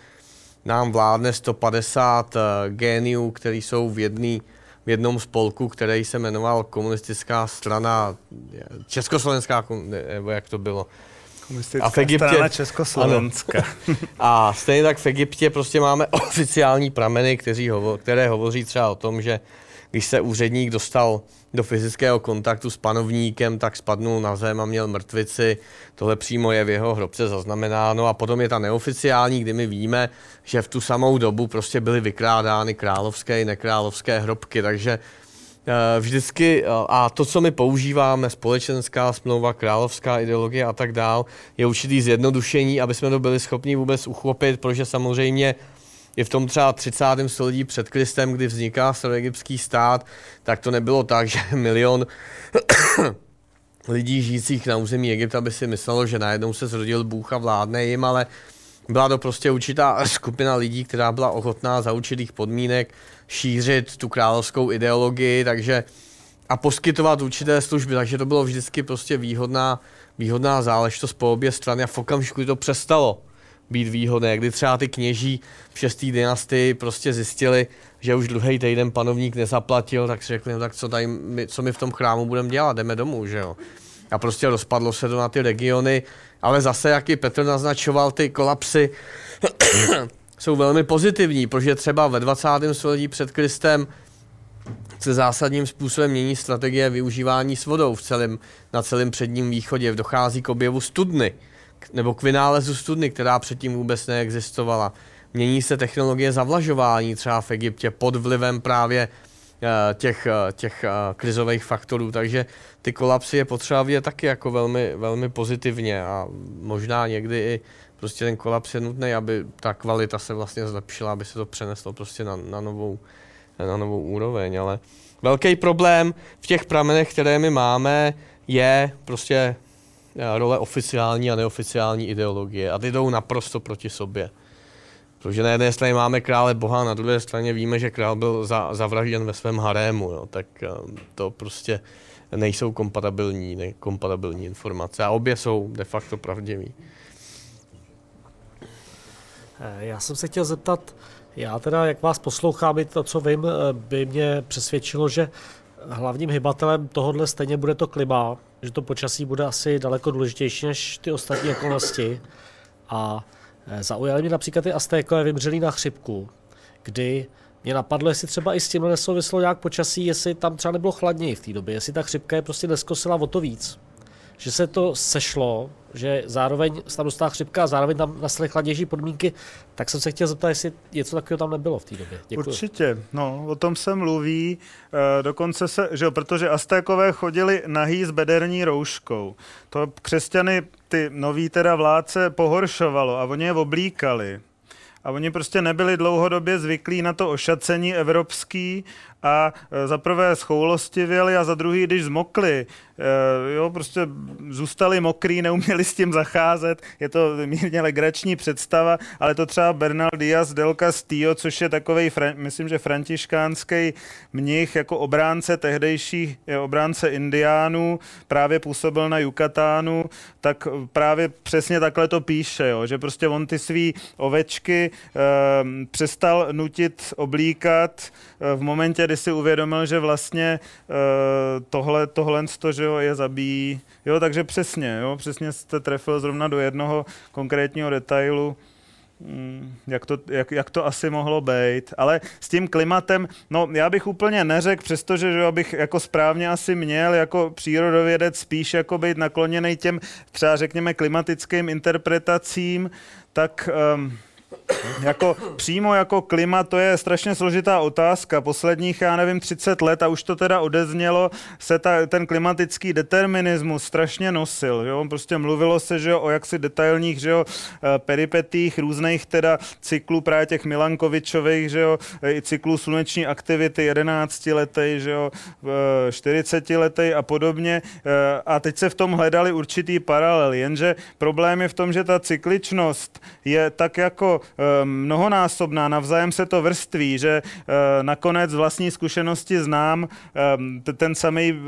nám vládne 150 uh, eh, géniů, který jsou v jedný, v jednom spolku, který se jmenoval komunistická strana, Československá, nebo jak to bylo. Komunistická a v Egyptě, strana Československa. A stejně tak v Egyptě prostě máme oficiální prameny, kteří hovo, které hovoří třeba o tom, že když se úředník dostal do fyzického kontaktu s panovníkem, tak spadnul na zem a měl mrtvici. Tohle přímo je v jeho hrobce zaznamenáno. A potom je ta neoficiální, kdy my víme, že v tu samou dobu prostě byly vykrádány královské i nekrálovské hrobky. Takže vždycky, eh, a to, co my používáme, společenská smlouva, královská ideologie a tak dál, je určitý zjednodušení, aby jsme to byli schopni vůbec uchopit, protože samozřejmě je v tom třeba 30. století před Kristem, kdy vzniká staroegyptský stát, tak to nebylo tak, že milion lidí žijících na území Egypta by si myslelo, že najednou se zrodil Bůh a vládne jim, ale byla to prostě určitá skupina lidí, která byla ochotná za určitých podmínek šířit tu královskou ideologii, takže a poskytovat určité služby, takže to bylo vždycky prostě výhodná, výhodná záležitost po obě strany a v okamžiku to přestalo být výhodné, kdy třeba ty kněží v šestý dynastii prostě zjistili, že už druhý týden panovník nezaplatil, tak si řekli, no tak co, tady my, co my v tom chrámu budeme dělat, jdeme domů, že jo. A prostě rozpadlo se to na ty regiony, ale zase, jak i Petr naznačoval, ty kolapsy jsou velmi pozitivní, protože třeba ve 20. století před Kristem se zásadním způsobem mění strategie využívání s vodou v celém, na celém předním východě. Dochází k objevu studny nebo k vynálezu studny, která předtím vůbec neexistovala. Mění se technologie zavlažování třeba v Egyptě pod vlivem právě eh, těch, eh, těch eh, krizových faktorů, takže ty kolapsy je potřeba vidět taky jako velmi, velmi pozitivně a možná někdy i prostě ten kolaps je nutný, aby ta kvalita se vlastně zlepšila, aby se to přeneslo prostě na, na, novou, na novou úroveň, ale velký problém v těch pramenech, které my máme, je prostě Eh, role oficiální a neoficiální ideologie a ty jdou naprosto proti sobě. Protože na jedné straně máme krále Boha, na druhé straně víme, že král byl za, zavražděn ve svém harému, jo, tak eh, to prostě nejsou kompatibilní, ne, kompatibilní informace a obě jsou de facto pravdivý. Eh, já jsem se chtěl zeptat, já teda, jak vás poslouchám, to, co vím, by mě přesvědčilo, že hlavním hybatelem tohohle stejně bude to klima, že to počasí bude asi daleko důležitější než ty ostatní okolnosti. A e, zaujaly mě například ty Aztékové vymřelí na chřipku, kdy mě napadlo, jestli třeba i s tím nesouvislo nějak počasí, jestli tam třeba nebylo chladněji v té době, jestli ta chřipka je prostě neskosila o to víc že se to sešlo, že zároveň dostala chřipka a zároveň tam nastaly chladnější podmínky, tak jsem se chtěl zeptat, jestli něco takového tam nebylo v té době. Děkuji. Určitě, no, o tom se mluví, e, dokonce se, že jo, protože Aztékové chodili nahý s bederní rouškou. To křesťany, ty noví teda vládce pohoršovalo a oni je oblíkali. A oni prostě nebyli dlouhodobě zvyklí na to ošacení evropský a e, za prvé schoulostivěli a za druhý, když zmokli, e, jo, prostě zůstali mokrý, neuměli s tím zacházet, je to mírně legrační představa, ale to třeba Bernal Díaz del Castillo, což je takový, myslím, že františkánský mnich jako obránce tehdejších, je obránce indiánů, právě působil na Yucatánu, tak právě přesně takhle to píše, jo, že prostě on ty svý ovečky e, přestal nutit oblíkat e, v momentě, kdy si uvědomil, že vlastně uh, tohle, tohle to, že jo, je zabíjí. Jo, takže přesně, jo, přesně jste trefil zrovna do jednoho konkrétního detailu. Hmm, jak to, jak, jak to asi mohlo být. Ale s tím klimatem, no já bych úplně neřekl, přestože že bych jako správně asi měl jako přírodovědec spíš jako být nakloněný těm třeba řekněme klimatickým interpretacím, tak um, jako přímo jako klima, to je strašně složitá otázka. Posledních, já nevím, 30 let, a už to teda odeznělo, se ta, ten klimatický determinismus strašně nosil. Že jo? Prostě mluvilo se že jo, o jaksi detailních že jo, eh, peripetích různých teda cyklů právě těch Milankovičových, že jo, i cyklů sluneční aktivity 11 letý, že jo, 40 letý a podobně. Eh, a teď se v tom hledali určitý paralel, jenže problém je v tom, že ta cykličnost je tak jako Eh, mnohonásobná, navzájem se to vrství, že eh, nakonec vlastní zkušenosti znám, eh, ten samý,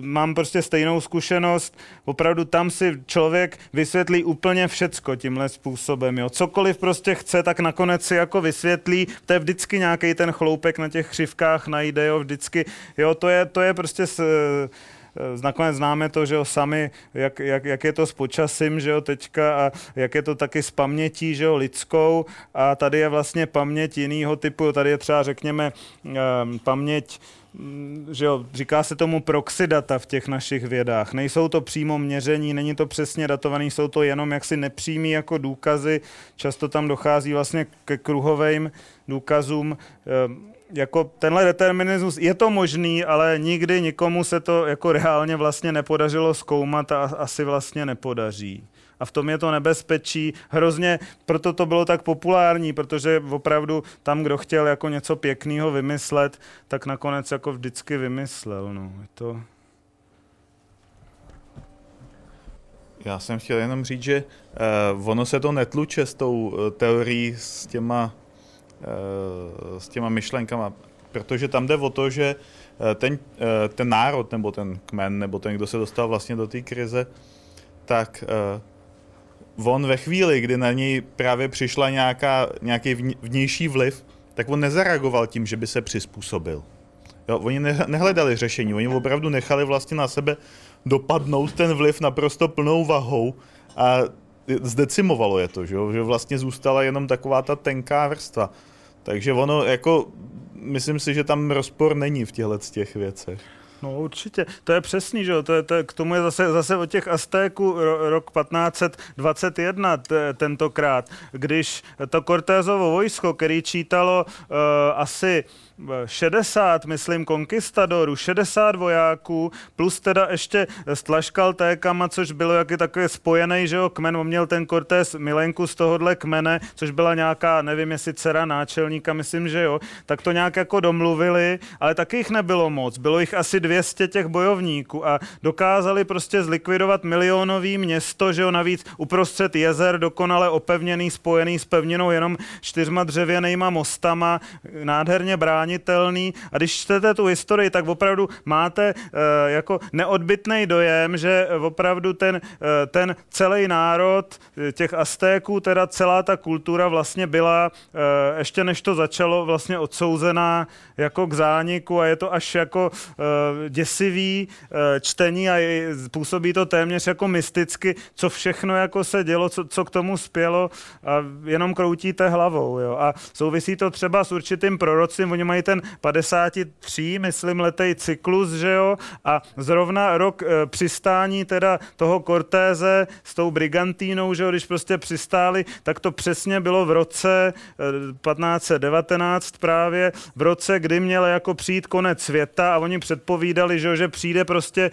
mám prostě stejnou zkušenost, opravdu tam si člověk vysvětlí úplně všecko tímhle způsobem, jo. Cokoliv prostě chce, tak nakonec si jako vysvětlí, to je vždycky nějaký ten chloupek na těch křivkách najde, jo, vždycky, jo, to je, to je prostě s, nakonec známe to, že jo, sami, jak, jak, jak je to s počasím, že jo, teďka a jak je to taky s pamětí, že jo, lidskou a tady je vlastně paměť jiného typu, tady je třeba, řekněme, ehm, paměť mm, že jo, říká se tomu proxy data v těch našich vědách. Nejsou to přímo měření, není to přesně datovaný, jsou to jenom jaksi nepřímý jako důkazy. Často tam dochází vlastně ke kruhovým důkazům. Jako tenhle determinismus, je to možný, ale nikdy nikomu se to jako reálně vlastně nepodařilo zkoumat a asi vlastně nepodaří. A v tom je to nebezpečí. Hrozně, proto to bylo tak populární, protože opravdu tam, kdo chtěl jako něco pěkného vymyslet, tak nakonec jako vždycky vymyslel. No. Je to... Já jsem chtěl jenom říct, že uh, ono se to netluče s tou uh, teorií s těma s těma myšlenkama, protože tam jde o to, že eh, ten, eh, ten národ nebo ten kmen nebo ten, kdo se dostal vlastně do té krize, tak eh, on ve chvíli, kdy na něj právě přišla nějaká, nějaký vnější vliv, tak on nezareagoval tím, že by se přizpůsobil. Jo, oni nehledali řešení, oni opravdu nechali vlastně na sebe dopadnout ten vliv naprosto plnou vahou a zdecimovalo je to, že, že vlastně zůstala jenom taková ta tenká vrstva. Takže ono jako, myslím si, že tam rozpor není v těchto těch věcech. No určitě, to je přesný, že jo, to je, to k tomu je zase, zase od těch Aztéků ro, rok 1521 t, tentokrát, když to Cortézovo vojsko, který čítalo uh, asi 60, myslím, konkistadorů, 60 vojáků, plus teda ještě s tlaškaltékama, což bylo jaký takový spojený, že jo, kmen, on měl ten Cortés milenku z tohohle kmene, což byla nějaká, nevím, jestli dcera náčelníka, myslím, že jo, tak to nějak jako domluvili, ale taky jich nebylo moc, bylo jich asi 200 těch bojovníků a dokázali prostě zlikvidovat milionový město, že jo, navíc uprostřed jezer, dokonale opevněný, spojený s pevninou jenom čtyřma dřevěnýma mostama, nádherně brání zranitelný. A když čtete tu historii, tak opravdu máte uh, jako neodbitný dojem, že opravdu ten, uh, ten celý národ eh, těch Aztéků, teda celá ta kultura vlastně byla, ještě než to začalo, vlastně odsouzená jako k zániku a je to až jako uh, děsivý uh, čtení a působí to téměř jako mysticky, co všechno jako se dělo, co, co k tomu spělo a jenom kroutíte hlavou. Jo. A souvisí to třeba s určitým prorocím, oni mají ten 53, myslím, letej cyklus, že jo, a zrovna rok e, přistání teda toho Cortéze s tou brigantínou, že jo, když prostě přistáli, tak to přesně bylo v roce e, 1519 právě, v roce, kdy měl jako přijít konec světa a oni předpovídali, že, že přijde prostě e,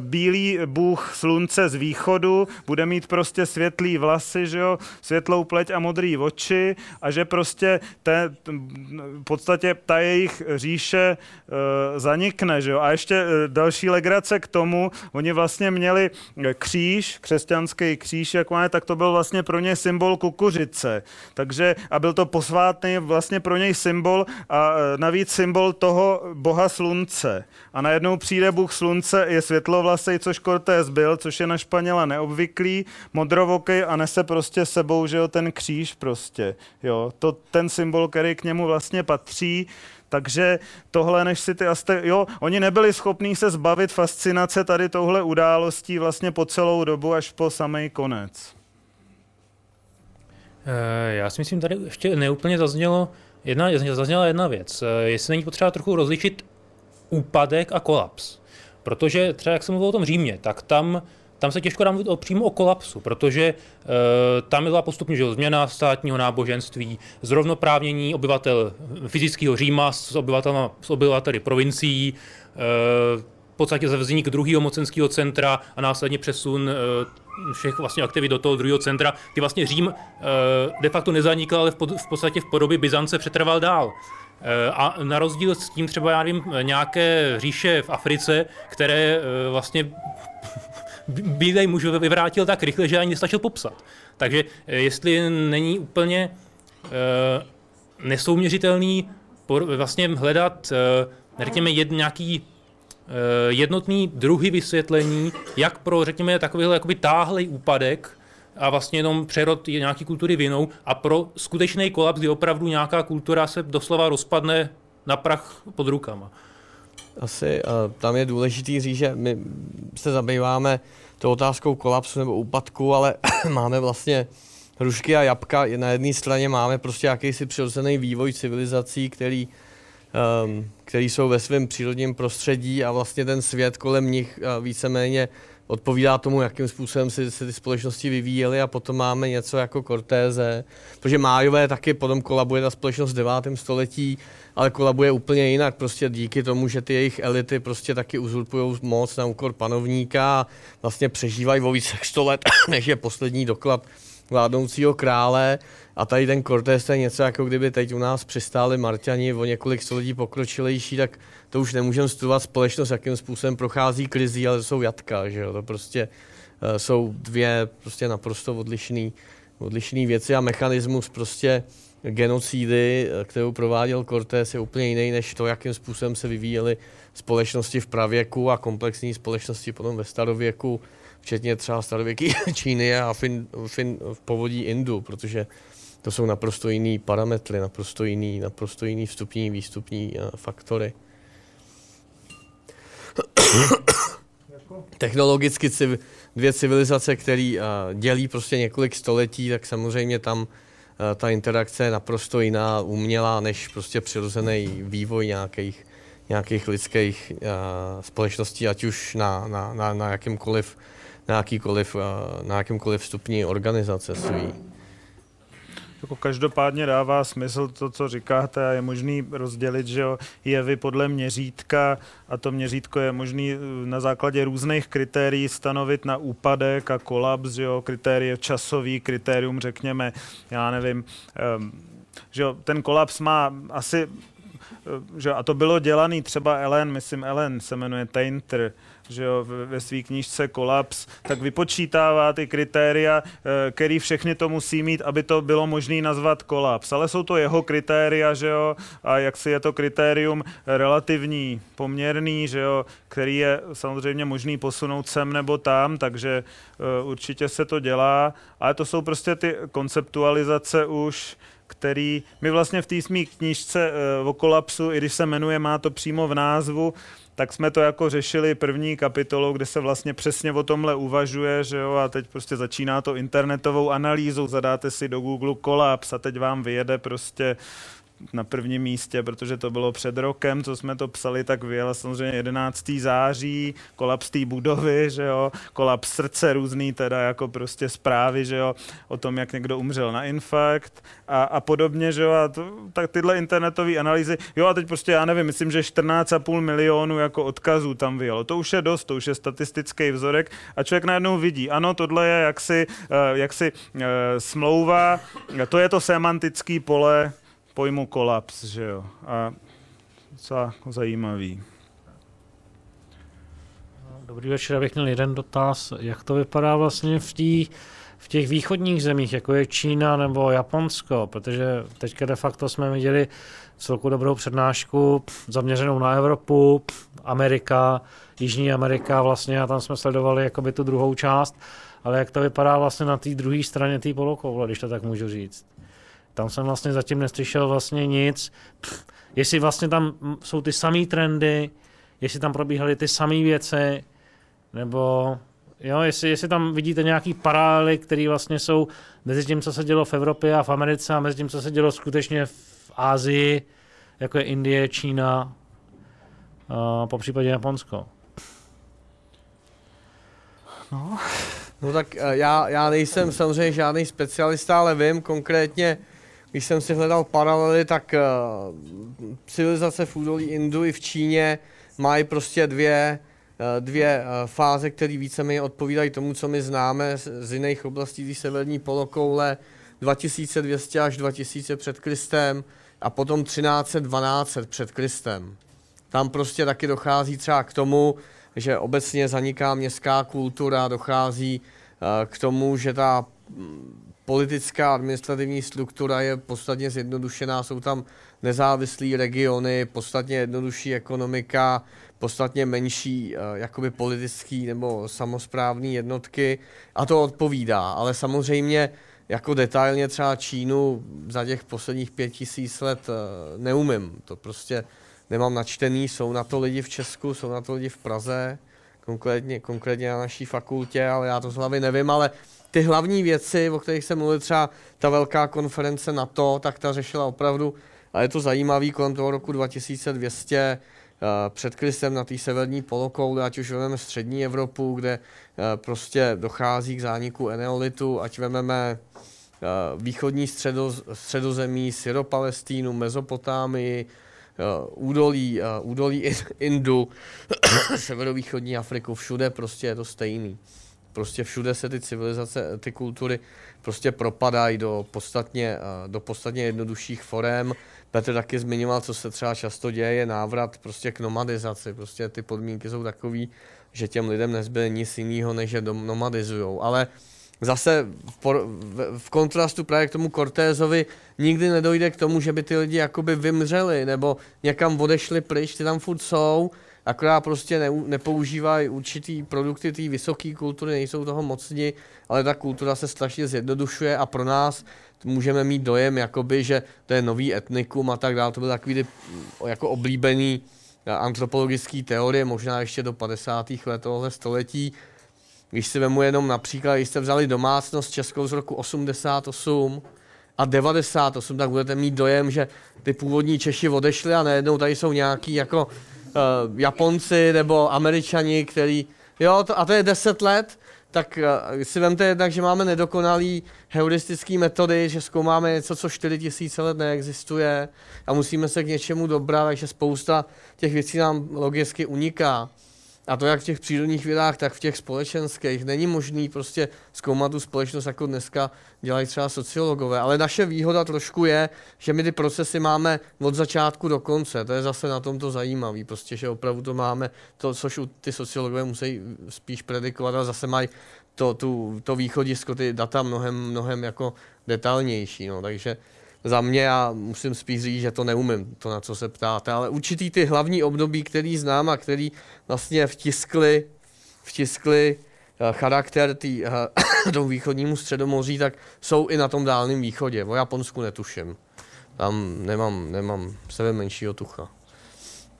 bílý bůh slunce z východu, bude mít prostě světlý vlasy, že jo, světlou pleť a modrý oči a že prostě te, v podstatě ta jejich říše uh, zanikne. Že jo? A ještě uh, další legrace k tomu, oni vlastně měli eh, kříž, křesťanský kříž, jak máme, tak to byl vlastně pro ně symbol kukuřice. Takže a byl to posvátný vlastně pro něj symbol a uh, navíc symbol toho boha slunce. A najednou přijde bůh slunce, je světlovlasej, což Cortés byl, což je na Španěla neobvyklý, modrovokej a nese prostě sebou, že jo, ten kříž prostě. Jo, to ten symbol, který k němu vlastně patří, takže tohle, než si ty Azte... Jo, oni nebyli schopní se zbavit fascinace tady touhle událostí vlastně po celou dobu až po samý konec. Eh, já si myslím, tady ještě neúplně zaznělo jedna, zazněla jedna věc. Eh, jestli není potřeba trochu rozlišit úpadek a kolaps. Protože třeba, jak jsem mluvil o tom Římě, tak tam tam se těžko dá mluvit o, přímo o kolapsu, protože e, tam byla postupně že, změna státního náboženství, zrovnoprávnění obyvatel fyzického Říma s, s obyvateli provincií, e, podstatě vznik druhého mocenského centra a následně přesun e, všech vlastně aktivit do toho druhého centra, kdy vlastně Řím e, de facto nezanikl, ale v, pod, v podstatě v podobě Byzance přetrval dál. A na rozdíl s tím třeba, já nevím, nějaké říše v Africe, které vlastně bílej muž vyvrátil tak rychle, že ani nestačil popsat. Takže eh, jestli není úplně nesouměřitelný vlastně hledat, řekněme, nějaký jednotný druhy vysvětlení, jak pro, řekněme, takovýhle jakoby táhlej úpadek a vlastně jenom přerod nějaký kultury vinou a pro skutečný kolaps, kdy opravdu nějaká kultura se doslova rozpadne na prach pod rukama asi uh, tam je důležitý říct, že my se zabýváme tou otázkou kolapsu nebo úpadku, ale máme vlastně hrušky a jabka. Na jedné straně máme prostě jakýsi přirozený vývoj civilizací, který, um, který jsou ve svém přírodním prostředí a vlastně ten svět kolem nich uh, víceméně odpovídá tomu, jakým způsobem se, se ty společnosti vyvíjely a potom máme něco jako Cortéze, protože Májové taky potom kolabuje ta společnost v 9. století, ale kolabuje úplně jinak, prostě díky tomu, že ty jejich elity prostě taky uzurpují moc na úkor panovníka a vlastně přežívají o více 100 let, než je poslední doklad vládnoucího krále. A tady ten Cortés je něco, jako kdyby teď u nás přistáli Marťani o několik století pokročilejší, tak to už nemůžeme studovat společnost, jakým způsobem prochází krizí, ale to jsou jatka, že jo? To prostě uh, jsou dvě prostě naprosto odlišné odlišný věci a mechanismus prostě genocidy, eh, kterou prováděl Cortés, je úplně jiný než to, jakým způsobem se vyvíjely společnosti v pravěku a komplexní společnosti potom ve starověku, včetně třeba starověké Číny a fin, fin, v povodí Indu, protože to jsou naprosto jiný parametry, naprosto jiný, naprosto jiný vstupní, výstupní uh, faktory. Technologicky civ, dvě civilizace, které uh, dělí prostě několik století, tak samozřejmě tam uh, ta interakce je naprosto jiná, umělá, než prostě přirozený vývoj nějakých, nějakých lidských uh, společností, ať už na, na, na, na jakýmkoliv na, jakýkoliv, na jakýmkoliv stupni organizace svý. Jako každopádně dává smysl to, co říkáte a je možný rozdělit, že jo, jevy podle měřítka a to měřítko je možný eh, na základě různých kritérií stanovit na úpadek a kolaps, že jo, kritérie časový, kritérium řekněme, já nevím, um, že jo, ten kolaps má asi, eh, že, a to bylo dělaný třeba Ellen, myslím Ellen se jmenuje Tainter, že jo, ve své knížce Kolaps, tak vypočítává ty kritéria, eh, který všechny to musí mít, aby to bylo možné nazvat kolaps. Ale jsou to jeho kritéria, že jo, a jak si je to kritérium relativní, poměrný, že jo, který je samozřejmě možný posunout sem nebo tam, takže uh, určitě se to dělá, ale to jsou prostě ty konceptualizace už, který my vlastně v té smí knížce uh, o kolapsu, i když se jmenuje, má to přímo v názvu, tak jsme to jako řešili první kapitolou, kde se vlastně přesně o tomhle uvažuje, že jo, a teď prostě začíná to internetovou analýzou, zadáte si do Google kolaps a teď vám vyjede prostě na prvním místě, protože to bylo před rokem, co jsme to psali, tak vyjela samozřejmě 11. září, kolaps té budovy, že jo, kolaps srdce různý, teda jako prostě zprávy, že jo, o tom, jak někdo umřel na infarkt a, a podobně, že jo, a to, tak tyhle internetové analýzy, jo a teď prostě já nevím, myslím, že 14,5 milionů jako odkazů tam vyjelo, to už je dost, to už je statistický vzorek a člověk najednou vidí, ano, tohle je jaksi, eh, jaksi eh, smlouva, to je to semantický pole, pojmu kolaps, že jo. A docela zajímavý. Dobrý večer, já bych měl jeden dotaz. Jak to vypadá vlastně v, tý, v těch východních zemích, jako je Čína nebo Japonsko, protože teďka de facto jsme viděli celku dobrou přednášku zaměřenou na Evropu, Amerika, Jižní Amerika vlastně a tam jsme sledovali jakoby tu druhou část, ale jak to vypadá vlastně na té druhé straně té polokoule, když to tak můžu říct. Tam jsem vlastně zatím neslyšel vlastně nic. Pff, jestli vlastně tam jsou ty samé trendy, jestli tam probíhaly ty samé věci, nebo Jo, jestli, jestli tam vidíte nějaký paralely, které vlastně jsou mezi tím, co se dělo v Evropě a v Americe a mezi tím, co se dělo skutečně v Ázii, jako je Indie, Čína, uh, po případě Japonsko. No tak eh, já, já nejsem samozřejmě žádný specialista, ale vím konkrétně, když jsem si hledal paralely, tak uh, civilizace v údolí Indu i v Číně mají prostě dvě, uh, dvě uh, fáze, které víceméně odpovídají tomu, co my známe z, z jiných oblastí té severní polokoule, 2200 až 2000 před Kristem a potom 1300 před Kristem. Tam prostě taky dochází třeba k tomu, že obecně zaniká městská kultura, dochází uh, k tomu, že ta mm, politická administrativní struktura je podstatně zjednodušená, jsou tam nezávislé regiony, podstatně jednodušší ekonomika, podstatně menší uh, jakoby politický nebo samozprávní jednotky. A to odpovídá, ale samozřejmě jako detailně třeba Čínu za těch posledních pět tisíc let uh, neumím, to prostě nemám načtený, jsou na to lidi v Česku, jsou na to lidi v Praze, konkrétně, konkrétně na naší fakultě, ale já to z hlavy nevím, ale ty hlavní věci, o kterých jsem mluvil, třeba ta velká konference NATO, tak ta řešila opravdu, a je to zajímavý, kolem toho roku 2200 uh, před Kristem na té severní polokouli, ať už vezmeme střední Evropu, kde uh, prostě dochází k zániku eneolitu, ať vezmeme uh, východní středo, středozemí, Syropalestínu, Mezopotámii, údolí, údolí Indu, severovýchodní Afriku, všude prostě je to stejný. Prostě všude se ty civilizace, ty kultury prostě propadají do podstatně, uh, do podstatně jednodušších forem. Petr taky zmiňoval, co se třeba často děje, je návrat prostě k nomadizaci. Prostě ty podmínky jsou takové, že těm lidem nezbyde nic jiného, než že nomadizují. Ale zase v, por, v, v kontrastu právě k tomu Cortézovi nikdy nedojde k tomu, že by ty lidi jakoby vymřeli nebo někam odešli pryč, ty tam furt jsou, akorát prostě ne, nepoužívají určitý produkty té vysoké kultury, nejsou toho mocni, ale ta kultura se strašně zjednodušuje a pro nás můžeme mít dojem, jakoby, že to je nový etnikum a tak dále. To byl takový ty, jako oblíbený antropologický teorie, možná ještě do 50. let tohohle století, když si vemu jenom například, když jste vzali domácnost Českou z roku 88 a 98, tak budete mít dojem, že ty původní Češi odešli a najednou tady jsou nějaký jako uh, Japonci nebo Američani, který, jo, to, a to je 10 let, tak uh, si vemte jednak, že máme nedokonalý heuristický metody, že zkoumáme něco, co 4000 let neexistuje a musíme se k něčemu dobrat, takže spousta těch věcí nám logicky uniká. A to jak v těch přírodních vědách, tak v těch společenských. Není možný prostě zkoumat tu společnost, jako dneska dělají třeba sociologové. Ale naše výhoda trošku je, že my ty procesy máme od začátku do konce. To je zase na tom to zajímavé. Prostě, že opravdu to máme, to, což ty sociologové musí spíš predikovat, ale zase mají to, tu, to východisko, ty data mnohem, mnohem jako detailnější. No. Takže za mě já musím spíš říct, že to neumím, to na co se ptáte, ale určitý ty hlavní období, který znám a který vlastně vtiskli, vtiskli uh, charakter tý, tomu východnímu středomoří, tak jsou i na tom dálném východě. O Japonsku netuším. Tam nemám, nemám sebe menšího tucha.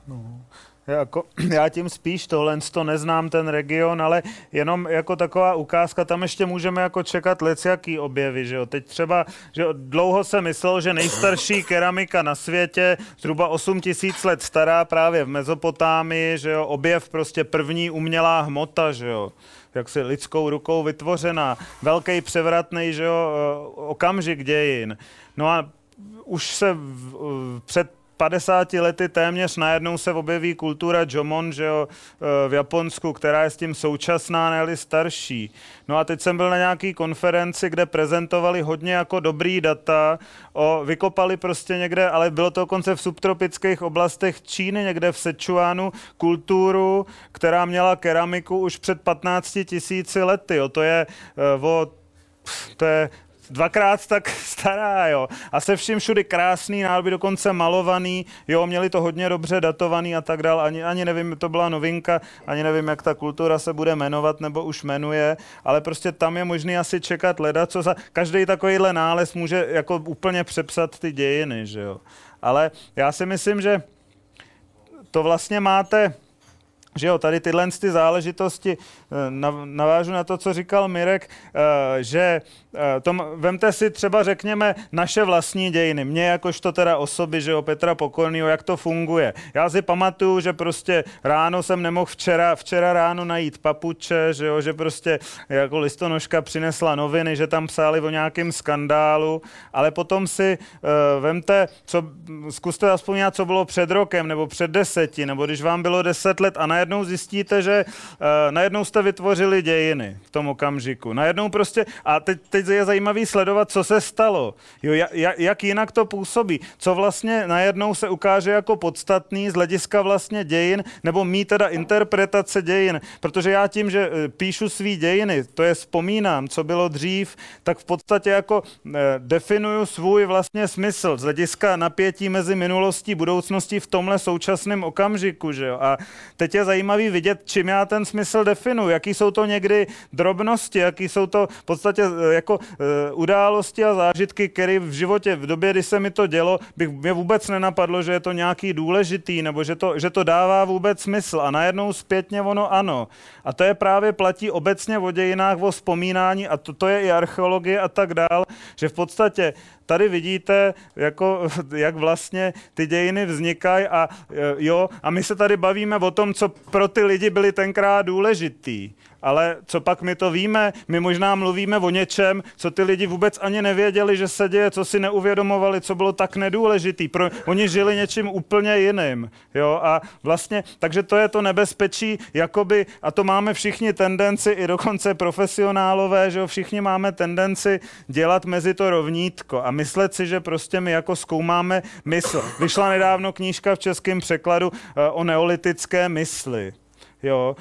No. Jako, já tím spíš tohle to neznám ten region, ale jenom jako taková ukázka, tam ještě můžeme jako čekat jaký objevy, že jo. Teď třeba, že jo, dlouho se myslel, že nejstarší keramika na světě, zhruba 8 tisíc let stará právě v Mezopotámii, že jo, objev prostě první umělá hmota, že jo jak si lidskou rukou vytvořená, velký převratný, že jo, okamžik dějin. No a už se v, před 50 lety téměř najednou se objeví kultura Jomon, že jo, e, v Japonsku, která je s tím současná, ne starší. No a teď jsem byl na nějaký konferenci, kde prezentovali hodně jako dobrý data, o, vykopali prostě někde, ale bylo to dokonce v subtropických oblastech Číny, někde v Sichuanu, kulturu, která měla keramiku už před 15 tisíci lety. Jo. To je e, o to je dvakrát tak stará, jo. A se vším všudy krásný, nádoby dokonce malovaný, jo, měli to hodně dobře datovaný a tak dál. Ani, ani nevím, to byla novinka, ani nevím, jak ta kultura se bude jmenovat nebo už jmenuje, ale prostě tam je možný asi čekat leda, co za... Každý takovýhle nález může jako úplně přepsat ty dějiny, že jo. Ale já si myslím, že to vlastně máte že jo, tady tyhle ty záležitosti, eh, navážu na to, co říkal Mirek, eh, že eh, tom, vemte si třeba, řekněme, naše vlastní dějiny, mě jakožto teda osoby, že jo, Petra Pokornýho, jak to funguje. Já si pamatuju, že prostě ráno jsem nemohl včera, včera ráno najít papuče, že jo, že prostě jako listonožka přinesla noviny, že tam psali o nějakém skandálu, ale potom si vemte, co, zkuste aspoň co bylo před rokem, nebo před deseti, nebo když vám bylo deset let a najednou najednou zjistíte, že uh, najednou jste vytvořili dějiny v tom okamžiku. Najednou prostě, a teď, teď je zajímavý sledovat, co se stalo. Jo, jak, jak jinak to působí. Co vlastně najednou se ukáže jako podstatný z hlediska vlastně dějin, nebo mý teda interpretace dějin. Protože já tím, že eh, píšu svý dějiny, to je vzpomínám, co bylo dřív, tak v podstatě jako uh, definuju svůj vlastně smysl z hlediska napětí mezi minulostí budoucností v tomhle současném okamžiku. Že jo? A teď je zajímavý vidět, čím já ten smysl definuji, jaký jsou to někdy drobnosti, jaký jsou to v podstatě eh, jako uh, události a zážitky, které v životě, v době, kdy se mi to dělo, bych mě vůbec nenapadlo, že je to nějaký důležitý, nebo že to, že to dává vůbec smysl. A najednou zpětně ono ano. A to je právě platí obecně o dějinách, o vzpomínání a to, to je i archeologie a tak dál, že v podstatě tady vidíte, jako, jak vlastně ty dějiny vznikají a e, jo, a my se tady bavíme o tom, co pro ty lidi byly tenkrát důležitý ale co pak my to víme? My možná mluvíme o něčem, co ty lidi vůbec ani nevěděli, že se děje, co si neuvědomovali, co bylo tak nedůležitý. Pro, oni žili něčím úplně jiným. Jo? A vlastně, takže to je to nebezpečí, jakoby, a to máme všichni tendenci, i dokonce profesionálové, že jo? všichni máme tendenci dělat mezi to rovnítko a myslet si, že prostě my jako zkoumáme mysl. Vyšla nedávno knížka v českém překladu uh, o neolitické mysli. Jo,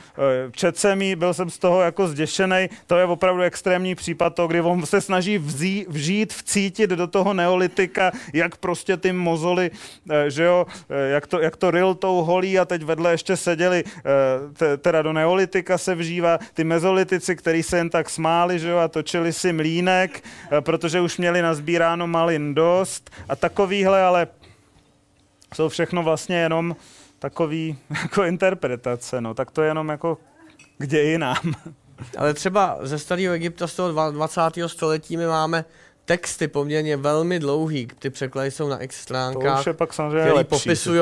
čet jsem jí, byl jsem z toho jako zděšený. To je opravdu extrémní případ toho, kdy on se snaží vzí, vžít, vcítit do toho neolitika, jak prostě ty mozoly, eh, že jo, eh, jak to, jak to ril tou holí a teď vedle ještě seděli, teda do neolitika se vžívá ty mezolitici, který se jen tak smáli, že jo, a točili si mlínek, protože už měli nazbíráno malin dost a takovýhle, ale jsou všechno vlastně jenom takový jako interpretace, no, tak to je jenom jako k dějinám. Ale třeba ze starého Egypta z toho 20. století my máme texty poměrně velmi dlouhý, ty překlady jsou na x stránkách, to už je pak samozřejmě popisují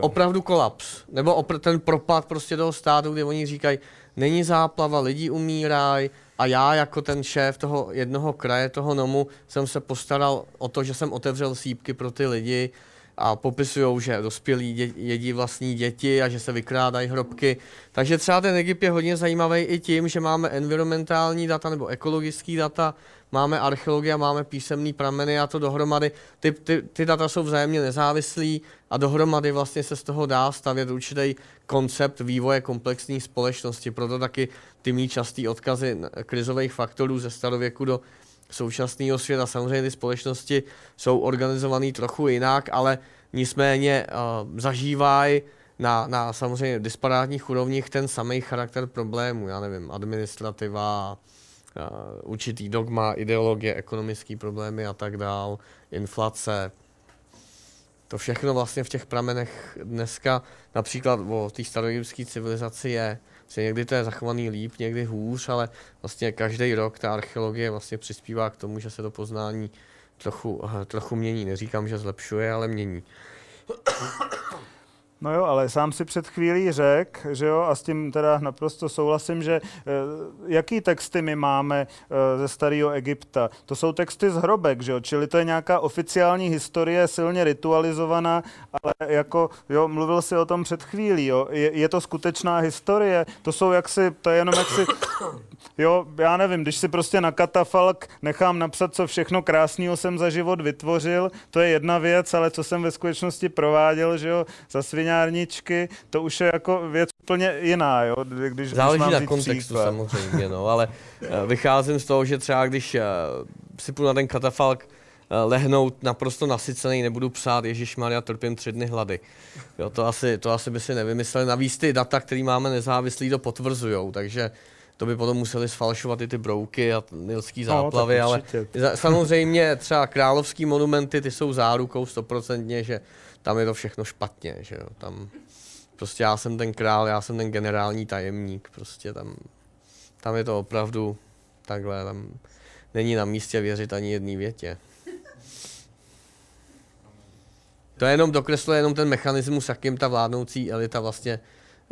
opravdu kolaps, nebo opr- ten propad prostě toho státu, kdy oni říkají, není záplava, lidi umírají, a já jako ten šéf toho jednoho kraje, toho nomu, jsem se postaral o to, že jsem otevřel sípky pro ty lidi, a popisují, že dospělí dě, jedí vlastní děti a že se vykrádají hrobky. Takže třeba ten Egypt je hodně zajímavý i tím, že máme environmentální data nebo ekologické data, máme archeologie a máme písemné prameny a to dohromady. Ty, ty, ty data jsou vzájemně nezávislí a dohromady vlastně se z toho dá stavět určitý koncept vývoje komplexní společnosti. Proto taky ty mý častý odkazy krizových faktorů ze starověku do současného světa. Samozřejmě ty společnosti jsou organizované trochu jinak, ale nicméně uh, zažívají na, na samozřejmě disparátních úrovních ten samý charakter problému, já nevím, administrativa, uh, určitý dogma, ideologie, ekonomické problémy a tak dál, inflace. To všechno vlastně v těch pramenech dneska, například o té staroegyptské civilizaci je, že někdy to je zachovaný líp, někdy hůř, ale vlastně každý rok ta archeologie vlastně přispívá k tomu, že se to poznání trochu, eh, trochu mění. Neříkám, že zlepšuje, ale mění. No jo, ale sám si před chvílí řekl, že jo, a s tím teda naprosto souhlasím, že eh, jaký texty my máme eh, ze starého Egypta? To jsou texty z hrobek, že jo, čili to je nějaká oficiální historie, silně ritualizovaná, ale jako, jo, mluvil si o tom před chvílí, jo, je, je to skutečná historie, to jsou jaksi, to je jenom jaksi, jo, já nevím, když si prostě na katafalk nechám napsat, co všechno krásného jsem za život vytvořil, to je jedna věc, ale co jsem ve skutečnosti prováděl, že jo, za svý sviňárničky, to už je jako věc úplně jiná, jo? Když, Záleží na kontextu příklad. samozřejmě, no, ale eh, vycházím z toho, že třeba když eh, si půjdu na ten katafalk eh, lehnout naprosto nasycený, nebudu psát, Ježíš Maria, trpím tři dny hlady. Jo, to, asi, to asi by si nevymysleli. Navíc ty data, které máme nezávislí, to potvrzujou, takže to by potom museli sfalšovat i ty brouky a nilský no, záplavy, no, ale samozřejmě třeba královský monumenty, ty jsou zárukou stoprocentně, že tam je to všechno špatně, že jo, tam prostě já jsem ten král, já jsem ten generální tajemník, prostě tam, tam je to opravdu takhle, tam není na místě věřit ani jedné větě. To je jenom dokresluje jenom ten mechanismus, jakým ta vládnoucí elita vlastně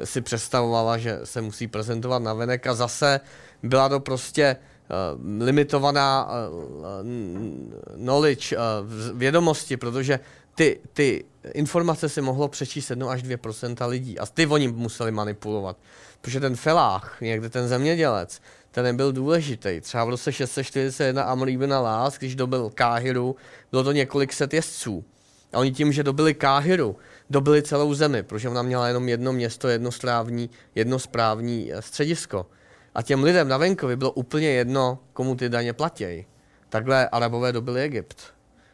si představovala, že se musí prezentovat na venek a zase byla to prostě uh, limitovaná uh, knowledge, uh, vědomosti, protože ty, ty informace si mohlo přečíst 1 až 2% lidí a ty oni museli manipulovat. Protože ten felách, někde ten zemědělec, ten nebyl důležitý. Třeba v roce 641 Amr ibn Lás, když dobil Káhiru, bylo to několik set jezdců. A oni tím, že dobili Káhiru, dobili celou zemi, protože ona měla jenom jedno město, jedno správní, jedno správní eh, středisko. A těm lidem na venkově bylo úplně jedno, komu ty daně platí. Takhle Arabové dobili Egypt.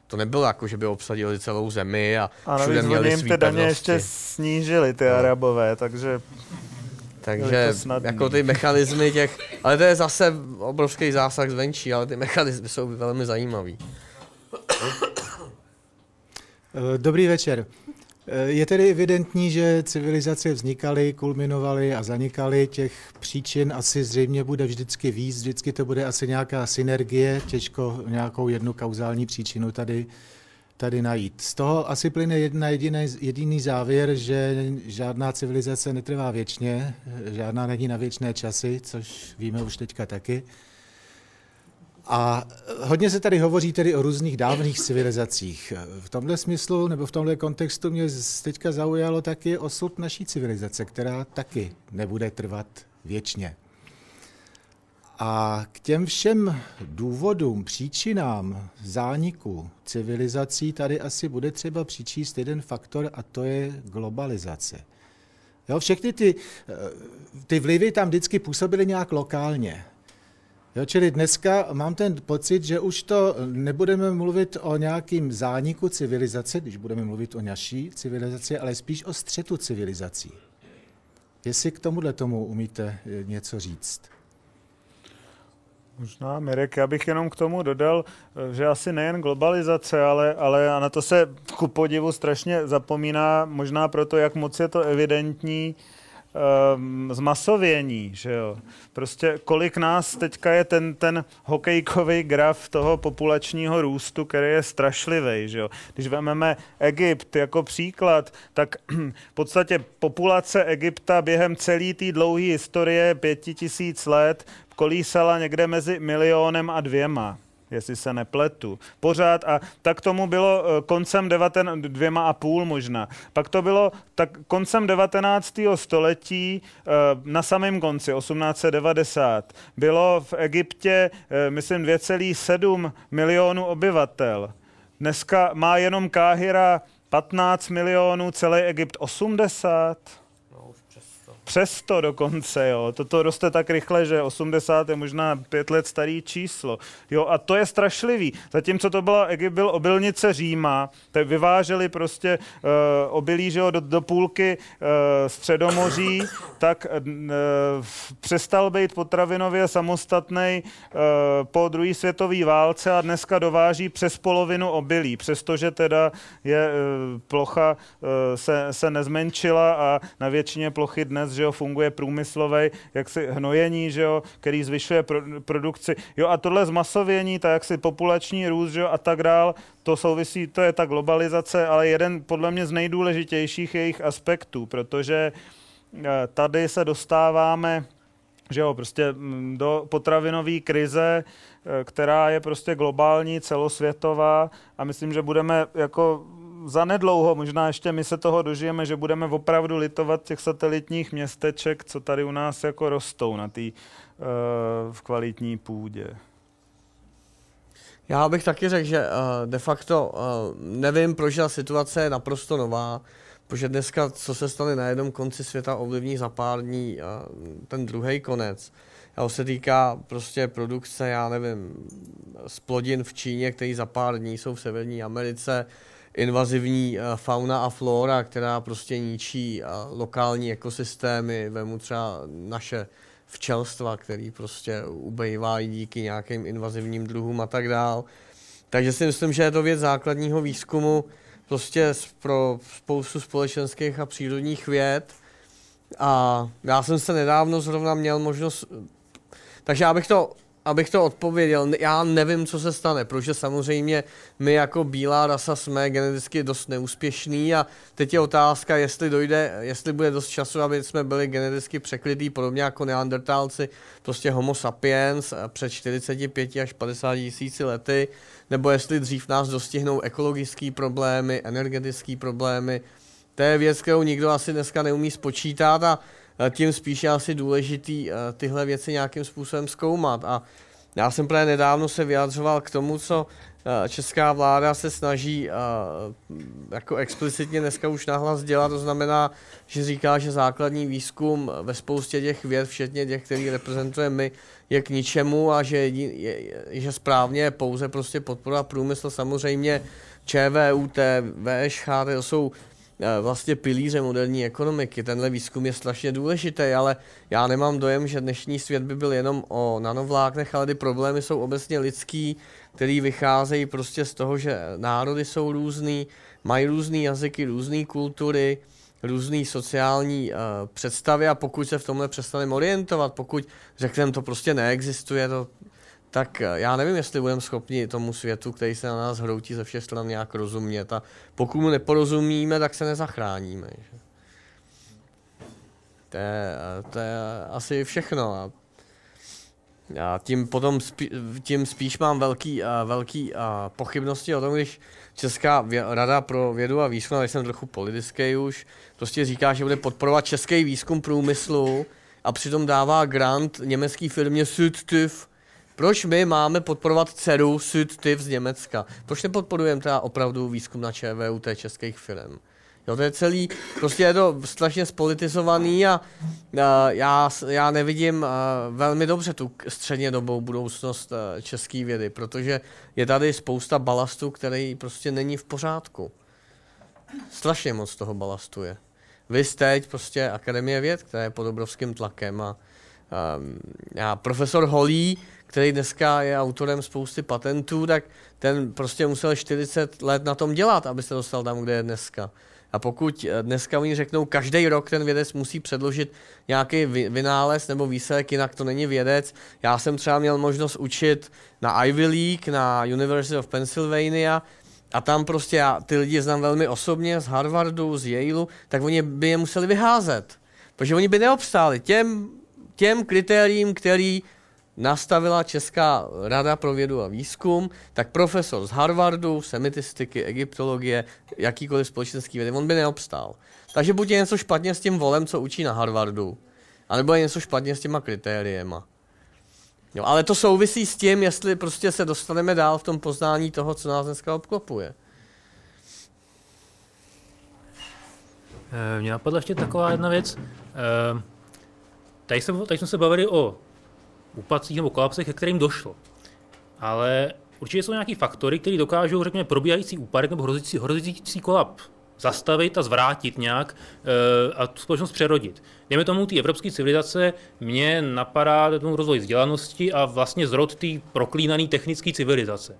To nebylo jako, že by obsadili celou zemi a, a všude měli jim ty daně ještě snížili, ty no. Arabové, takže... Takže jako ty mechanismy těch, ale to je zase obrovský zásah zvenčí, ale ty mechanismy jsou velmi zajímavý. Dobrý večer. Eh, je tedy evidentní, že civilizace vznikaly, kulminovaly a zanikaly. Těch příčin asi zřejmě bude vždycky víc, vždycky to bude asi nějaká synergie, těžko nějakou jednu kauzální příčinu tady, tady najít. Z toho asi plyne jedna jediný, jediný závěr, že žádná civilizace netrvá věčně, žádná není na věčné časy, což víme už teďka taky. A hodně se tady hovoří tedy o různých dávných civilizacích. V tomhle smyslu nebo v tomhle kontextu mě teďka zaujalo taky osud naší civilizace, která taky nebude trvat věčně. A k těm všem důvodům, příčinám zániku civilizací tady asi bude třeba přičíst jeden faktor a to je globalizace. Jo, všechny ty, eh, ty vlivy tam vždycky působily nějak lokálně. Jo, čili dneska mám ten pocit, že už to nebudeme mluvit o nějakým zániku civilizace, když budeme mluvit o naší civilizaci, ale spíš o střetu civilizací. Jestli k tomuhle tomu umíte eh, něco říct? Možná, Mirek, já bych jenom k tomu dodal, eh, že asi nejen globalizace, ale, ale a na to se ku podivu strašně zapomíná, možná proto, jak moc je to evidentní, um, zmasovění, že jo. Prostě kolik nás teďka je ten, ten hokejkový graf toho populačního růstu, který je strašlivý, že jo. Když vezmeme Egypt jako příklad, tak v podstatě populace Egypta během celé té dlouhé historie pěti tisíc let kolísala někde mezi milionem a dvěma jestli se nepletu. Pořád a tak tomu bylo eh, koncem 19, dvěma a půl možná. Pak to bylo tak koncem 19. století eh, na samém konci, 1890, bylo v Egyptě, eh, myslím, 2,7 milionů obyvatel. Dneska má jenom Káhira 15 milionů, celý Egypt 80 přesto dokonce, jo. Toto roste tak rychle, že 80 je možná pět let starý číslo. Jo, a to je strašlivý. Zatímco to byla Egypt byl obilnice Říma, tak vyváželi prostě uh, obilí, že jo, do, do půlky uh, středomoří, tak uh, přestal být potravinově samostatný uh, po druhé světové válce a dneska dováží přes polovinu obilí, přestože teda je uh, plocha uh, se, se nezmenšila a na většině plochy dnes, že jo, funguje průmyslový, jaksi hnojení, že jo, který zvyšuje pro, produkci. Jo, a tohle zmasovění, tak jaksi populační růst, že jo, a tak dál, to souvisí, to je ta globalizace, ale jeden podle mě z nejdůležitějších jejich aspektů, protože eh, tady se dostáváme že jo, prostě mm, do potravinové krize, eh, která je prostě globální, celosvětová a myslím, že budeme jako zanedlouho, možná ještě my se toho dožijeme, že budeme opravdu litovat těch satelitních městeček, co tady u nás jako rostou na té uh, v kvalitní půdě. Já bych taky řekl, že uh, de facto uh, nevím, proč ta situace je naprosto nová, protože dneska, co se stane na jednom konci světa, ovlivní za pár dní uh, ten druhý konec. A se týká prostě produkce, já nevím, splodin v Číně, který za pár dní jsou v Severní Americe, invazivní eh, fauna a flora, která prostě ničí eh, lokální ekosystémy, vemu třeba naše včelstva, který prostě ubejvají díky nějakým invazivním druhům a tak dál. Takže si myslím, že je to věc základního výzkumu, prostě pro spoustu společenských a přírodních věd. A já jsem se nedávno zrovna měl možnost, takže abych to, abych to odpověděl, já nevím, co se stane, protože samozřejmě my jako bílá rasa jsme geneticky dost neúspěšní a teď je otázka, jestli dojde, jestli bude dost času, aby jsme byli geneticky překrytý, podobně jako neandertálci, prostě homo sapiens a před 45 až 50 tisíci lety, nebo jestli dřív nás dostihnou ekologické problémy, energetické problémy. To je věc, kterou nikdo asi dneska neumí spočítat a tím spíš je asi důležitý eh, tyhle věci nějakým způsobem zkoumat. A já jsem právě nedávno se vyjadřoval k tomu, co eh, česká vláda se snaží eh, jako explicitně dneska už nahlas dělat, to znamená, že říká, že základní výzkum ve spoustě těch věd, včetně těch, který reprezentujeme my, je k ničemu a že, jedin, je, že správně je pouze prostě podpora průmysl. Samozřejmě ČVUT, VŠH, to jsou vlastně pilíře moderní ekonomiky. Tenhle výzkum je strašně důležitý, ale já nemám dojem, že dnešní svět by byl jenom o nanovláknech, ale ty problémy jsou obecně lidský, který vycházejí prostě z toho, že národy jsou různý, mají různý jazyky, různé kultury, různé sociální uh, představy a pokud se v tomhle přestaneme orientovat, pokud řekneme, to prostě neexistuje, to, tak eh, já nevím, jestli budeme schopni tomu světu, který se na nás hroutí ze všech stran nějak rozumět a pokud mu neporozumíme, tak se nezachráníme. Že? To je, eh, to je asi všechno. A já tím potom spí, tím spíš mám velký, uh, velký uh, pochybnosti o tom, když Česká vě, rada pro vědu a výzkum, ale jsem trochu politický už, prostě říká, že bude podporovat český výzkum průmyslu a přitom dává grant německé firmě SüdTÜV. Proč my máme podporovat dceru SüdTÜV z Německa? Proč nepodporujeme teda opravdu výzkum na ČVUT českých firm? Jo, to je celý, prostě je to strašně spolitizovaný a, a já, já nevidím a, velmi dobře tu střednědobou budoucnost a, české vědy, protože je tady spousta balastu, který prostě není v pořádku. Strašně moc toho balastu je. Vy teď prostě Akademie věd, která je pod obrovským tlakem a, a, a profesor Holý, který dneska je autorem spousty patentů, tak ten prostě musel 40 let na tom dělat, aby se dostal tam, kde je dneska. A pokud dneska oni řeknou, každý rok ten vědec musí předložit nějaký vynález nebo výsledek, jinak to není vědec. Já jsem třeba měl možnost učit na Ivy League, na University of Pennsylvania, a tam prostě já ty lidi znám velmi osobně z Harvardu, z Yaleu, tak oni by je museli vyházet. Protože oni by neobstáli těm, těm kritériím, který nastavila Česká rada pro vědu a výzkum, tak profesor z Harvardu, semitistiky, egyptologie, jakýkoliv společenský vědy, on by neobstál. Takže buď je něco špatně s tím volem, co učí na Harvardu, anebo je něco špatně s těma kritériema. Jo, ale to souvisí s tím, jestli prostě se dostaneme dál v tom poznání toho, co nás dneska obklopuje. Mně napadla ještě taková jedna věc. Tady, se, tady jsme se bavili o úpadcích nebo kolapsech, ke kterým došlo. Ale určitě jsou nějaké faktory, které dokážou, řekněme, probíhající úpadek nebo hrozící, hrozící kolap zastavit a zvrátit nějak e, a tu společnost přerodit. Dejme tomu, ty evropské civilizace mě napadá tomu rozvoj vzdělanosti a vlastně zrod té proklínané technické civilizace.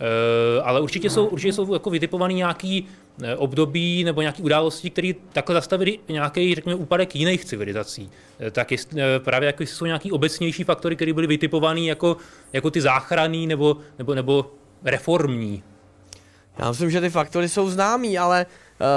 E, ale určitě jsou, určitě jsou jako vytipované nějaký období nebo nějaké události, které takhle zastavily nějaký, řekněme, úpadek jiných civilizací. Tak jest, právě jako jsou nějaký obecnější faktory, které byly vytipované jako, jako ty záchranný nebo, nebo, nebo reformní. Já myslím, že ty faktory jsou známý, ale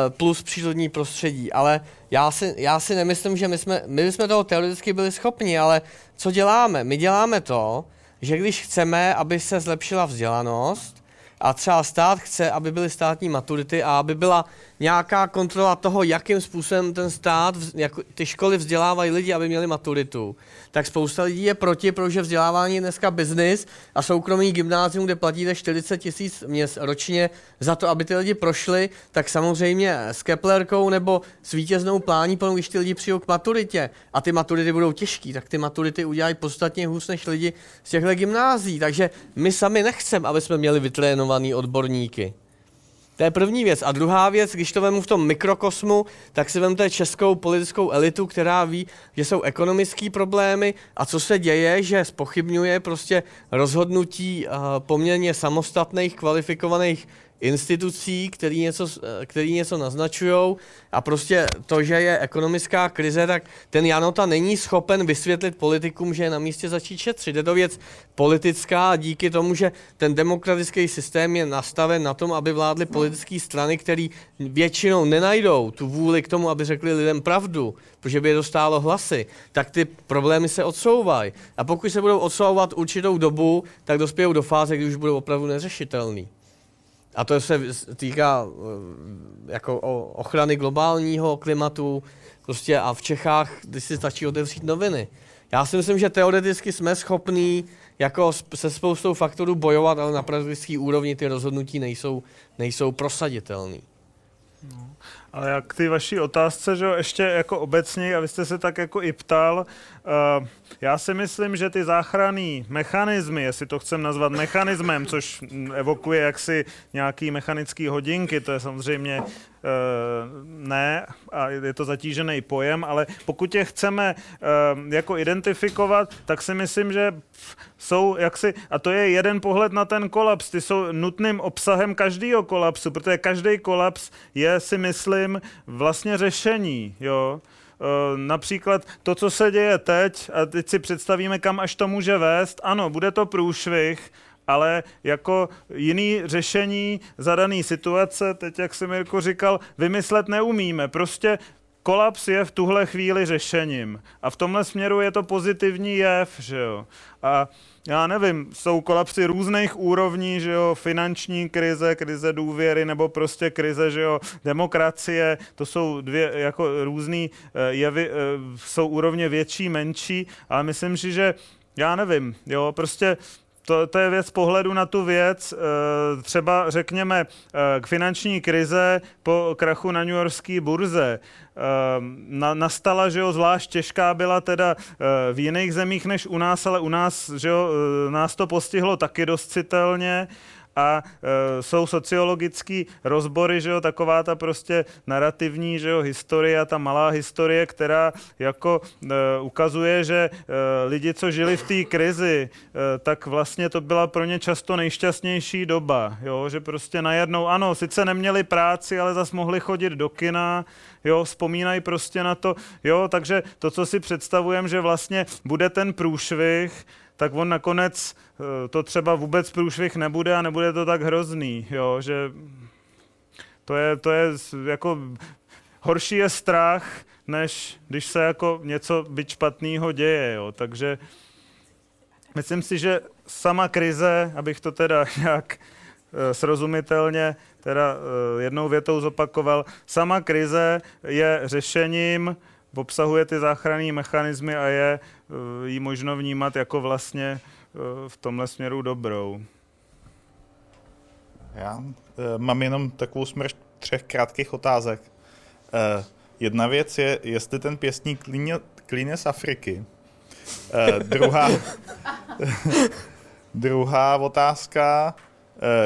plus přírodní prostředí, ale já si, já si nemyslím, že my jsme, my jsme toho teoreticky byli schopni, ale co děláme? My děláme to, že když chceme, aby se zlepšila vzdělanost, a třeba stát chce, aby byly státní maturity a aby byla nějaká kontrola toho, jakým způsobem ten stát, jako ty školy vzdělávají lidi, aby měli maturitu, tak spousta lidí je proti, protože vzdělávání je dneska biznis a soukromý gymnázium, kde platíte 40 tisíc ročně za to, aby ty lidi prošli, tak samozřejmě s Keplerkou nebo s vítěznou plání, potom když ty lidi přijou k maturitě a ty maturity budou těžký, tak ty maturity udělají podstatně hůř než lidi z těchto gymnází. Takže my sami nechceme, aby jsme měli vytrénovaný odborníky. To je první věc. A druhá věc, když to vemu v tom mikrokosmu, tak si vemte českou politickou elitu, která ví, že jsou ekonomické problémy a co se děje, že spochybňuje prostě rozhodnutí uh, poměrně samostatných, kvalifikovaných institucí, který něco, který něco naznačují a prostě to, že je ekonomická krize, tak ten Janota není schopen vysvětlit politikům, že je na místě začít šetřit. Je to věc politická a díky tomu, že ten demokratický systém je nastaven na tom, aby vládly politické strany, které většinou nenajdou tu vůli k tomu, aby řekli lidem pravdu, protože by je dostálo hlasy, tak ty problémy se odsouvají. A pokud se budou odsouvat určitou dobu, tak dospějou do fáze, kdy už budou opravdu neřešitelný. A to se týká eh, jako ochrany globálního klimatu, prostě a v Čechách, když si stačí otevřít noviny. Já si myslím, že teoreticky jsme schopní jako se spoustou faktorů bojovat, ale na praktické úrovni ty rozhodnutí nejsou, nejsou prosaditelné. No. Ale jak ty vaší otázce, že jo, ještě jako obecně, a vy jste se tak jako i ptal, uh, já si myslím, že ty záchranný mechanismy, jestli to chcem nazvat mechanismem, což evokuje jaksi nějaký mechanický hodinky, to je samozřejmě uh, ne a je to zatížený pojem, ale pokud je chceme uh, jako identifikovat, tak si myslím, že jsou jaksi, a to je jeden pohled na ten kolaps, ty jsou nutným obsahem každého kolapsu, protože každý kolaps je, si myslím, vlastně řešení, jo. Eh, například to, co se děje teď, a teď si představíme, kam až to může vést, ano, bude to průšvih, ale jako jiný řešení zadaný situace, teď jak jsem Mirko říkal, vymyslet neumíme. Prostě kolaps je v tuhle chvíli řešením. A v tomhle směru je to pozitivní jev, že jo. A já nevím, jsou kolapsy různých úrovní, že jo, finanční krize, krize důvěry, nebo prostě krize, že jo, demokracie, to jsou dvě jako různý eh, jevy, eh, jsou úrovně větší, menší, ale myslím si, že já nevím, jo, prostě to, to je věc pohledu na tu věc. Eh, třeba řekněme k finanční krize po krachu na New Yorkské burze. Na, nastala, že jo, zvlášť těžká byla teda v jiných zemích než u nás, ale u nás, že jo, nás to postihlo taky dost citelně a e, jsou sociologické rozbory, že jo, taková ta prostě narrativní, že jo, historie, ta malá historie, která jako e, ukazuje, že e, lidi, co žili v té krizi, e, tak vlastně to byla pro ně často nejšťastnější doba, jo, že prostě najednou, ano, sice neměli práci, ale zas mohli chodit do kina, jo, vzpomínají prostě na to, jo, takže to, co si představujeme, že vlastně bude ten průšvih, tak on nakonec to třeba vůbec průšvih nebude a nebude to tak hrozný, jo, že to je, to je jako horší je strach, než když se jako něco byť špatného děje, jo, takže myslím si, že sama krize, abych to teda nějak eh, srozumitelně teda eh, jednou větou zopakoval, sama krize je řešením, obsahuje ty záchranné mechanismy a je Eh, ji možno vnímat jako vlastně eh, v tomhle směru dobrou. Já eh, mám jenom takovou smršť třech krátkých otázek. Jedna věc je, jestli ten pěstník klíně, klíně z Afriky. Druhá, druhá otázka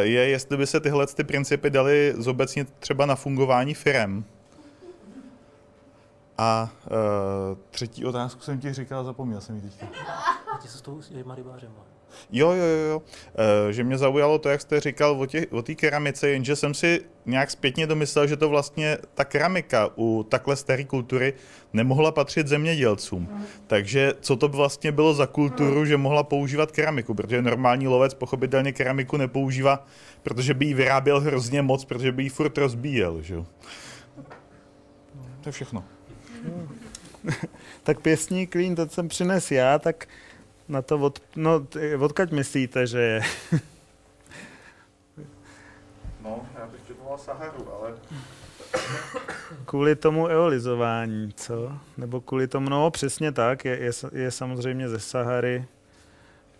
je, jestli by se tyhle ty principy daly zobecnit třeba na fungování firem. A uh, třetí otázku jsem ti říkal, zapomněl jsem ji teďka. Ty se s tou rybářem. Jo, jo, jo, jo. Uh, že mě zaujalo to, jak jste říkal o té o keramice, jenže jsem si nějak zpětně domyslel, že to vlastně ta keramika u takhle staré kultury nemohla patřit zemědělcům. Mm. Takže co to vlastně bylo za kulturu, že mohla používat keramiku, protože normální lovec pochopitelně keramiku nepoužívá, protože by ji vyráběl hrozně moc, protože by ji furt rozbíjel, že jo. To je všechno. tak pěstní klín, to jsem přines já, tak na to od, no, odkaď myslíte, že je? no, já bych četoval Saharu, ale... Kvůli tomu eolizování, co? Nebo kvůli tomu, no přesně tak, je, je, je samozřejmě ze Sahary,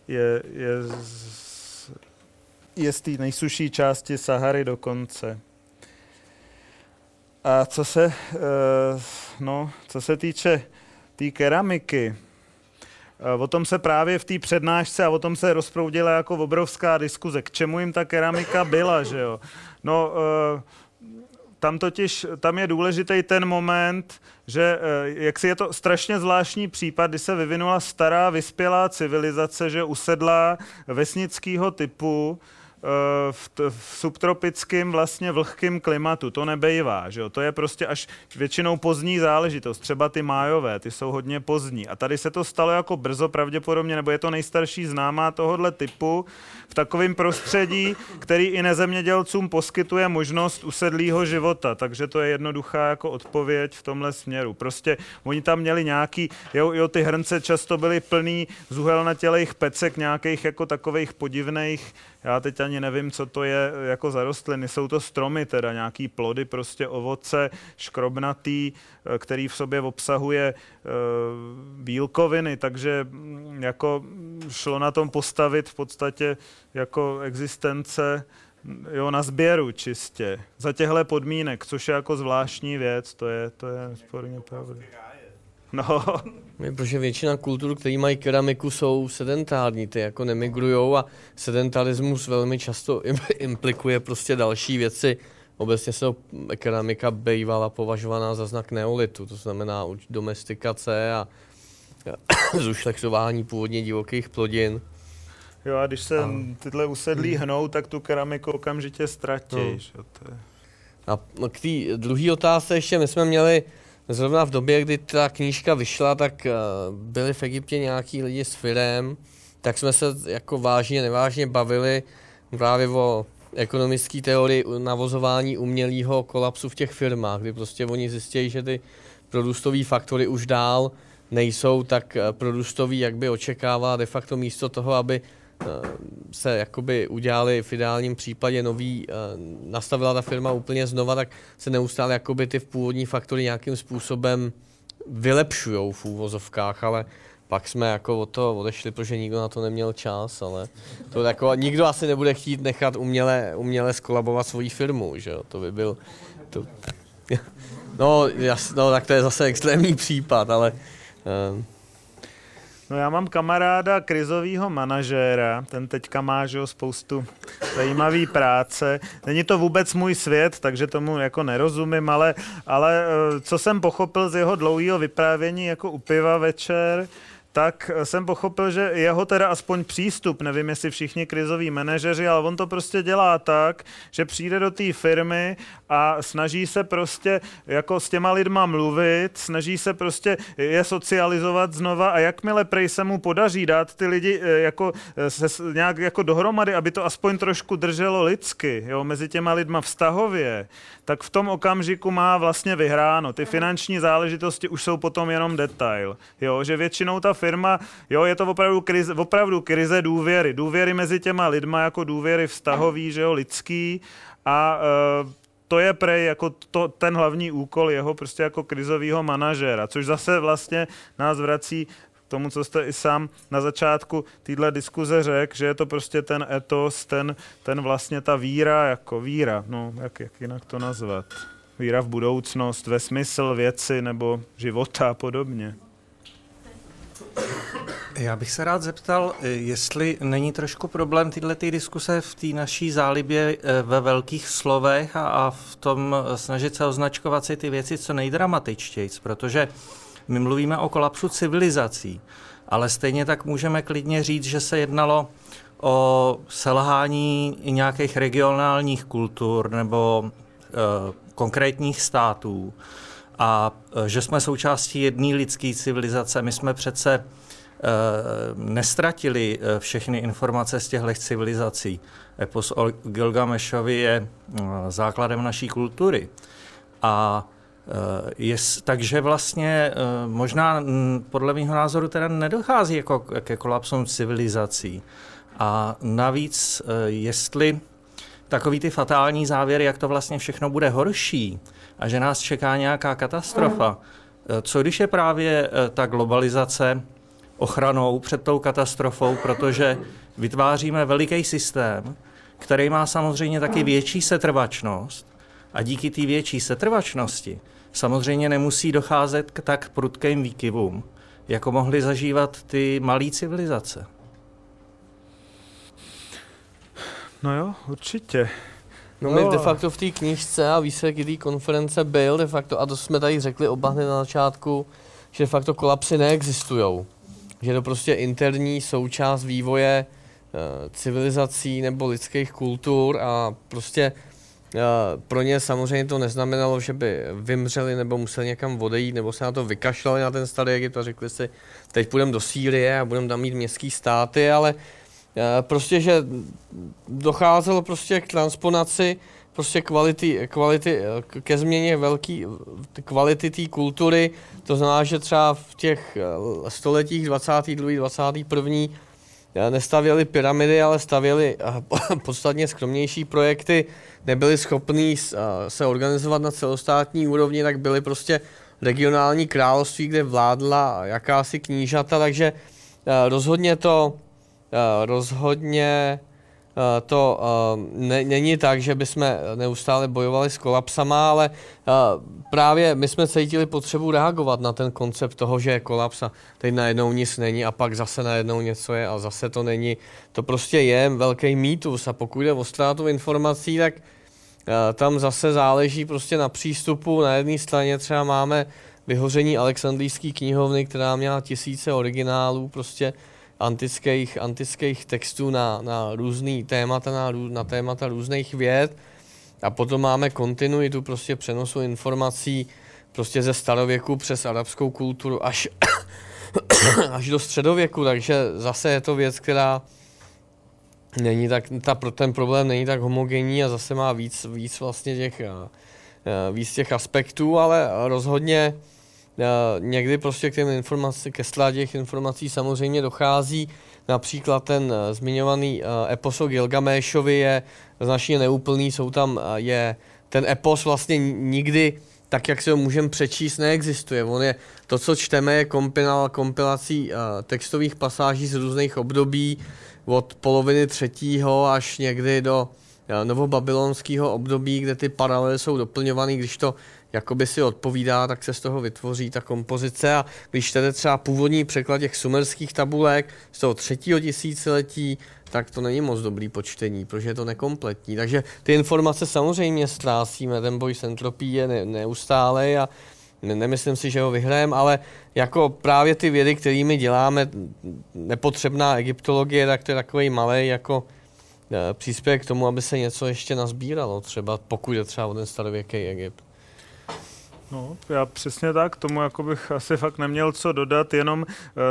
je, je z, je z té nejsuší části Sahary dokonce. A co se, eh, no, co se týče té keramiky, eh, O tom se právě v té přednášce a o tom se rozproudila jako obrovská diskuze. K čemu jim ta keramika byla, že jo? No, eh, tam totiž, tam je důležitý ten moment, že jak si je to strašně zvláštní případ, kdy se vyvinula stará vyspělá civilizace, že usedla vesnického typu, v, t- v subtropickém vlastně vlhkém klimatu. To nebejvá, že jo? To je prostě až většinou pozdní záležitost. Třeba ty májové, ty jsou hodně pozdní. A tady se to stalo jako brzo pravděpodobně, nebo je to nejstarší známá tohohle typu v takovém prostředí, který i nezemědělcům poskytuje možnost usedlého života. Takže to je jednoduchá jako odpověď v tomhle směru. Prostě oni tam měli nějaký, jo, jo ty hrnce často byly plný zuhelnatělejch pecek, nějakých jako takových podivných já teď ani nevím, co to je jako za rostliny. Jsou to stromy, teda nějaký plody, prostě ovoce, škrobnatý, eh, který v sobě obsahuje uh, bílkoviny, takže mm, jako šlo na tom postavit v podstatě jako existence jo, na sběru čistě. Za těchto podmínek, což je jako zvláštní věc, to je, to je sporně pravda. No. Protože většina kultur, které mají keramiku, jsou sedentární, ty jako nemigrujou a sedentarismus velmi často implikuje prostě další věci. Obecně se keramika bývala považovaná za znak neolitu, to znamená domestikace a zušlechtování původně divokých plodin. Jo a když se a... tyhle usedlí hmm. hnou, tak tu keramiku okamžitě ztratíš. No. A k té druhé otázce ještě, my jsme měli zrovna v době, kdy ta knížka vyšla, tak uh, byli v Egyptě nějaký lidi s firem, tak jsme se jako vážně, nevážně bavili právě o ekonomické teorii navozování umělého kolapsu v těch firmách, kdy prostě oni zjistí, že ty produstové faktory už dál nejsou tak eh, produstový, jak by očekávala de facto místo toho, aby Eh, se jakoby udělali v ideálním případě nový, eh, nastavila ta firma úplně znova, tak se neustále jakoby ty původní faktory nějakým způsobem vylepšují v úvozovkách, ale pak jsme jako od toho odešli, protože nikdo na to neměl čas, ale to jako, nikdo asi nebude chtít nechat uměle, uměle skolabovat svoji firmu, že jo, to by byl, to, no, jas, no, tak to je zase extrémní případ, ale uh, No já mám kamaráda krizového manažéra, ten teďka má že, spoustu zajímavý práce. Není to vůbec můj svět, takže tomu jako nerozumím, ale, ale eh, co jsem pochopil z jeho dlouhého vyprávění jako u piva večer, tak jsem pochopil, že jeho teda aspoň přístup, nevím jestli všichni krizoví manažeři, ale on to prostě dělá tak, že přijde do té firmy a snaží se prostě jako s těma lidma mluvit, snaží se prostě je socializovat znova a jakmile prej se mu podaří dát ty lidi eh, jako eh, se, nějak jako dohromady, aby to aspoň trošku drželo lidsky, jo, mezi těma lidma vztahově, tak v tom okamžiku má vlastně vyhráno. Ty finanční záležitosti už jsou potom jenom detail, jo, že většinou ta firma, jo, je to opravdu krize, opravdu krize důvěry, důvěry mezi těma lidma jako důvěry vztahový, že jo, lidský. A uh, to je prej jako to, ten hlavní úkol jeho prostě jako krizového manažéra, což zase vlastně nás vrací tomu, co jste i sám na začátku téhle diskuze řekl, že je to prostě ten etos, ten, ten vlastně ta víra, jako víra, no jak, jak jinak to nazvat, víra v budoucnost, ve smysl věci nebo života a podobně. Já bych se rád zeptal, jestli není trošku problém tyhle ty diskuse v té naší zálibě eh, ve velkých slovech a, a v tom snažit se označkovat si ty věci co nejdramatičtěji, protože my mluvíme o kolapsu civilizací, ale stejně tak můžeme klidně říct, že se jednalo o selhání nějakých regionálních kultur nebo e, konkrétních států a e, že jsme součástí jedné lidské civilizace. My jsme přece e, nestratili všechny informace z těchto civilizací. Epos o Gilgamešovi je základem naší kultury. A Eh, je, takže vlastně eh, možná podle mého názoru teda nedochází jako ke kolapsům civilizací. A navíc, eh, jestli takový ty fatální závěry, jak to vlastně všechno bude horší a že nás čeká nějaká katastrofa, co když je právě ta globalizace ochranou před tou katastrofou, protože vytváříme veliký systém, který má samozřejmě taky větší setrvačnost a díky té větší setrvačnosti samozřejmě nemusí docházet k tak prudkým výkyvům, jako mohly zažívat ty malé civilizace. No jo, určitě. No, my de facto v té knižce a výsledky té konference byl de facto, a to jsme tady řekli oba hned na začátku, že de facto kolapsy neexistují. Že to prostě interní součást vývoje civilizací nebo lidských kultur a prostě pro ně samozřejmě to neznamenalo, že by vymřeli nebo museli někam odejít, nebo se na to vykašlali na ten starý Egypt a řekli si, teď půjdeme do Sýrie a budeme tam mít městský státy, ale prostě, že docházelo prostě k transponaci prostě kvality, kvality ke změně velký kvality té kultury. To znamená, že třeba v těch eh, stoletích 22. 21. Eh, nestavěli pyramidy, ale stavěli eh, podstatně skromnější projekty, nebyli schopní se organizovat na celostátní úrovni, tak byly prostě regionální království, kde vládla jakási knížata, takže rozhodně to rozhodně Eh, to eh, ne, není tak, že bychom neustále bojovali s kolapsama, ale eh, právě my jsme cítili potřebu reagovat na ten koncept toho, že je kolaps a teď najednou nic není a pak zase najednou něco je a zase to není. To prostě je velký mýtus a pokud jde o ztrátu informací, tak tam zase záleží prostě na přístupu. Na jedné straně třeba máme vyhoření Alexandrijské knihovny, která měla tisíce originálů, prostě antických, antických textů na, na různý témata, na, na témata různých věd a potom máme kontinuitu prostě přenosu informací prostě ze starověku přes arabskou kulturu až, až do středověku, takže zase je to věc, která není tak, ta, ten problém není tak homogenní a zase má víc, víc vlastně těch, eh, eh, víc těch aspektů, ale rozhodně někdy prostě k těm informací, ke těch informací samozřejmě dochází. Například ten eh, zmiňovaný eh, epos o Gilgameshovi je značně neúplný, jsou tam, eh, je ten epos vlastně nikdy tak, jak si ho můžeme přečíst, neexistuje. On je, to, co čteme, je kompil, kompilací textových pasáží z různých období, od poloviny třetího až někdy do uh, novobabylonského období, kde ty paralely jsou doplňované, když to jakoby si odpovídá, tak se z toho vytvoří ta kompozice a když čtete třeba původní překlad těch sumerských tabulek z toho třetího tisíciletí, tak to není moc dobrý počtení, protože je to nekompletní. Takže ty informace samozřejmě ztrácíme, ten boj s entropií je ne, neustále a nemyslím si, že ho vyhrajeme, ale jako právě ty vědy, kterými děláme nepotřebná egyptologie, tak to je takový malý jako e, příspěvek k tomu, aby se něco ještě nazbíralo, třeba pokud je třeba o ten starověký Egypt. No, já přesně tak, tomu jako bych asi fakt neměl co dodat, jenom uh,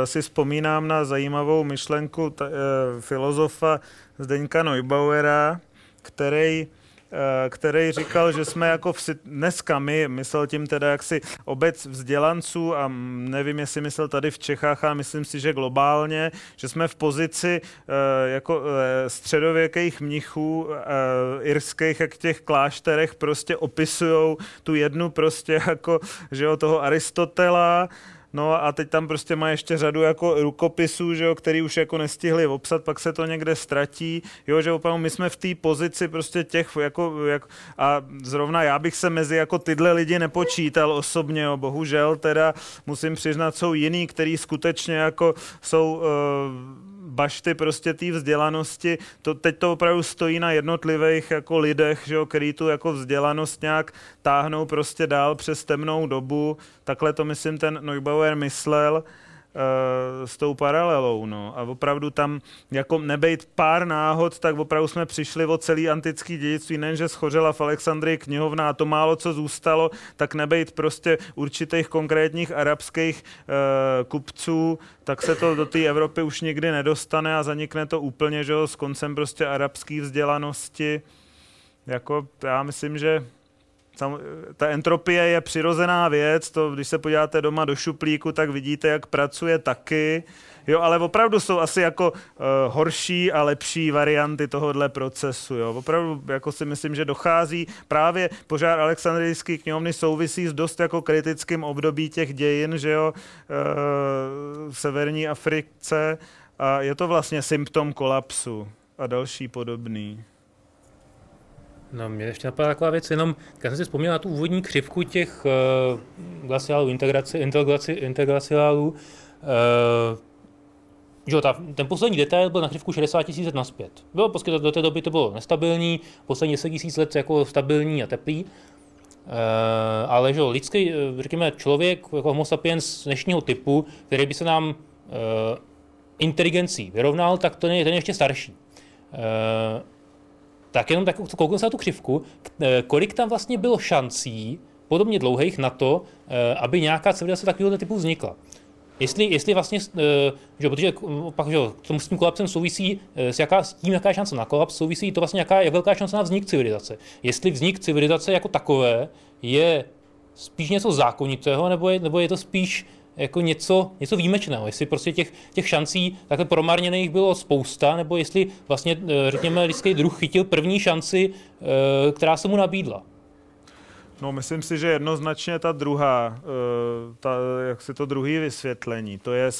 si vzpomínám na zajímavou myšlenku t- uh, filozofa Zdeňka Neubauera, který Eh, který říkal, že jsme jako v, dneska my, myslel tím teda jaksi obec vzdělanců a nevím, jestli myslel tady v Čechách a myslím si, že globálně, že jsme v pozici eh, jako eh, středověkých mnichů irských, jak těch klášterech prostě opisujou tu jednu prostě jako, že jo, toho Aristotela, No a teď tam prostě má ještě řadu jako rukopisů, že jo, který už jako nestihli obsat, pak se to někde ztratí, jo, že opravdu my jsme v té pozici prostě těch, jako, jak, a zrovna já bych se mezi jako tyhle lidi nepočítal osobně, jo, bohužel teda musím přiznat, jsou jiný, který skutečně jako jsou uh, bašty prostě té vzdělanosti, to, teď to opravdu stojí na jednotlivých jako lidech, že jo, který tu jako vzdělanost nějak táhnou prostě dál přes temnou dobu. Takhle to myslím ten Neubauer myslel s tou paralelou. No. A opravdu tam jako nebejt pár náhod, tak opravdu jsme přišli o celý antický dědictví, nejen, že schořela v Alexandrii knihovna a to málo, co zůstalo, tak nebejt prostě určitých konkrétních arabských uh, kupců, tak se to do té Evropy už nikdy nedostane a zanikne to úplně, že jo, s koncem prostě arabské vzdělanosti. Jako já myslím, že ta entropie je přirozená věc, to když se podíváte doma do šuplíku, tak vidíte, jak pracuje taky. Jo, ale opravdu jsou asi jako uh, horší a lepší varianty tohohle procesu. Jo. Opravdu jako si myslím, že dochází právě požár Alexandrijské knihovny souvisí s dost jako kritickým období těch dějin, že jo, uh, v severní Africe a je to vlastně symptom kolapsu a další podobný. No, mě ještě napadá taková věc, jenom, když jsem si vzpomněl na tu úvodní křivku těch uh, glaciálů, integraci, integraci, integraciálů, uh, že ta, ten poslední detail byl na křivku 60 tisíc let naspět. Bylo prostě do té doby to bylo nestabilní, poslední 10 tisíc let jako stabilní a teplý. Uh, ale že lidský, řekněme, člověk, jako homo sapiens dnešního typu, který by se nám uh, inteligencí vyrovnal, tak ten je, ten je ještě starší. E, tak jenom tak kouknu se na tu křivku, kolik tam vlastně bylo šancí, podobně dlouhých na to, aby nějaká civilizace takového typu vznikla. Jestli, jestli vlastně, že, protože pak, že, to s tím kolapsem souvisí s, jaká, s tím, jaká je šance na kolaps, souvisí to vlastně, jaká, jak velká šance na vznik civilizace. Jestli vznik civilizace jako takové je spíš něco zákonitého, nebo je, nebo je to spíš jako něco, něco výjimečného. Jestli prostě těch, těch šancí takhle promarněných bylo spousta, nebo jestli vlastně, eh, řekněme, lidský druh chytil první šanci, eh, která se mu nabídla. No, myslím si, že jednoznačně ta druhá, eh, ta, jak si to druhý vysvětlení, to je,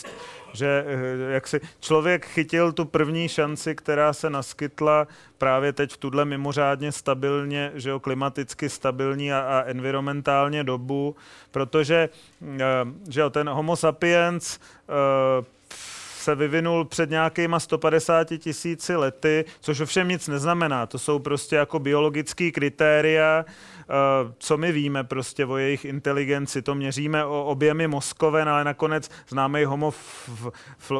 že eh, jak si člověk chytil tu první šanci, která se naskytla právě teď v tuhle mimořádně stabilně, že jo, klimaticky stabilní a, a environmentálně dobu, protože eh, že jo, ten homo sapiens se vyvinul před nějakýma 150 tisíci lety, což ovšem nic neznamená. To jsou prostě jako biologické kritéria, co my víme prostě o jejich inteligenci. To měříme o objemy mozkové, ale nakonec známe homo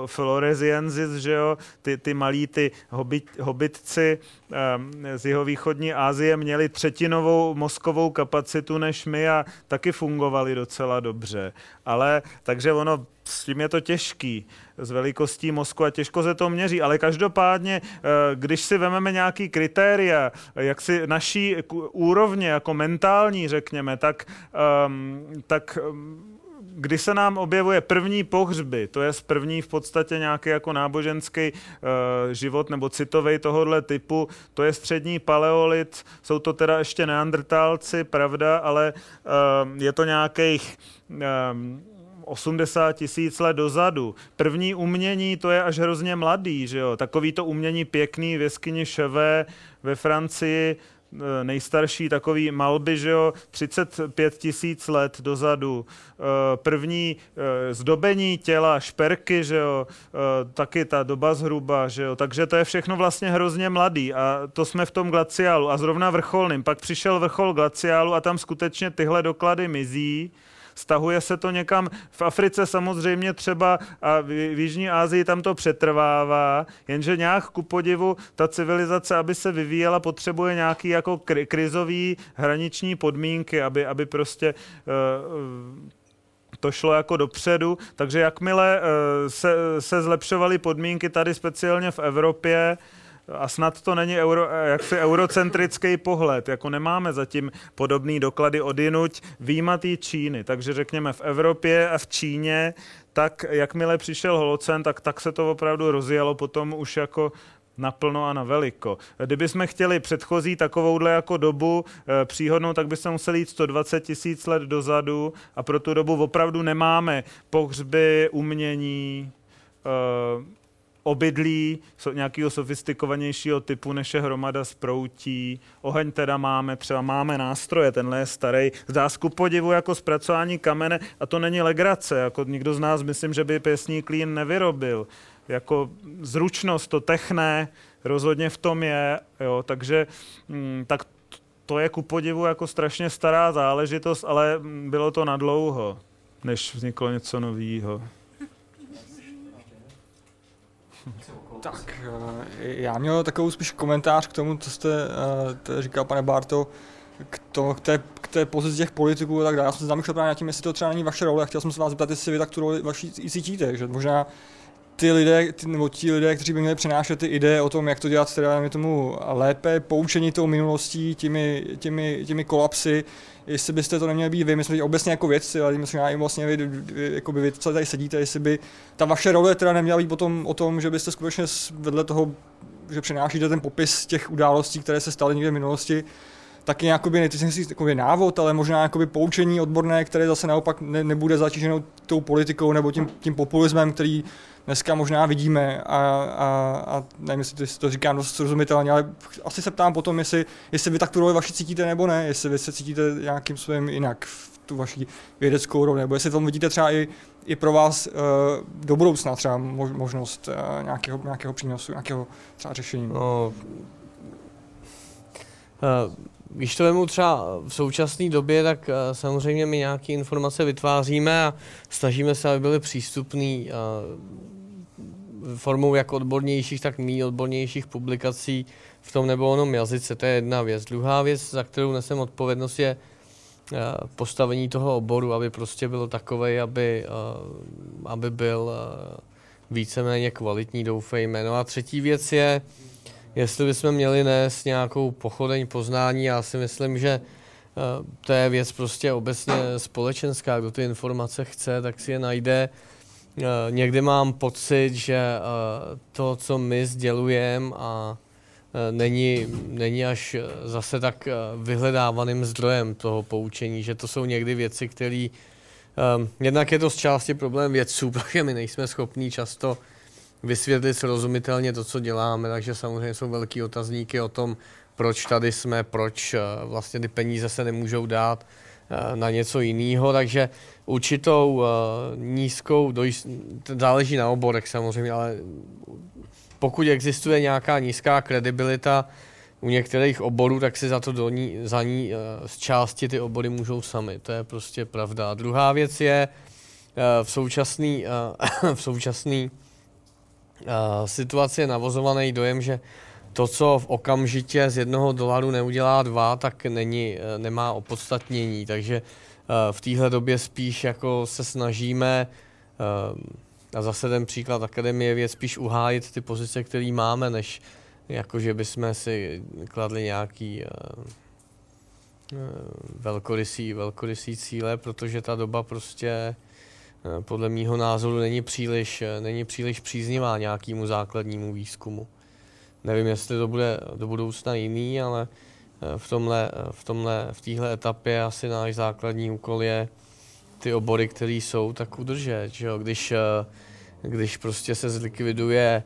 floresiensis, že jo, ty, ty malí, ty hobit, hobitci eh, z jeho východní Asie měli třetinovou mozkovou kapacitu než my a taky fungovali docela dobře. Ale takže ono s tím je to těžký. S velikostí mozku a těžko se to měří, ale každopádně, eh, když si vezmeme nějaký kritéria, jak si naší úrovně, jako mentální, řekněme, tak, um, tak um, kdy se nám objevuje první pohřby, to je první v podstatě nějaký jako náboženský uh, život nebo citový tohohle typu, to je střední paleolit, jsou to teda ještě neandrtálci, pravda, ale uh, je to nějakých 80 tisíc let dozadu. První umění, to je až hrozně mladý, že jo? Takový to umění pěkný v jeskyni Ševé ve Francii, e, nejstarší takový malby, že jo, 35 tisíc let dozadu. E, první e, zdobení těla, šperky, že jo, taky ta doba zhruba, že jo. Takže to je všechno vlastně hrozně mladý a to jsme v tom glaciálu a zrovna vrcholným. Pak přišel vrchol glaciálu a tam skutečně tyhle doklady mizí stahuje se to někam? V Africe samozřejmě třeba a v, Jižní Asii tam to přetrvává, jenže nějak ku podivu ta civilizace, aby se vyvíjela, potřebuje nějaký jako kri- krizový hraniční podmínky, aby, aby prostě uh, to šlo jako dopředu, takže jakmile se, se zlepšovaly podmínky tady speciálně v Evropě, a snad to není euro, jaksi eurocentrický pohled, jako nemáme zatím podobný doklady jinuť výjimatý Číny, takže řekněme v Evropě a v Číně, tak jakmile přišel holocen, tak, tak se to opravdu rozjelo potom už jako naplno a na veliko. Kdybychom chtěli předchozí takovouhle jako dobu e, příhodnou, tak bychom museli jít 120 tisíc let dozadu a pro tu dobu opravdu nemáme pohřby, umění, e, obydlí nějakého sofistikovanějšího typu, než je hromada sproutí. Oheň teda máme, třeba máme nástroje, tenhle je starý. Zdá se ku podivu jako zpracování kamene a to není legrace, jako nikdo z nás myslím, že by pěsní klín nevyrobil. Jako zručnost, to techné, rozhodně v tom je, jo, takže hm, tak to je ku podivu jako strašně stará záležitost, ale bylo to na dlouho, než vzniklo něco nového. Tak, eh, já měl takovou spíš komentář k tomu, co jste uh, říkal, pane Barto, k, to, k, té, k té pozici těch politiků a tak dále. Já jsem se zamýšlel právě nad tím, jestli to třeba není vaše role chtěl jsem se vás zeptat, jestli vy tak tu roli vaši i cítíte, že možná ty lidé, ty, nebo ti lidé, kteří by měli přenášet ty ideje o tom, jak to dělat teda tomu lépe, poučení tou minulostí, těmi, těmi, těmi kolapsy, jestli byste to neměli být vy, myslím, že obecně jako vědci, ale myslím, že vlastně vy, jako by vy, co tady sedíte, jestli by ta vaše role teda neměla být potom o tom, že byste skutečně vedle toho, že přenášíte ten popis těch událostí, které se staly někde v minulosti, taky jakoby, nechci si jakoby návod, ale možná jakoby poučení odborné, které zase naopak ne, nebude zatíženo tou politikou nebo tím, tím populismem, který dneska možná vidíme a, a, a nevím, jestli to, to říkám dost srozumitelně, ale asi se ptám potom, jestli, jestli vy tak tu roli vaši cítíte nebo ne, jestli vy se cítíte nějakým svým jinak v tu vaši vědeckou roli, nebo jestli tam vidíte třeba i, i pro vás uh, do budoucna třeba možnost uh, nějakého, nějakého přínosu, nějakého třeba řešení. No, uh, když to vemu třeba v současné době, tak uh, samozřejmě my nějaké informace vytváříme a snažíme se, aby byly přístupné uh, formou jak odbornějších, tak méně odbornějších publikací v tom nebo onom jazyce, to je jedna věc. Druhá věc, za kterou nesem odpovědnost, je uh, postavení toho oboru, aby prostě byl takový, aby, aby byl víceméně kvalitní, doufejme. No a třetí věc je, jestli bychom měli nést nějakou pochodeň poznání, já si myslím, že Eh, to je věc prostě obecně společenská. Kdo ty informace chce, tak si je najde. Eh, někdy mám pocit, že eh, to, co my sdělujeme a není, není až zase tak vyhledávaným zdrojem toho poučení, že to jsou někdy věci, které jednak je to z části problém vědců, protože my nejsme schopní často vysvětlit srozumitelně to, co děláme, takže samozřejmě jsou velký otazníky o tom, proč tady jsme, proč eh, vlastně ty peníze se nemůžou dát eh, na něco jiného, takže určitou eh, nízkou, záleží na oborech samozřejmě, ale pokud existuje nějaká nízká kredibilita u některých oborů, tak si za to do ní, za ní z části ty obory můžou sami. To je prostě pravda. A druhá věc je v současné v současný situaci je navozovaný dojem, že to, co v okamžitě z jednoho dolaru neudělá dva, tak není, eh, nemá opodstatnění. Takže eh, v téhle době spíš jako se snažíme, eh, a zase ten příklad akademie věc, spíš uhájit ty pozice, které máme, než jako, že bychom si kladli nějaký velkorysý, velkorysý cíle, protože ta doba prostě podle mýho názoru není příliš, není příliš příznivá nějakému základnímu výzkumu. Nevím, jestli to bude do budoucna jiný, ale eh, v tomhle, eh, v tomhle, v téhle etapě asi náš základní úkol je ty obory, které jsou, tak udržet. Že jo? Když, eh, když prostě se zlikviduje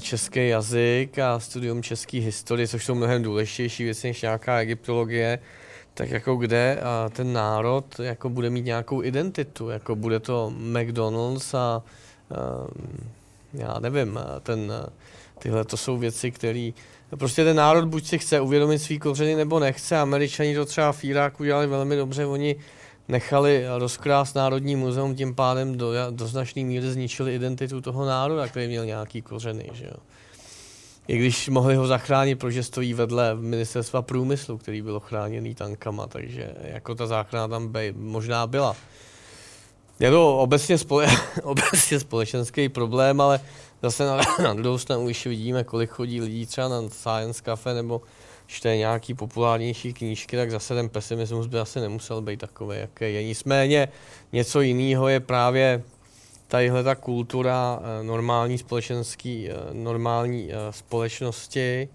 český jazyk a studium české historie, což jsou mnohem důležitější věci než nějaká egyptologie, tak jako kde ten národ jako bude mít nějakou identitu, jako bude to McDonald's a, a já nevím, ten Tyhle to jsou věci, které prostě ten národ buď si chce uvědomit svý kořeny nebo nechce. Američani to třeba v Iráku udělali velmi dobře. Oni nechali rozkrást Národní muzeum, tím pádem do, do značné míry zničili identitu toho národa, který měl nějaký kořeny. Že jo. I když mohli ho zachránit, protože stojí vedle ministerstva průmyslu, který byl chráněný tankama, takže jako ta záchrana tam bej, možná byla. Je to obecně, spole, obecně společenský problém, ale zase na, na druhou stranu už vidíme, kolik chodí lidí třeba na Science Cafe nebo čte nějaký populárnější knížky, tak zase ten pesimismus by asi nemusel být takový, jaký je. Nicméně něco jiného je právě tadyhle ta kultura eh, normální společenský, eh, normální eh, společnosti,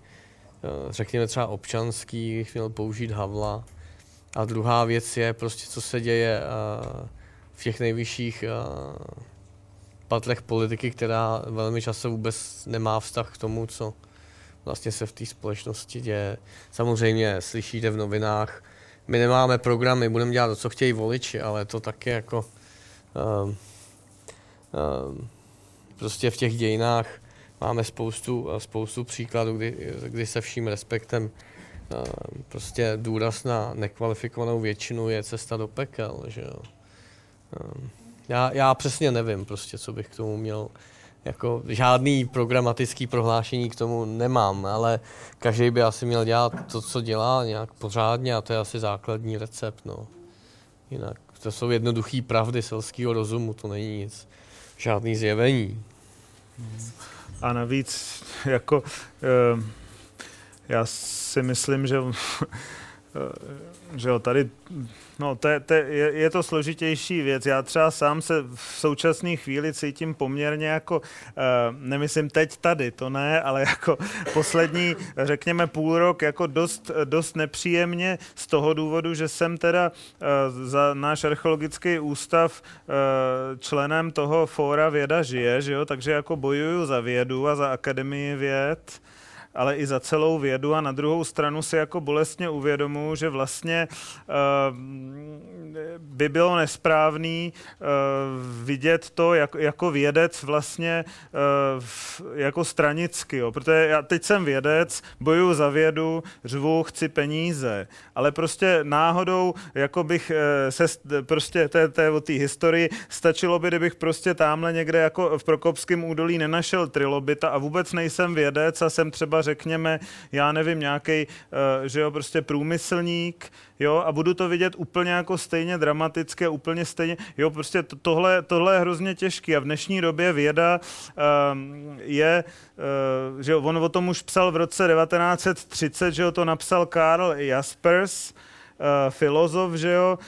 řekněme třeba občanský, bych měl použít Havla. A druhá věc je prostě, co se děje v těch nejvyšších patlech politiky, která velmi často vůbec nemá vztah k tomu, co vlastně se v té společnosti děje. Samozřejmě slyšíte v novinách, my nemáme programy, budeme dělat to, co chtějí voliči, ale to taky jako um, prostě v těch dějinách máme spoustu, spoustu příkladů, kdy, kdy se vším respektem um, prostě důraz na nekvalifikovanou většinu je cesta do pekel, že jo. Um, já, já přesně nevím prostě, co bych k tomu měl. Jako žádný programatický prohlášení k tomu nemám, ale každý by asi měl dělat to, co dělá nějak pořádně a to je asi základní recept. No. Jinak to jsou jednoduché pravdy selského rozumu, to není nic, žádný zjevení. A navíc, jako, uh, já si myslím, že že jo, tady no, to je, to je, je to složitější věc. Já třeba sám se v současné chvíli cítím poměrně jako, uh, nemyslím teď tady, to ne, ale jako poslední, řekněme, půl rok jako dost, dost nepříjemně z toho důvodu, že jsem teda uh, za náš archeologický ústav uh, členem toho fóra Věda žije, že jo, takže jako bojuju za vědu a za akademii věd ale i za celou vědu a na druhou stranu si jako bolestně uvědomuji, že vlastně uh, by bylo nesprávný uh, vidět to jak, jako vědec vlastně uh, jako stranicky, jo. protože já teď jsem vědec, bojuju za vědu, řvu, chci peníze, ale prostě náhodou, jako bych se, prostě té, té o té historii, stačilo by, kdybych prostě tamhle někde jako v Prokopském údolí nenašel trilobita a vůbec nejsem vědec a jsem třeba řekněme, já nevím, nějaký, že jo, prostě průmyslník, jo, a budu to vidět úplně jako stejně dramatické, úplně stejně, jo, prostě to, tohle, tohle je hrozně těžký. A v dnešní době věda um, je, uh, že jo, on o tom už psal v roce 1930, že jo, to napsal Karl Jaspers, filozof, že jo,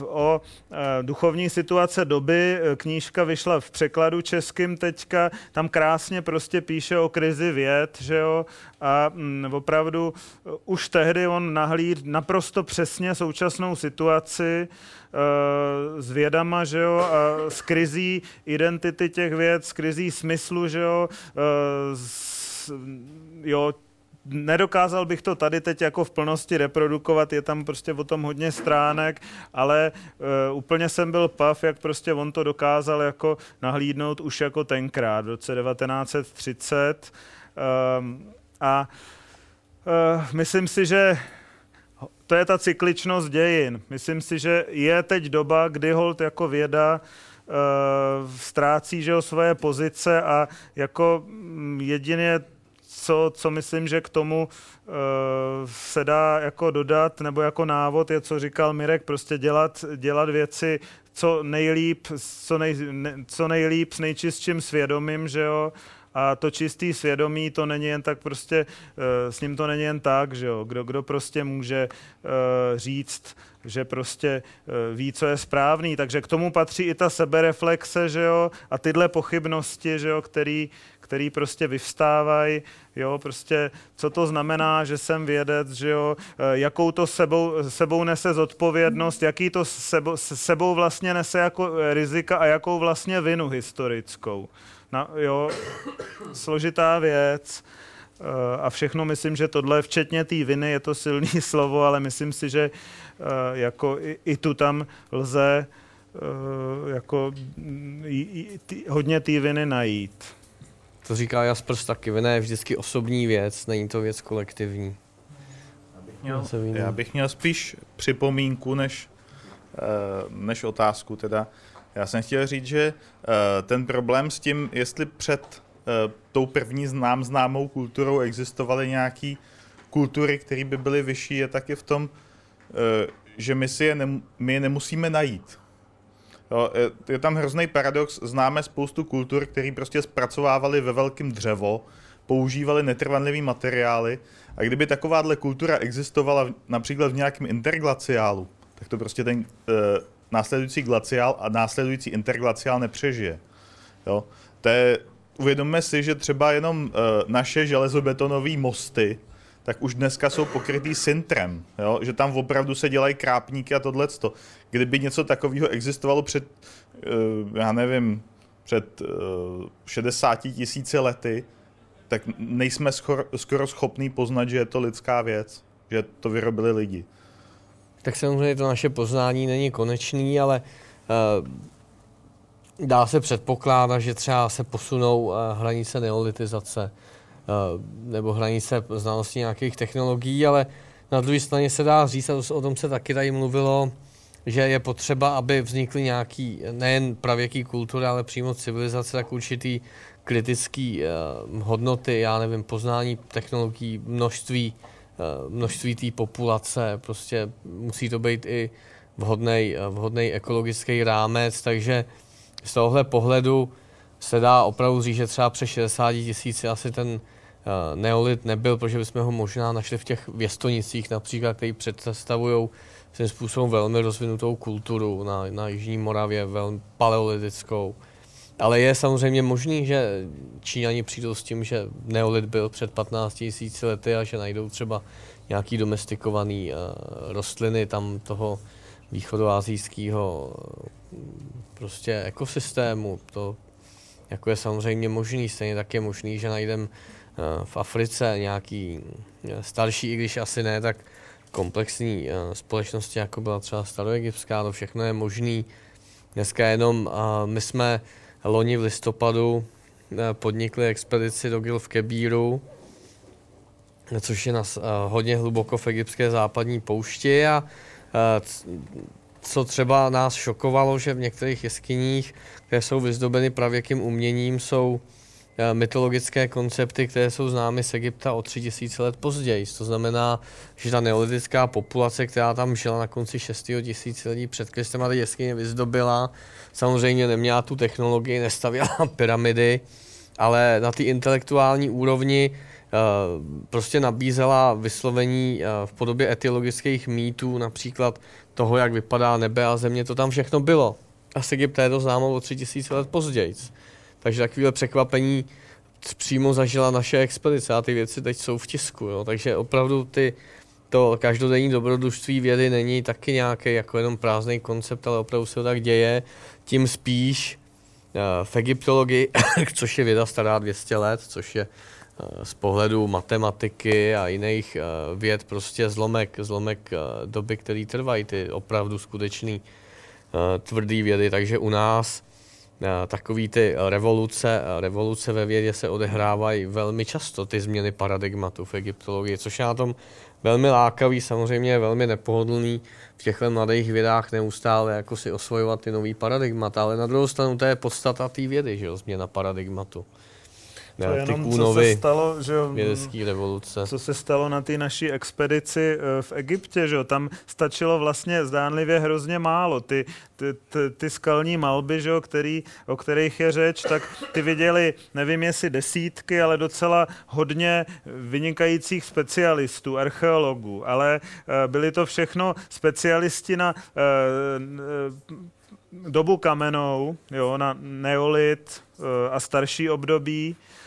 uh, o uh, duchovní situace doby. Knížka vyšla v překladu českým teďka, tam krásně prostě píše o krizi věd, že jo, a mm, opravdu už tehdy on nahlíd naprosto přesně současnou situaci s vědama, že jo, a s krizí identity těch věd, s krizí smyslu, že jo, s, jo, nedokázal bych to tady teď jako v plnosti reprodukovat, je tam prostě o tom hodně stránek, ale uh, úplně jsem byl pav, jak prostě on to dokázal jako nahlídnout už jako tenkrát, v roce 1930. Um, a uh, myslím si, že to je ta cykličnost dějin. Myslím si, že je teď doba, kdy hold jako věda uh, ztrácí že, svoje pozice a jako mm, jedině co, co myslím, že k tomu uh, se dá jako dodat, nebo jako návod je, co říkal Mirek, prostě dělat, dělat věci co nejlíp, co, nej, ne, co nejlíp s nejčistším svědomím, že jo, a to čistý svědomí, to není jen tak prostě, s ním to není jen tak, že jo, kdo, kdo prostě může říct, že prostě ví, co je správný, takže k tomu patří i ta sebereflexe, že jo, a tyhle pochybnosti, že jo, který, který prostě vyvstávají, jo, prostě co to znamená, že jsem vědec, že jo, eh, jakou to sebou, sebou nese zodpovědnost, jaký to sebou, sebou vlastně nese jako rizika a jakou vlastně vinu historickou. Na, jo, složitá věc eh, a všechno myslím, že tohle, včetně té viny, je to silný slovo, ale myslím si, že jako i, i tu tam lze jako hodně té viny najít. To říká Jaspers taky, vina je vždycky osobní věc, není to věc kolektivní. Já bych měl, já bych měl spíš připomínku než, eh, než otázku. Teda. Já jsem chtěl říct, že eh, ten problém s tím, jestli před eh, tou první znám známou kulturou existovaly nějaké kultury, které by byly vyšší, je taky v tom, že my, si je, nem, my je nemusíme najít. Jo, je, tam hrozný paradox, známe spoustu kultur, které prostě zpracovávali ve velkém dřevo, používali netrvanlivý materiály a kdyby takováhle kultura existovala například v nějakém interglaciálu, tak to prostě ten e, následující glaciál a následující interglaciál nepřežije. Jo? To je, uvědomme si, že třeba jenom e, naše železobetonové mosty tak už dneska jsou pokrytý syntrem, jo? že tam opravdu se dělají krápníky a tohleto. Kdyby něco takového existovalo před, eh, já nevím, před 60 eh, tisíci lety, tak nejsme skoro, skoro schopní poznat, že je to lidská věc, že to vyrobili lidi. Tak samozřejmě to naše poznání není konečný, ale uh, dá se předpokládat, že třeba se posunou uh, hranice neolitizace nebo hranice znalosti nějakých technologií, ale na druhé straně se dá říct, a o tom se taky tady mluvilo, že je potřeba, aby vznikly nějaký nejen pravěký kultury, ale přímo civilizace, tak určitý kritický uh, hodnoty, já nevím, poznání technologií, množství, uh, množství té populace, prostě musí to být i vhodný, vhodný ekologický rámec, takže z tohohle pohledu se dá opravdu říct, že třeba přes 60 tisíc asi ten neolit nebyl, protože bychom ho možná našli v těch věstonicích například, který představují svým způsobem velmi rozvinutou kulturu na, na Jižní Moravě, velmi paleolitickou. Ale je samozřejmě možný, že Číňani přijdou s tím, že neolit byl před 15 tisíci lety a že najdou třeba nějaký domestikovaný uh, rostliny tam toho východoazijského prostě ekosystému. To jako je samozřejmě možný, stejně tak je možný, že najdeme v Africe nějaký starší, i když asi ne, tak komplexní společnosti, jako byla třeba staroegyptská, to všechno je možný. Dneska jenom my jsme loni v listopadu podnikli expedici do Gil v Kebíru, což je nás hodně hluboko v egyptské západní poušti a co třeba nás šokovalo, že v některých jeskyních, které jsou vyzdobeny pravěkým uměním, jsou eh, mytologické koncepty, které jsou známy z Egypta o 3000 let později. To znamená, že ta neolitická populace, která tam žila na konci 6. tisíciletí před Kristem a ty jeskyně vyzdobila, samozřejmě neměla tu technologii, nestavěla pyramidy, ale na té intelektuální úrovni eh, prostě nabízela vyslovení eh, v podobě etiologických mýtů, například toho, jak vypadá nebe a země, to tam všechno bylo. A z Egypta je to známo o tři tisíce let později. Takže takové překvapení přímo zažila naše expedice a ty věci teď jsou v tisku. Jo. Takže opravdu ty, to každodenní dobrodružství vědy není taky nějaký jako jenom prázdný koncept, ale opravdu se to tak děje. Tím spíš uh, v egyptologii, což je věda stará 200 let, což je Eh, z pohledu matematiky a jiných eh, věd prostě zlomek, zlomek eh, doby, který trvají, ty opravdu skutečný tvrdý vědy. Takže u nás takový ty revoluce, revoluce ve vědě se odehrávají velmi často, ty změny paradigmatu v egyptologii, což je na tom velmi lákavý, samozřejmě velmi nepohodlný v těchto mladých vědách neustále jako si osvojovat ty nový paradigmata, ale na druhou stranu to je podstata té vědy, že jo, změna paradigmatu to je jenom, co se stalo, že jo, revoluce. Co se stalo na té naší expedici eh, v Egyptě, že jo, tam stačilo vlastně zdánlivě hrozně málo. Ty, ty, ty, ty skalní malby, že jo, který, o kterých je řeč, tak ty viděli, nevím jestli desítky, ale docela hodně vynikajících specialistů, archeologů, ale eh, byli to všechno specialisti na uh, dobu kamenou, jo, na neolit a starší období Eh,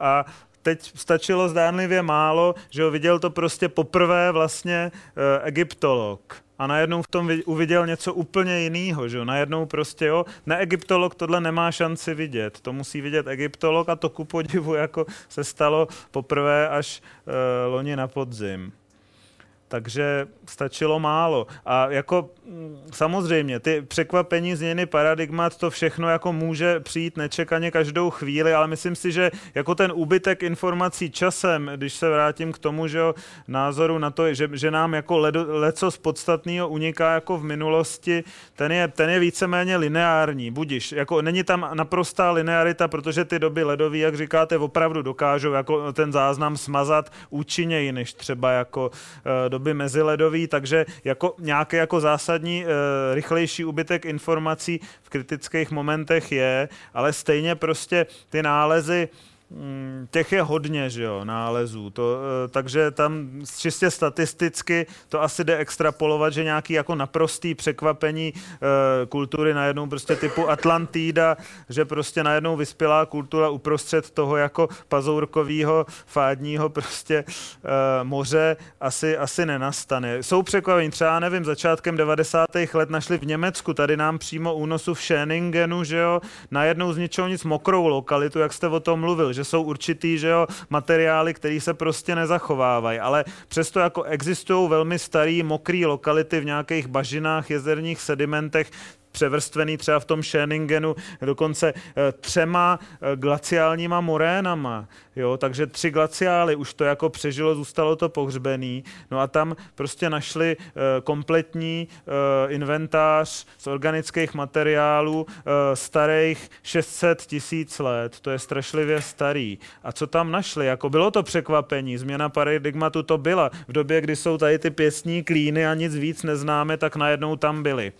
a teď stačilo zdánlivě málo, že ho viděl to prostě poprvé vlastně eh, egyptolog. A najednou v tom uviděl něco úplně jiného, že jo? Najednou prostě, jo, ne egyptolog tohle nemá šanci vidět. To musí vidět egyptolog a to ku podivu jako se stalo poprvé až uh, loni na podzim takže stačilo málo. A jako mm, samozřejmě, ty překvapení, změny paradigmat, to všechno jako může přijít nečekaně každou chvíli, ale myslím si, že jako ten úbytek informací časem, když se vrátím k tomu, že jo, názoru na to, že, že nám jako ledo, leco z podstatného uniká jako v minulosti, ten je, ten je víceméně lineární, budiš. Jako není tam naprostá linearita, protože ty doby ledové, jak říkáte, opravdu dokážou jako ten záznam smazat účinněji, než třeba jako uh, doby meziledový, takže jako nějaký jako zásadní e, rychlejší ubytek informací v kritických momentech je, ale stejně prostě ty nálezy těch je hodně, že jo, nálezů. To, eh, takže tam čistě statisticky to asi jde extrapolovat, že nějaký jako naprostý překvapení e, kultury najednou prostě typu Atlantida, že prostě najednou vyspělá kultura uprostřed toho jako pazourkového fádního prostě e, moře asi, asi nenastane. Jsou překvapení, třeba nevím, začátkem 90. let našli v Německu, tady nám přímo únosu v Schöningenu, že jo, najednou z ničeho nic mokrou lokalitu, jak jste o tom mluvil, že jsou určitý že jo, materiály, které se prostě nezachovávají, ale přesto jako existují velmi staré mokré lokality v nějakých bažinách, jezerních sedimentech, převrstvený třeba v tom Schöningenu dokonce eh, třema eh, glaciálníma morénama, jo, takže tři glaciály už to jako přežilo, zůstalo to pohřbený, no a tam prostě našli eh, kompletní inventář z organických materiálů starých 600 tisíc let, to je strašlivě starý. A co tam našli? Jako bylo to překvapení, změna paradigmatu to byla. V době, kdy jsou tady ty pěstní klíny a nic víc neznáme, tak najednou tam byly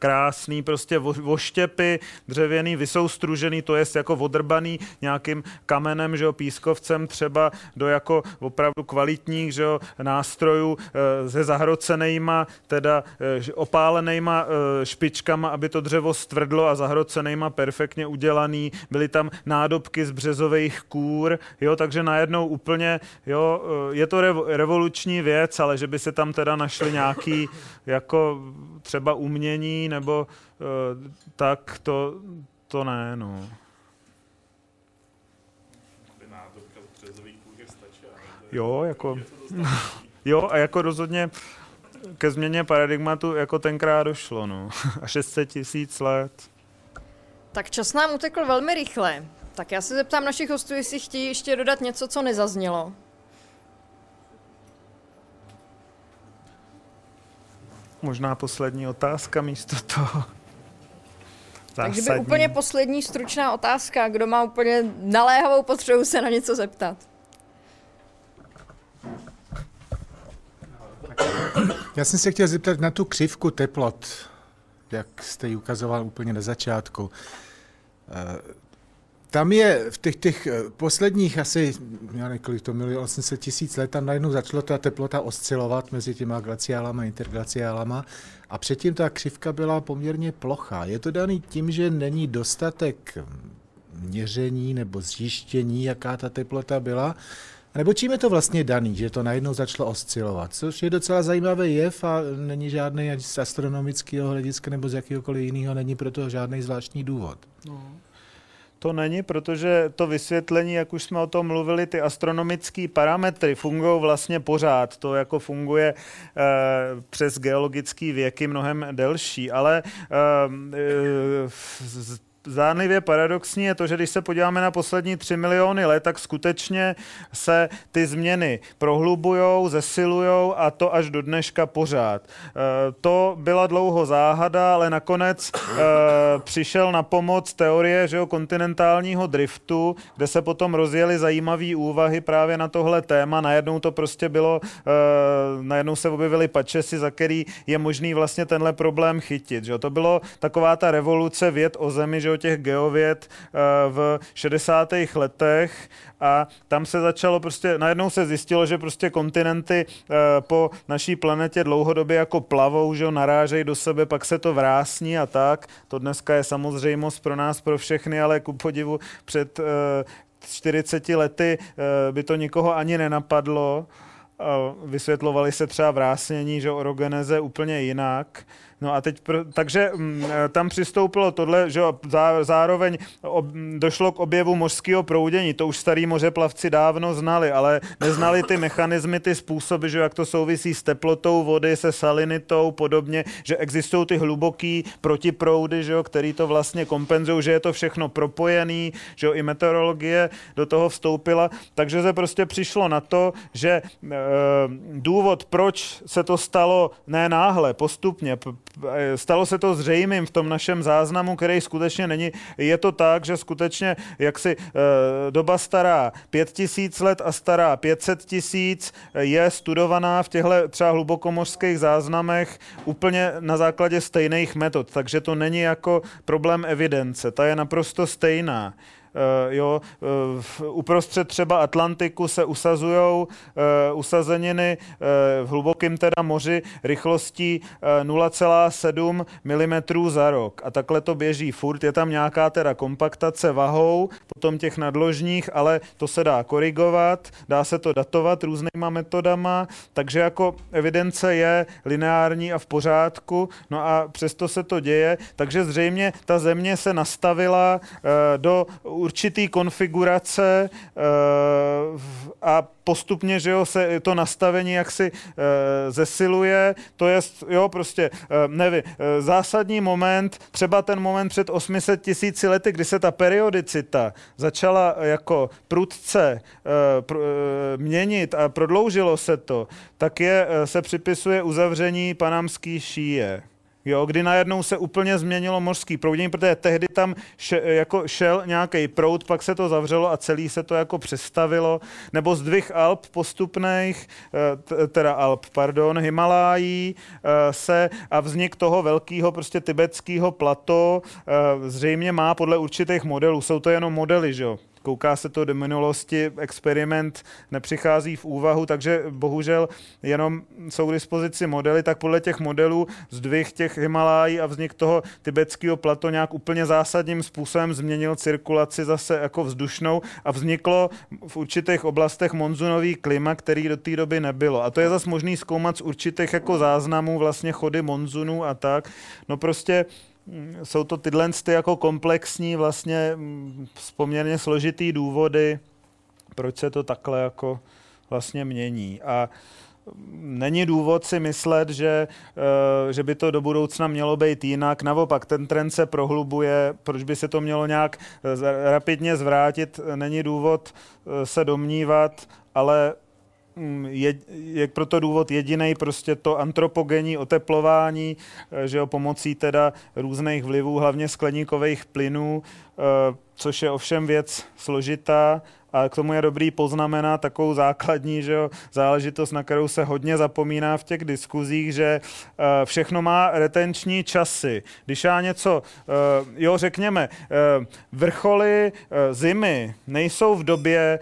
krásný prostě voštěpy, dřevěný, vysoustružený, to je jako odrbaný nějakým kamenem, že jo, pískovcem třeba do jako opravdu kvalitních, že jo, nástrojů e, se zahrocenejma, teda e, opálenejma e, špičkama, aby to dřevo stvrdlo a zahrocenejma perfektně udělaný. Byly tam nádobky z březových kůr, jo, takže najednou úplně, jo, je to revoluční věc, ale že by se tam teda našli nějaký jako třeba umění nebo uh, tak, to, to ne, no. Jo, jako... Jo, a jako rozhodně ke změně paradigmatu jako tenkrát došlo, no. A 600 tisíc let. Tak čas nám utekl velmi rychle. Tak já se zeptám našich hostů, jestli chtějí ještě dodat něco, co nezaznělo. Možná poslední otázka místo toho. Takže by úplně poslední stručná otázka. Kdo má úplně naléhavou potřebu se na něco zeptat? Já jsem se chtěl zeptat na tu křivku teplot, jak jste ji ukazoval úplně na začátku. Tam je v těch, těch eh, posledních asi, já nevím, to milion 800 tisíc let, tam najednou začala ta teplota oscilovat mezi těma glaciálama a interglaciálama a předtím ta křivka byla poměrně plochá. Je to daný tím, že není dostatek měření nebo zjištění, jaká ta teplota byla, nebo čím je to vlastně daný, že to najednou začalo oscilovat, což je docela zajímavý jev a není žádný z astronomického hlediska nebo z jakéhokoliv jiného, není proto žádný zvláštní důvod. No. To není, protože to vysvětlení, jak už jsme o tom mluvili, ty astronomické parametry fungují vlastně pořád. To jako funguje e, přes geologické věky mnohem delší, ale e, zánlivě paradoxní je to, že když se podíváme na poslední 3 miliony let, tak skutečně se ty změny prohlubují, zesilují a to až do dneška pořád. E, to byla dlouho záhada, ale nakonec e, přišel na pomoc teorie že jo, kontinentálního driftu, kde se potom rozjeli zajímavé úvahy právě na tohle téma. Najednou to prostě bylo, e, najednou se objevily pačesy, za který je možný vlastně tenhle problém chytit. Že. To bylo taková ta revoluce věd o zemi, že jo, těch geověd eh, v 60. letech a tam se začalo prostě, najednou se zjistilo, že prostě kontinenty eh, po naší planetě dlouhodobě jako plavou, že jo, narážejí do sebe, pak se to vrásní a tak. To dneska je samozřejmost pro nás, pro všechny, ale ku podivu před 40 eh, lety by to nikoho ani nenapadlo. Vysvětlovali se třeba vrásnění, že orogeneze úplně jinak. No a teď, pro, takže m, mm, tam přistoupilo tohle, že zá, zároveň ob, došlo k objevu mořského proudění, to už starý mořeplavci dávno znali, ale neznali ty mechanismy, ty způsoby, že jak to souvisí s teplotou vody, se salinitou, podobně, že existují ty hluboký protiproudy, že jo, který to vlastně kompenzují, že je to všechno propojený, že jo, i meteorologie do toho vstoupila, takže se prostě přišlo na to, že e, důvod, proč se to stalo ne náhle, postupně, stalo se to zřejmým v tom našem záznamu, který skutečně není. Je to tak, že skutečně jaksi eh, doba stará 5000 let a stará 500 tisíc je studovaná v těchto třeba hlubokomořských záznamech úplně na základě stejných metod, takže to není jako problém evidence, ta je naprosto stejná. Uh, jo, uh, uprostřed třeba Atlantiku se usazují uh, usazeniny v hlubokém teda moři rychlostí 0,7 mm za rok. A takhle to běží furt. Je tam nějaká teda kompaktace vahou, potom těch nadložních, ale to se dá korigovat, dá se to datovat různýma metodama, takže jako evidence je lineární a v pořádku, no a přesto se to děje, takže zřejmě ta země se nastavila do určitý konfigurace uh, a postupně, že jo, se to nastavení jaksi uh, zesiluje, to je, jo, prostě, uh, nevím, zásadní moment, třeba ten moment před 800 tisíci lety, kdy se ta periodicita začala jako prudce pr- měnit a prodloužilo se to, tak je, se připisuje uzavření panamský šíje jo, kdy najednou se úplně změnilo mořský proudění, protože tehdy tam še, jako šel nějaký proud, pak se to zavřelo a celý se to jako přestavilo, nebo zdvih Alp postupných, eh, teda Alp, pardon, Himalájí eh, se a vznik toho velkého prostě tibetského plato eh, zřejmě má podle určitých modelů, jsou to jenom modely, že jo, kouká se to do minulosti, experiment nepřichází v úvahu, takže bohužel jenom jsou k dispozici modely, tak podle těch modelů zdvih těch Himalájí a vznik toho tibetského plato nějak úplně zásadním způsobem změnil cirkulaci zase jako vzdušnou a vzniklo v určitých oblastech monzunový klima, který do té doby nebylo. A to je zase možný zkoumat z určitých jako záznamů vlastně chody monzunů a tak. No prostě jsou to tyhle ty jako komplexní vlastně mm, poměrně složitý důvody, proč se to takhle jako vlastně mění. A není důvod si myslet, že, eh, že by to do budoucna mělo být jinak. Naopak, ten trend se prohlubuje, proč by se to mělo nějak eh, rapidně zvrátit, není důvod eh, se domnívat, ale mm, je, je proto důvod jediný prostě to antropogenní oteplování, že jo, pomocí teda různých vlivů, hlavně skleníkových plynů, což je ovšem věc složitá a k tomu je dobrý poznamenat takovou základní že jo, záležitost, na kterou se hodně zapomíná v těch diskuzích, že uh, všechno má retenční časy. Když já něco, jo, řekněme, vrcholy zimy nejsou v době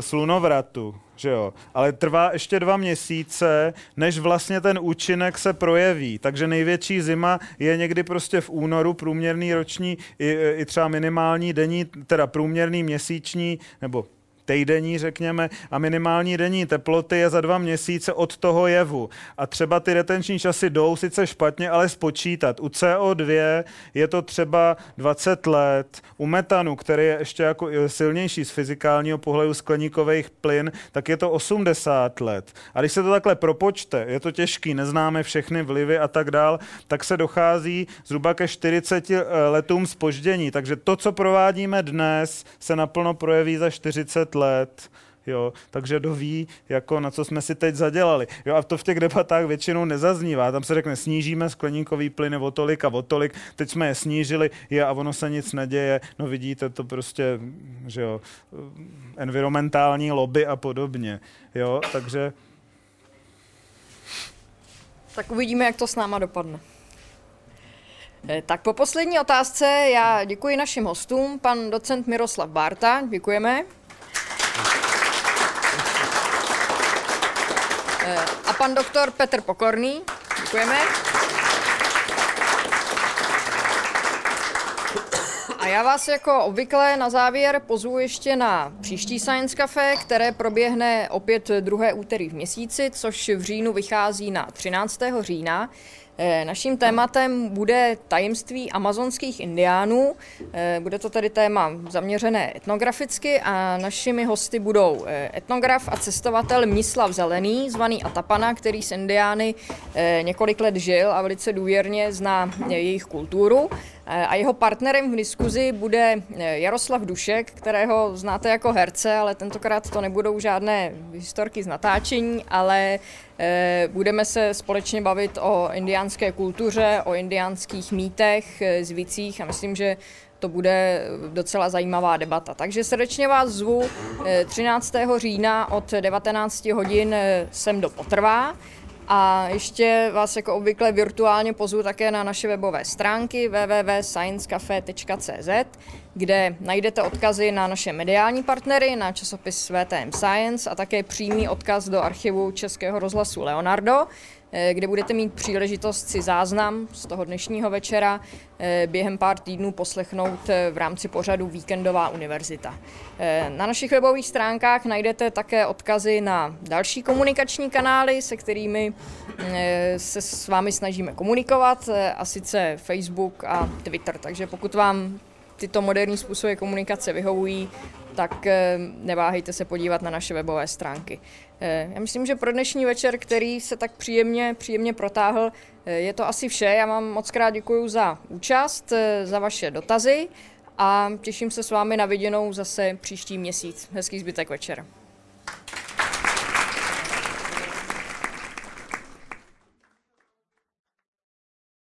slunovratu, že jo. Ale trvá ještě dva měsíce, než vlastně ten účinek se projeví. Takže největší zima je někdy prostě v únoru, průměrný roční i, i třeba minimální denní, teda průměrný měsíční, nebo týdenní, řekněme, a minimální denní teploty je za dva měsíce od toho jevu. A třeba ty retenční časy jdou sice špatně, ale spočítat. U CO2 je to třeba 20 let, u metanu, který je ještě jako silnější z fyzikálního pohledu skleníkových plyn, tak je to 80 let. A když se to takhle propočte, je to těžký, neznáme všechny vlivy a tak dál, tak se dochází zhruba ke 40 eh, letům spoždění. Takže to, co provádíme dnes, se naplno projeví za 40 let let, jo, takže kdo ví, jako na co jsme si teď zadělali. Jo, a to v těch debatách většinou nezaznívá. Tam se řekne, snížíme skleníkový plyn o tolik a o tolik, teď jsme je snížili, je a ono se nic neděje. No vidíte, to prostě, že jo, environmentální lobby a podobně. Jo, takže... Tak uvidíme, jak to s náma dopadne. Eh, tak po poslední otázce já děkuji našim hostům, pan docent Miroslav Barta, děkujeme. Eh, a pan doktor Petr Pokorný. Děkujeme. A já vás jako obvykle na závěr pozvu ještě na příští Science Cafe, které proběhne opět druhé úterý v měsíci, což v říjnu vychází na 13. října. Eh, naším tématem bude tajemství amazonských indiánů. Eh, bude to tedy téma zaměřené etnograficky a našimi hosty budou eh, etnograf a cestovatel Mislav Zelený, zvaný Atapana, který s indiány několik let žil a velice důvěrně zná jejich kulturu. A jeho partnerem v diskuzi bude Jaroslav Dušek, kterého znáte jako herce, ale tentokrát to nebudou žádné historky z natáčení, ale Eh, budeme se společně bavit o indiánské kultuře, o indiánských mýtech, eh, zvicích a myslím, že to bude docela zajímavá debata. Takže srdečně vás zvu 13. Eh, října od 19 hodin sem do Potrvá. A ještě vás jako obvykle virtuálně pozvu také na naše webové stránky www.sciencecafe.cz, kde najdete odkazy na naše mediální partnery, na časopis VTM Science a také přímý odkaz do archivu Českého rozhlasu Leonardo, kde budete mít příležitost si záznam z toho dnešního večera eh, během pár týdnů poslechnout eh, v rámci pořadu Víkendová univerzita. Na našich webových stránkách najdete také odkazy na další komunikační kanály, se kterými se s vámi snažíme komunikovat, a sice Facebook a Twitter. Takže pokud vám tyto moderní způsoby komunikace vyhovují, tak neváhejte se podívat na naše webové stránky. Eh, já myslím, že pro dnešní večer, který se tak příjemně, příjemně protáhl, eh, je to asi vše. Já vám moc krát děkuji za účast, eh, za vaše dotazy a těším se s vámi na viděnou zase příští měsíc. Hezký zbytek večera.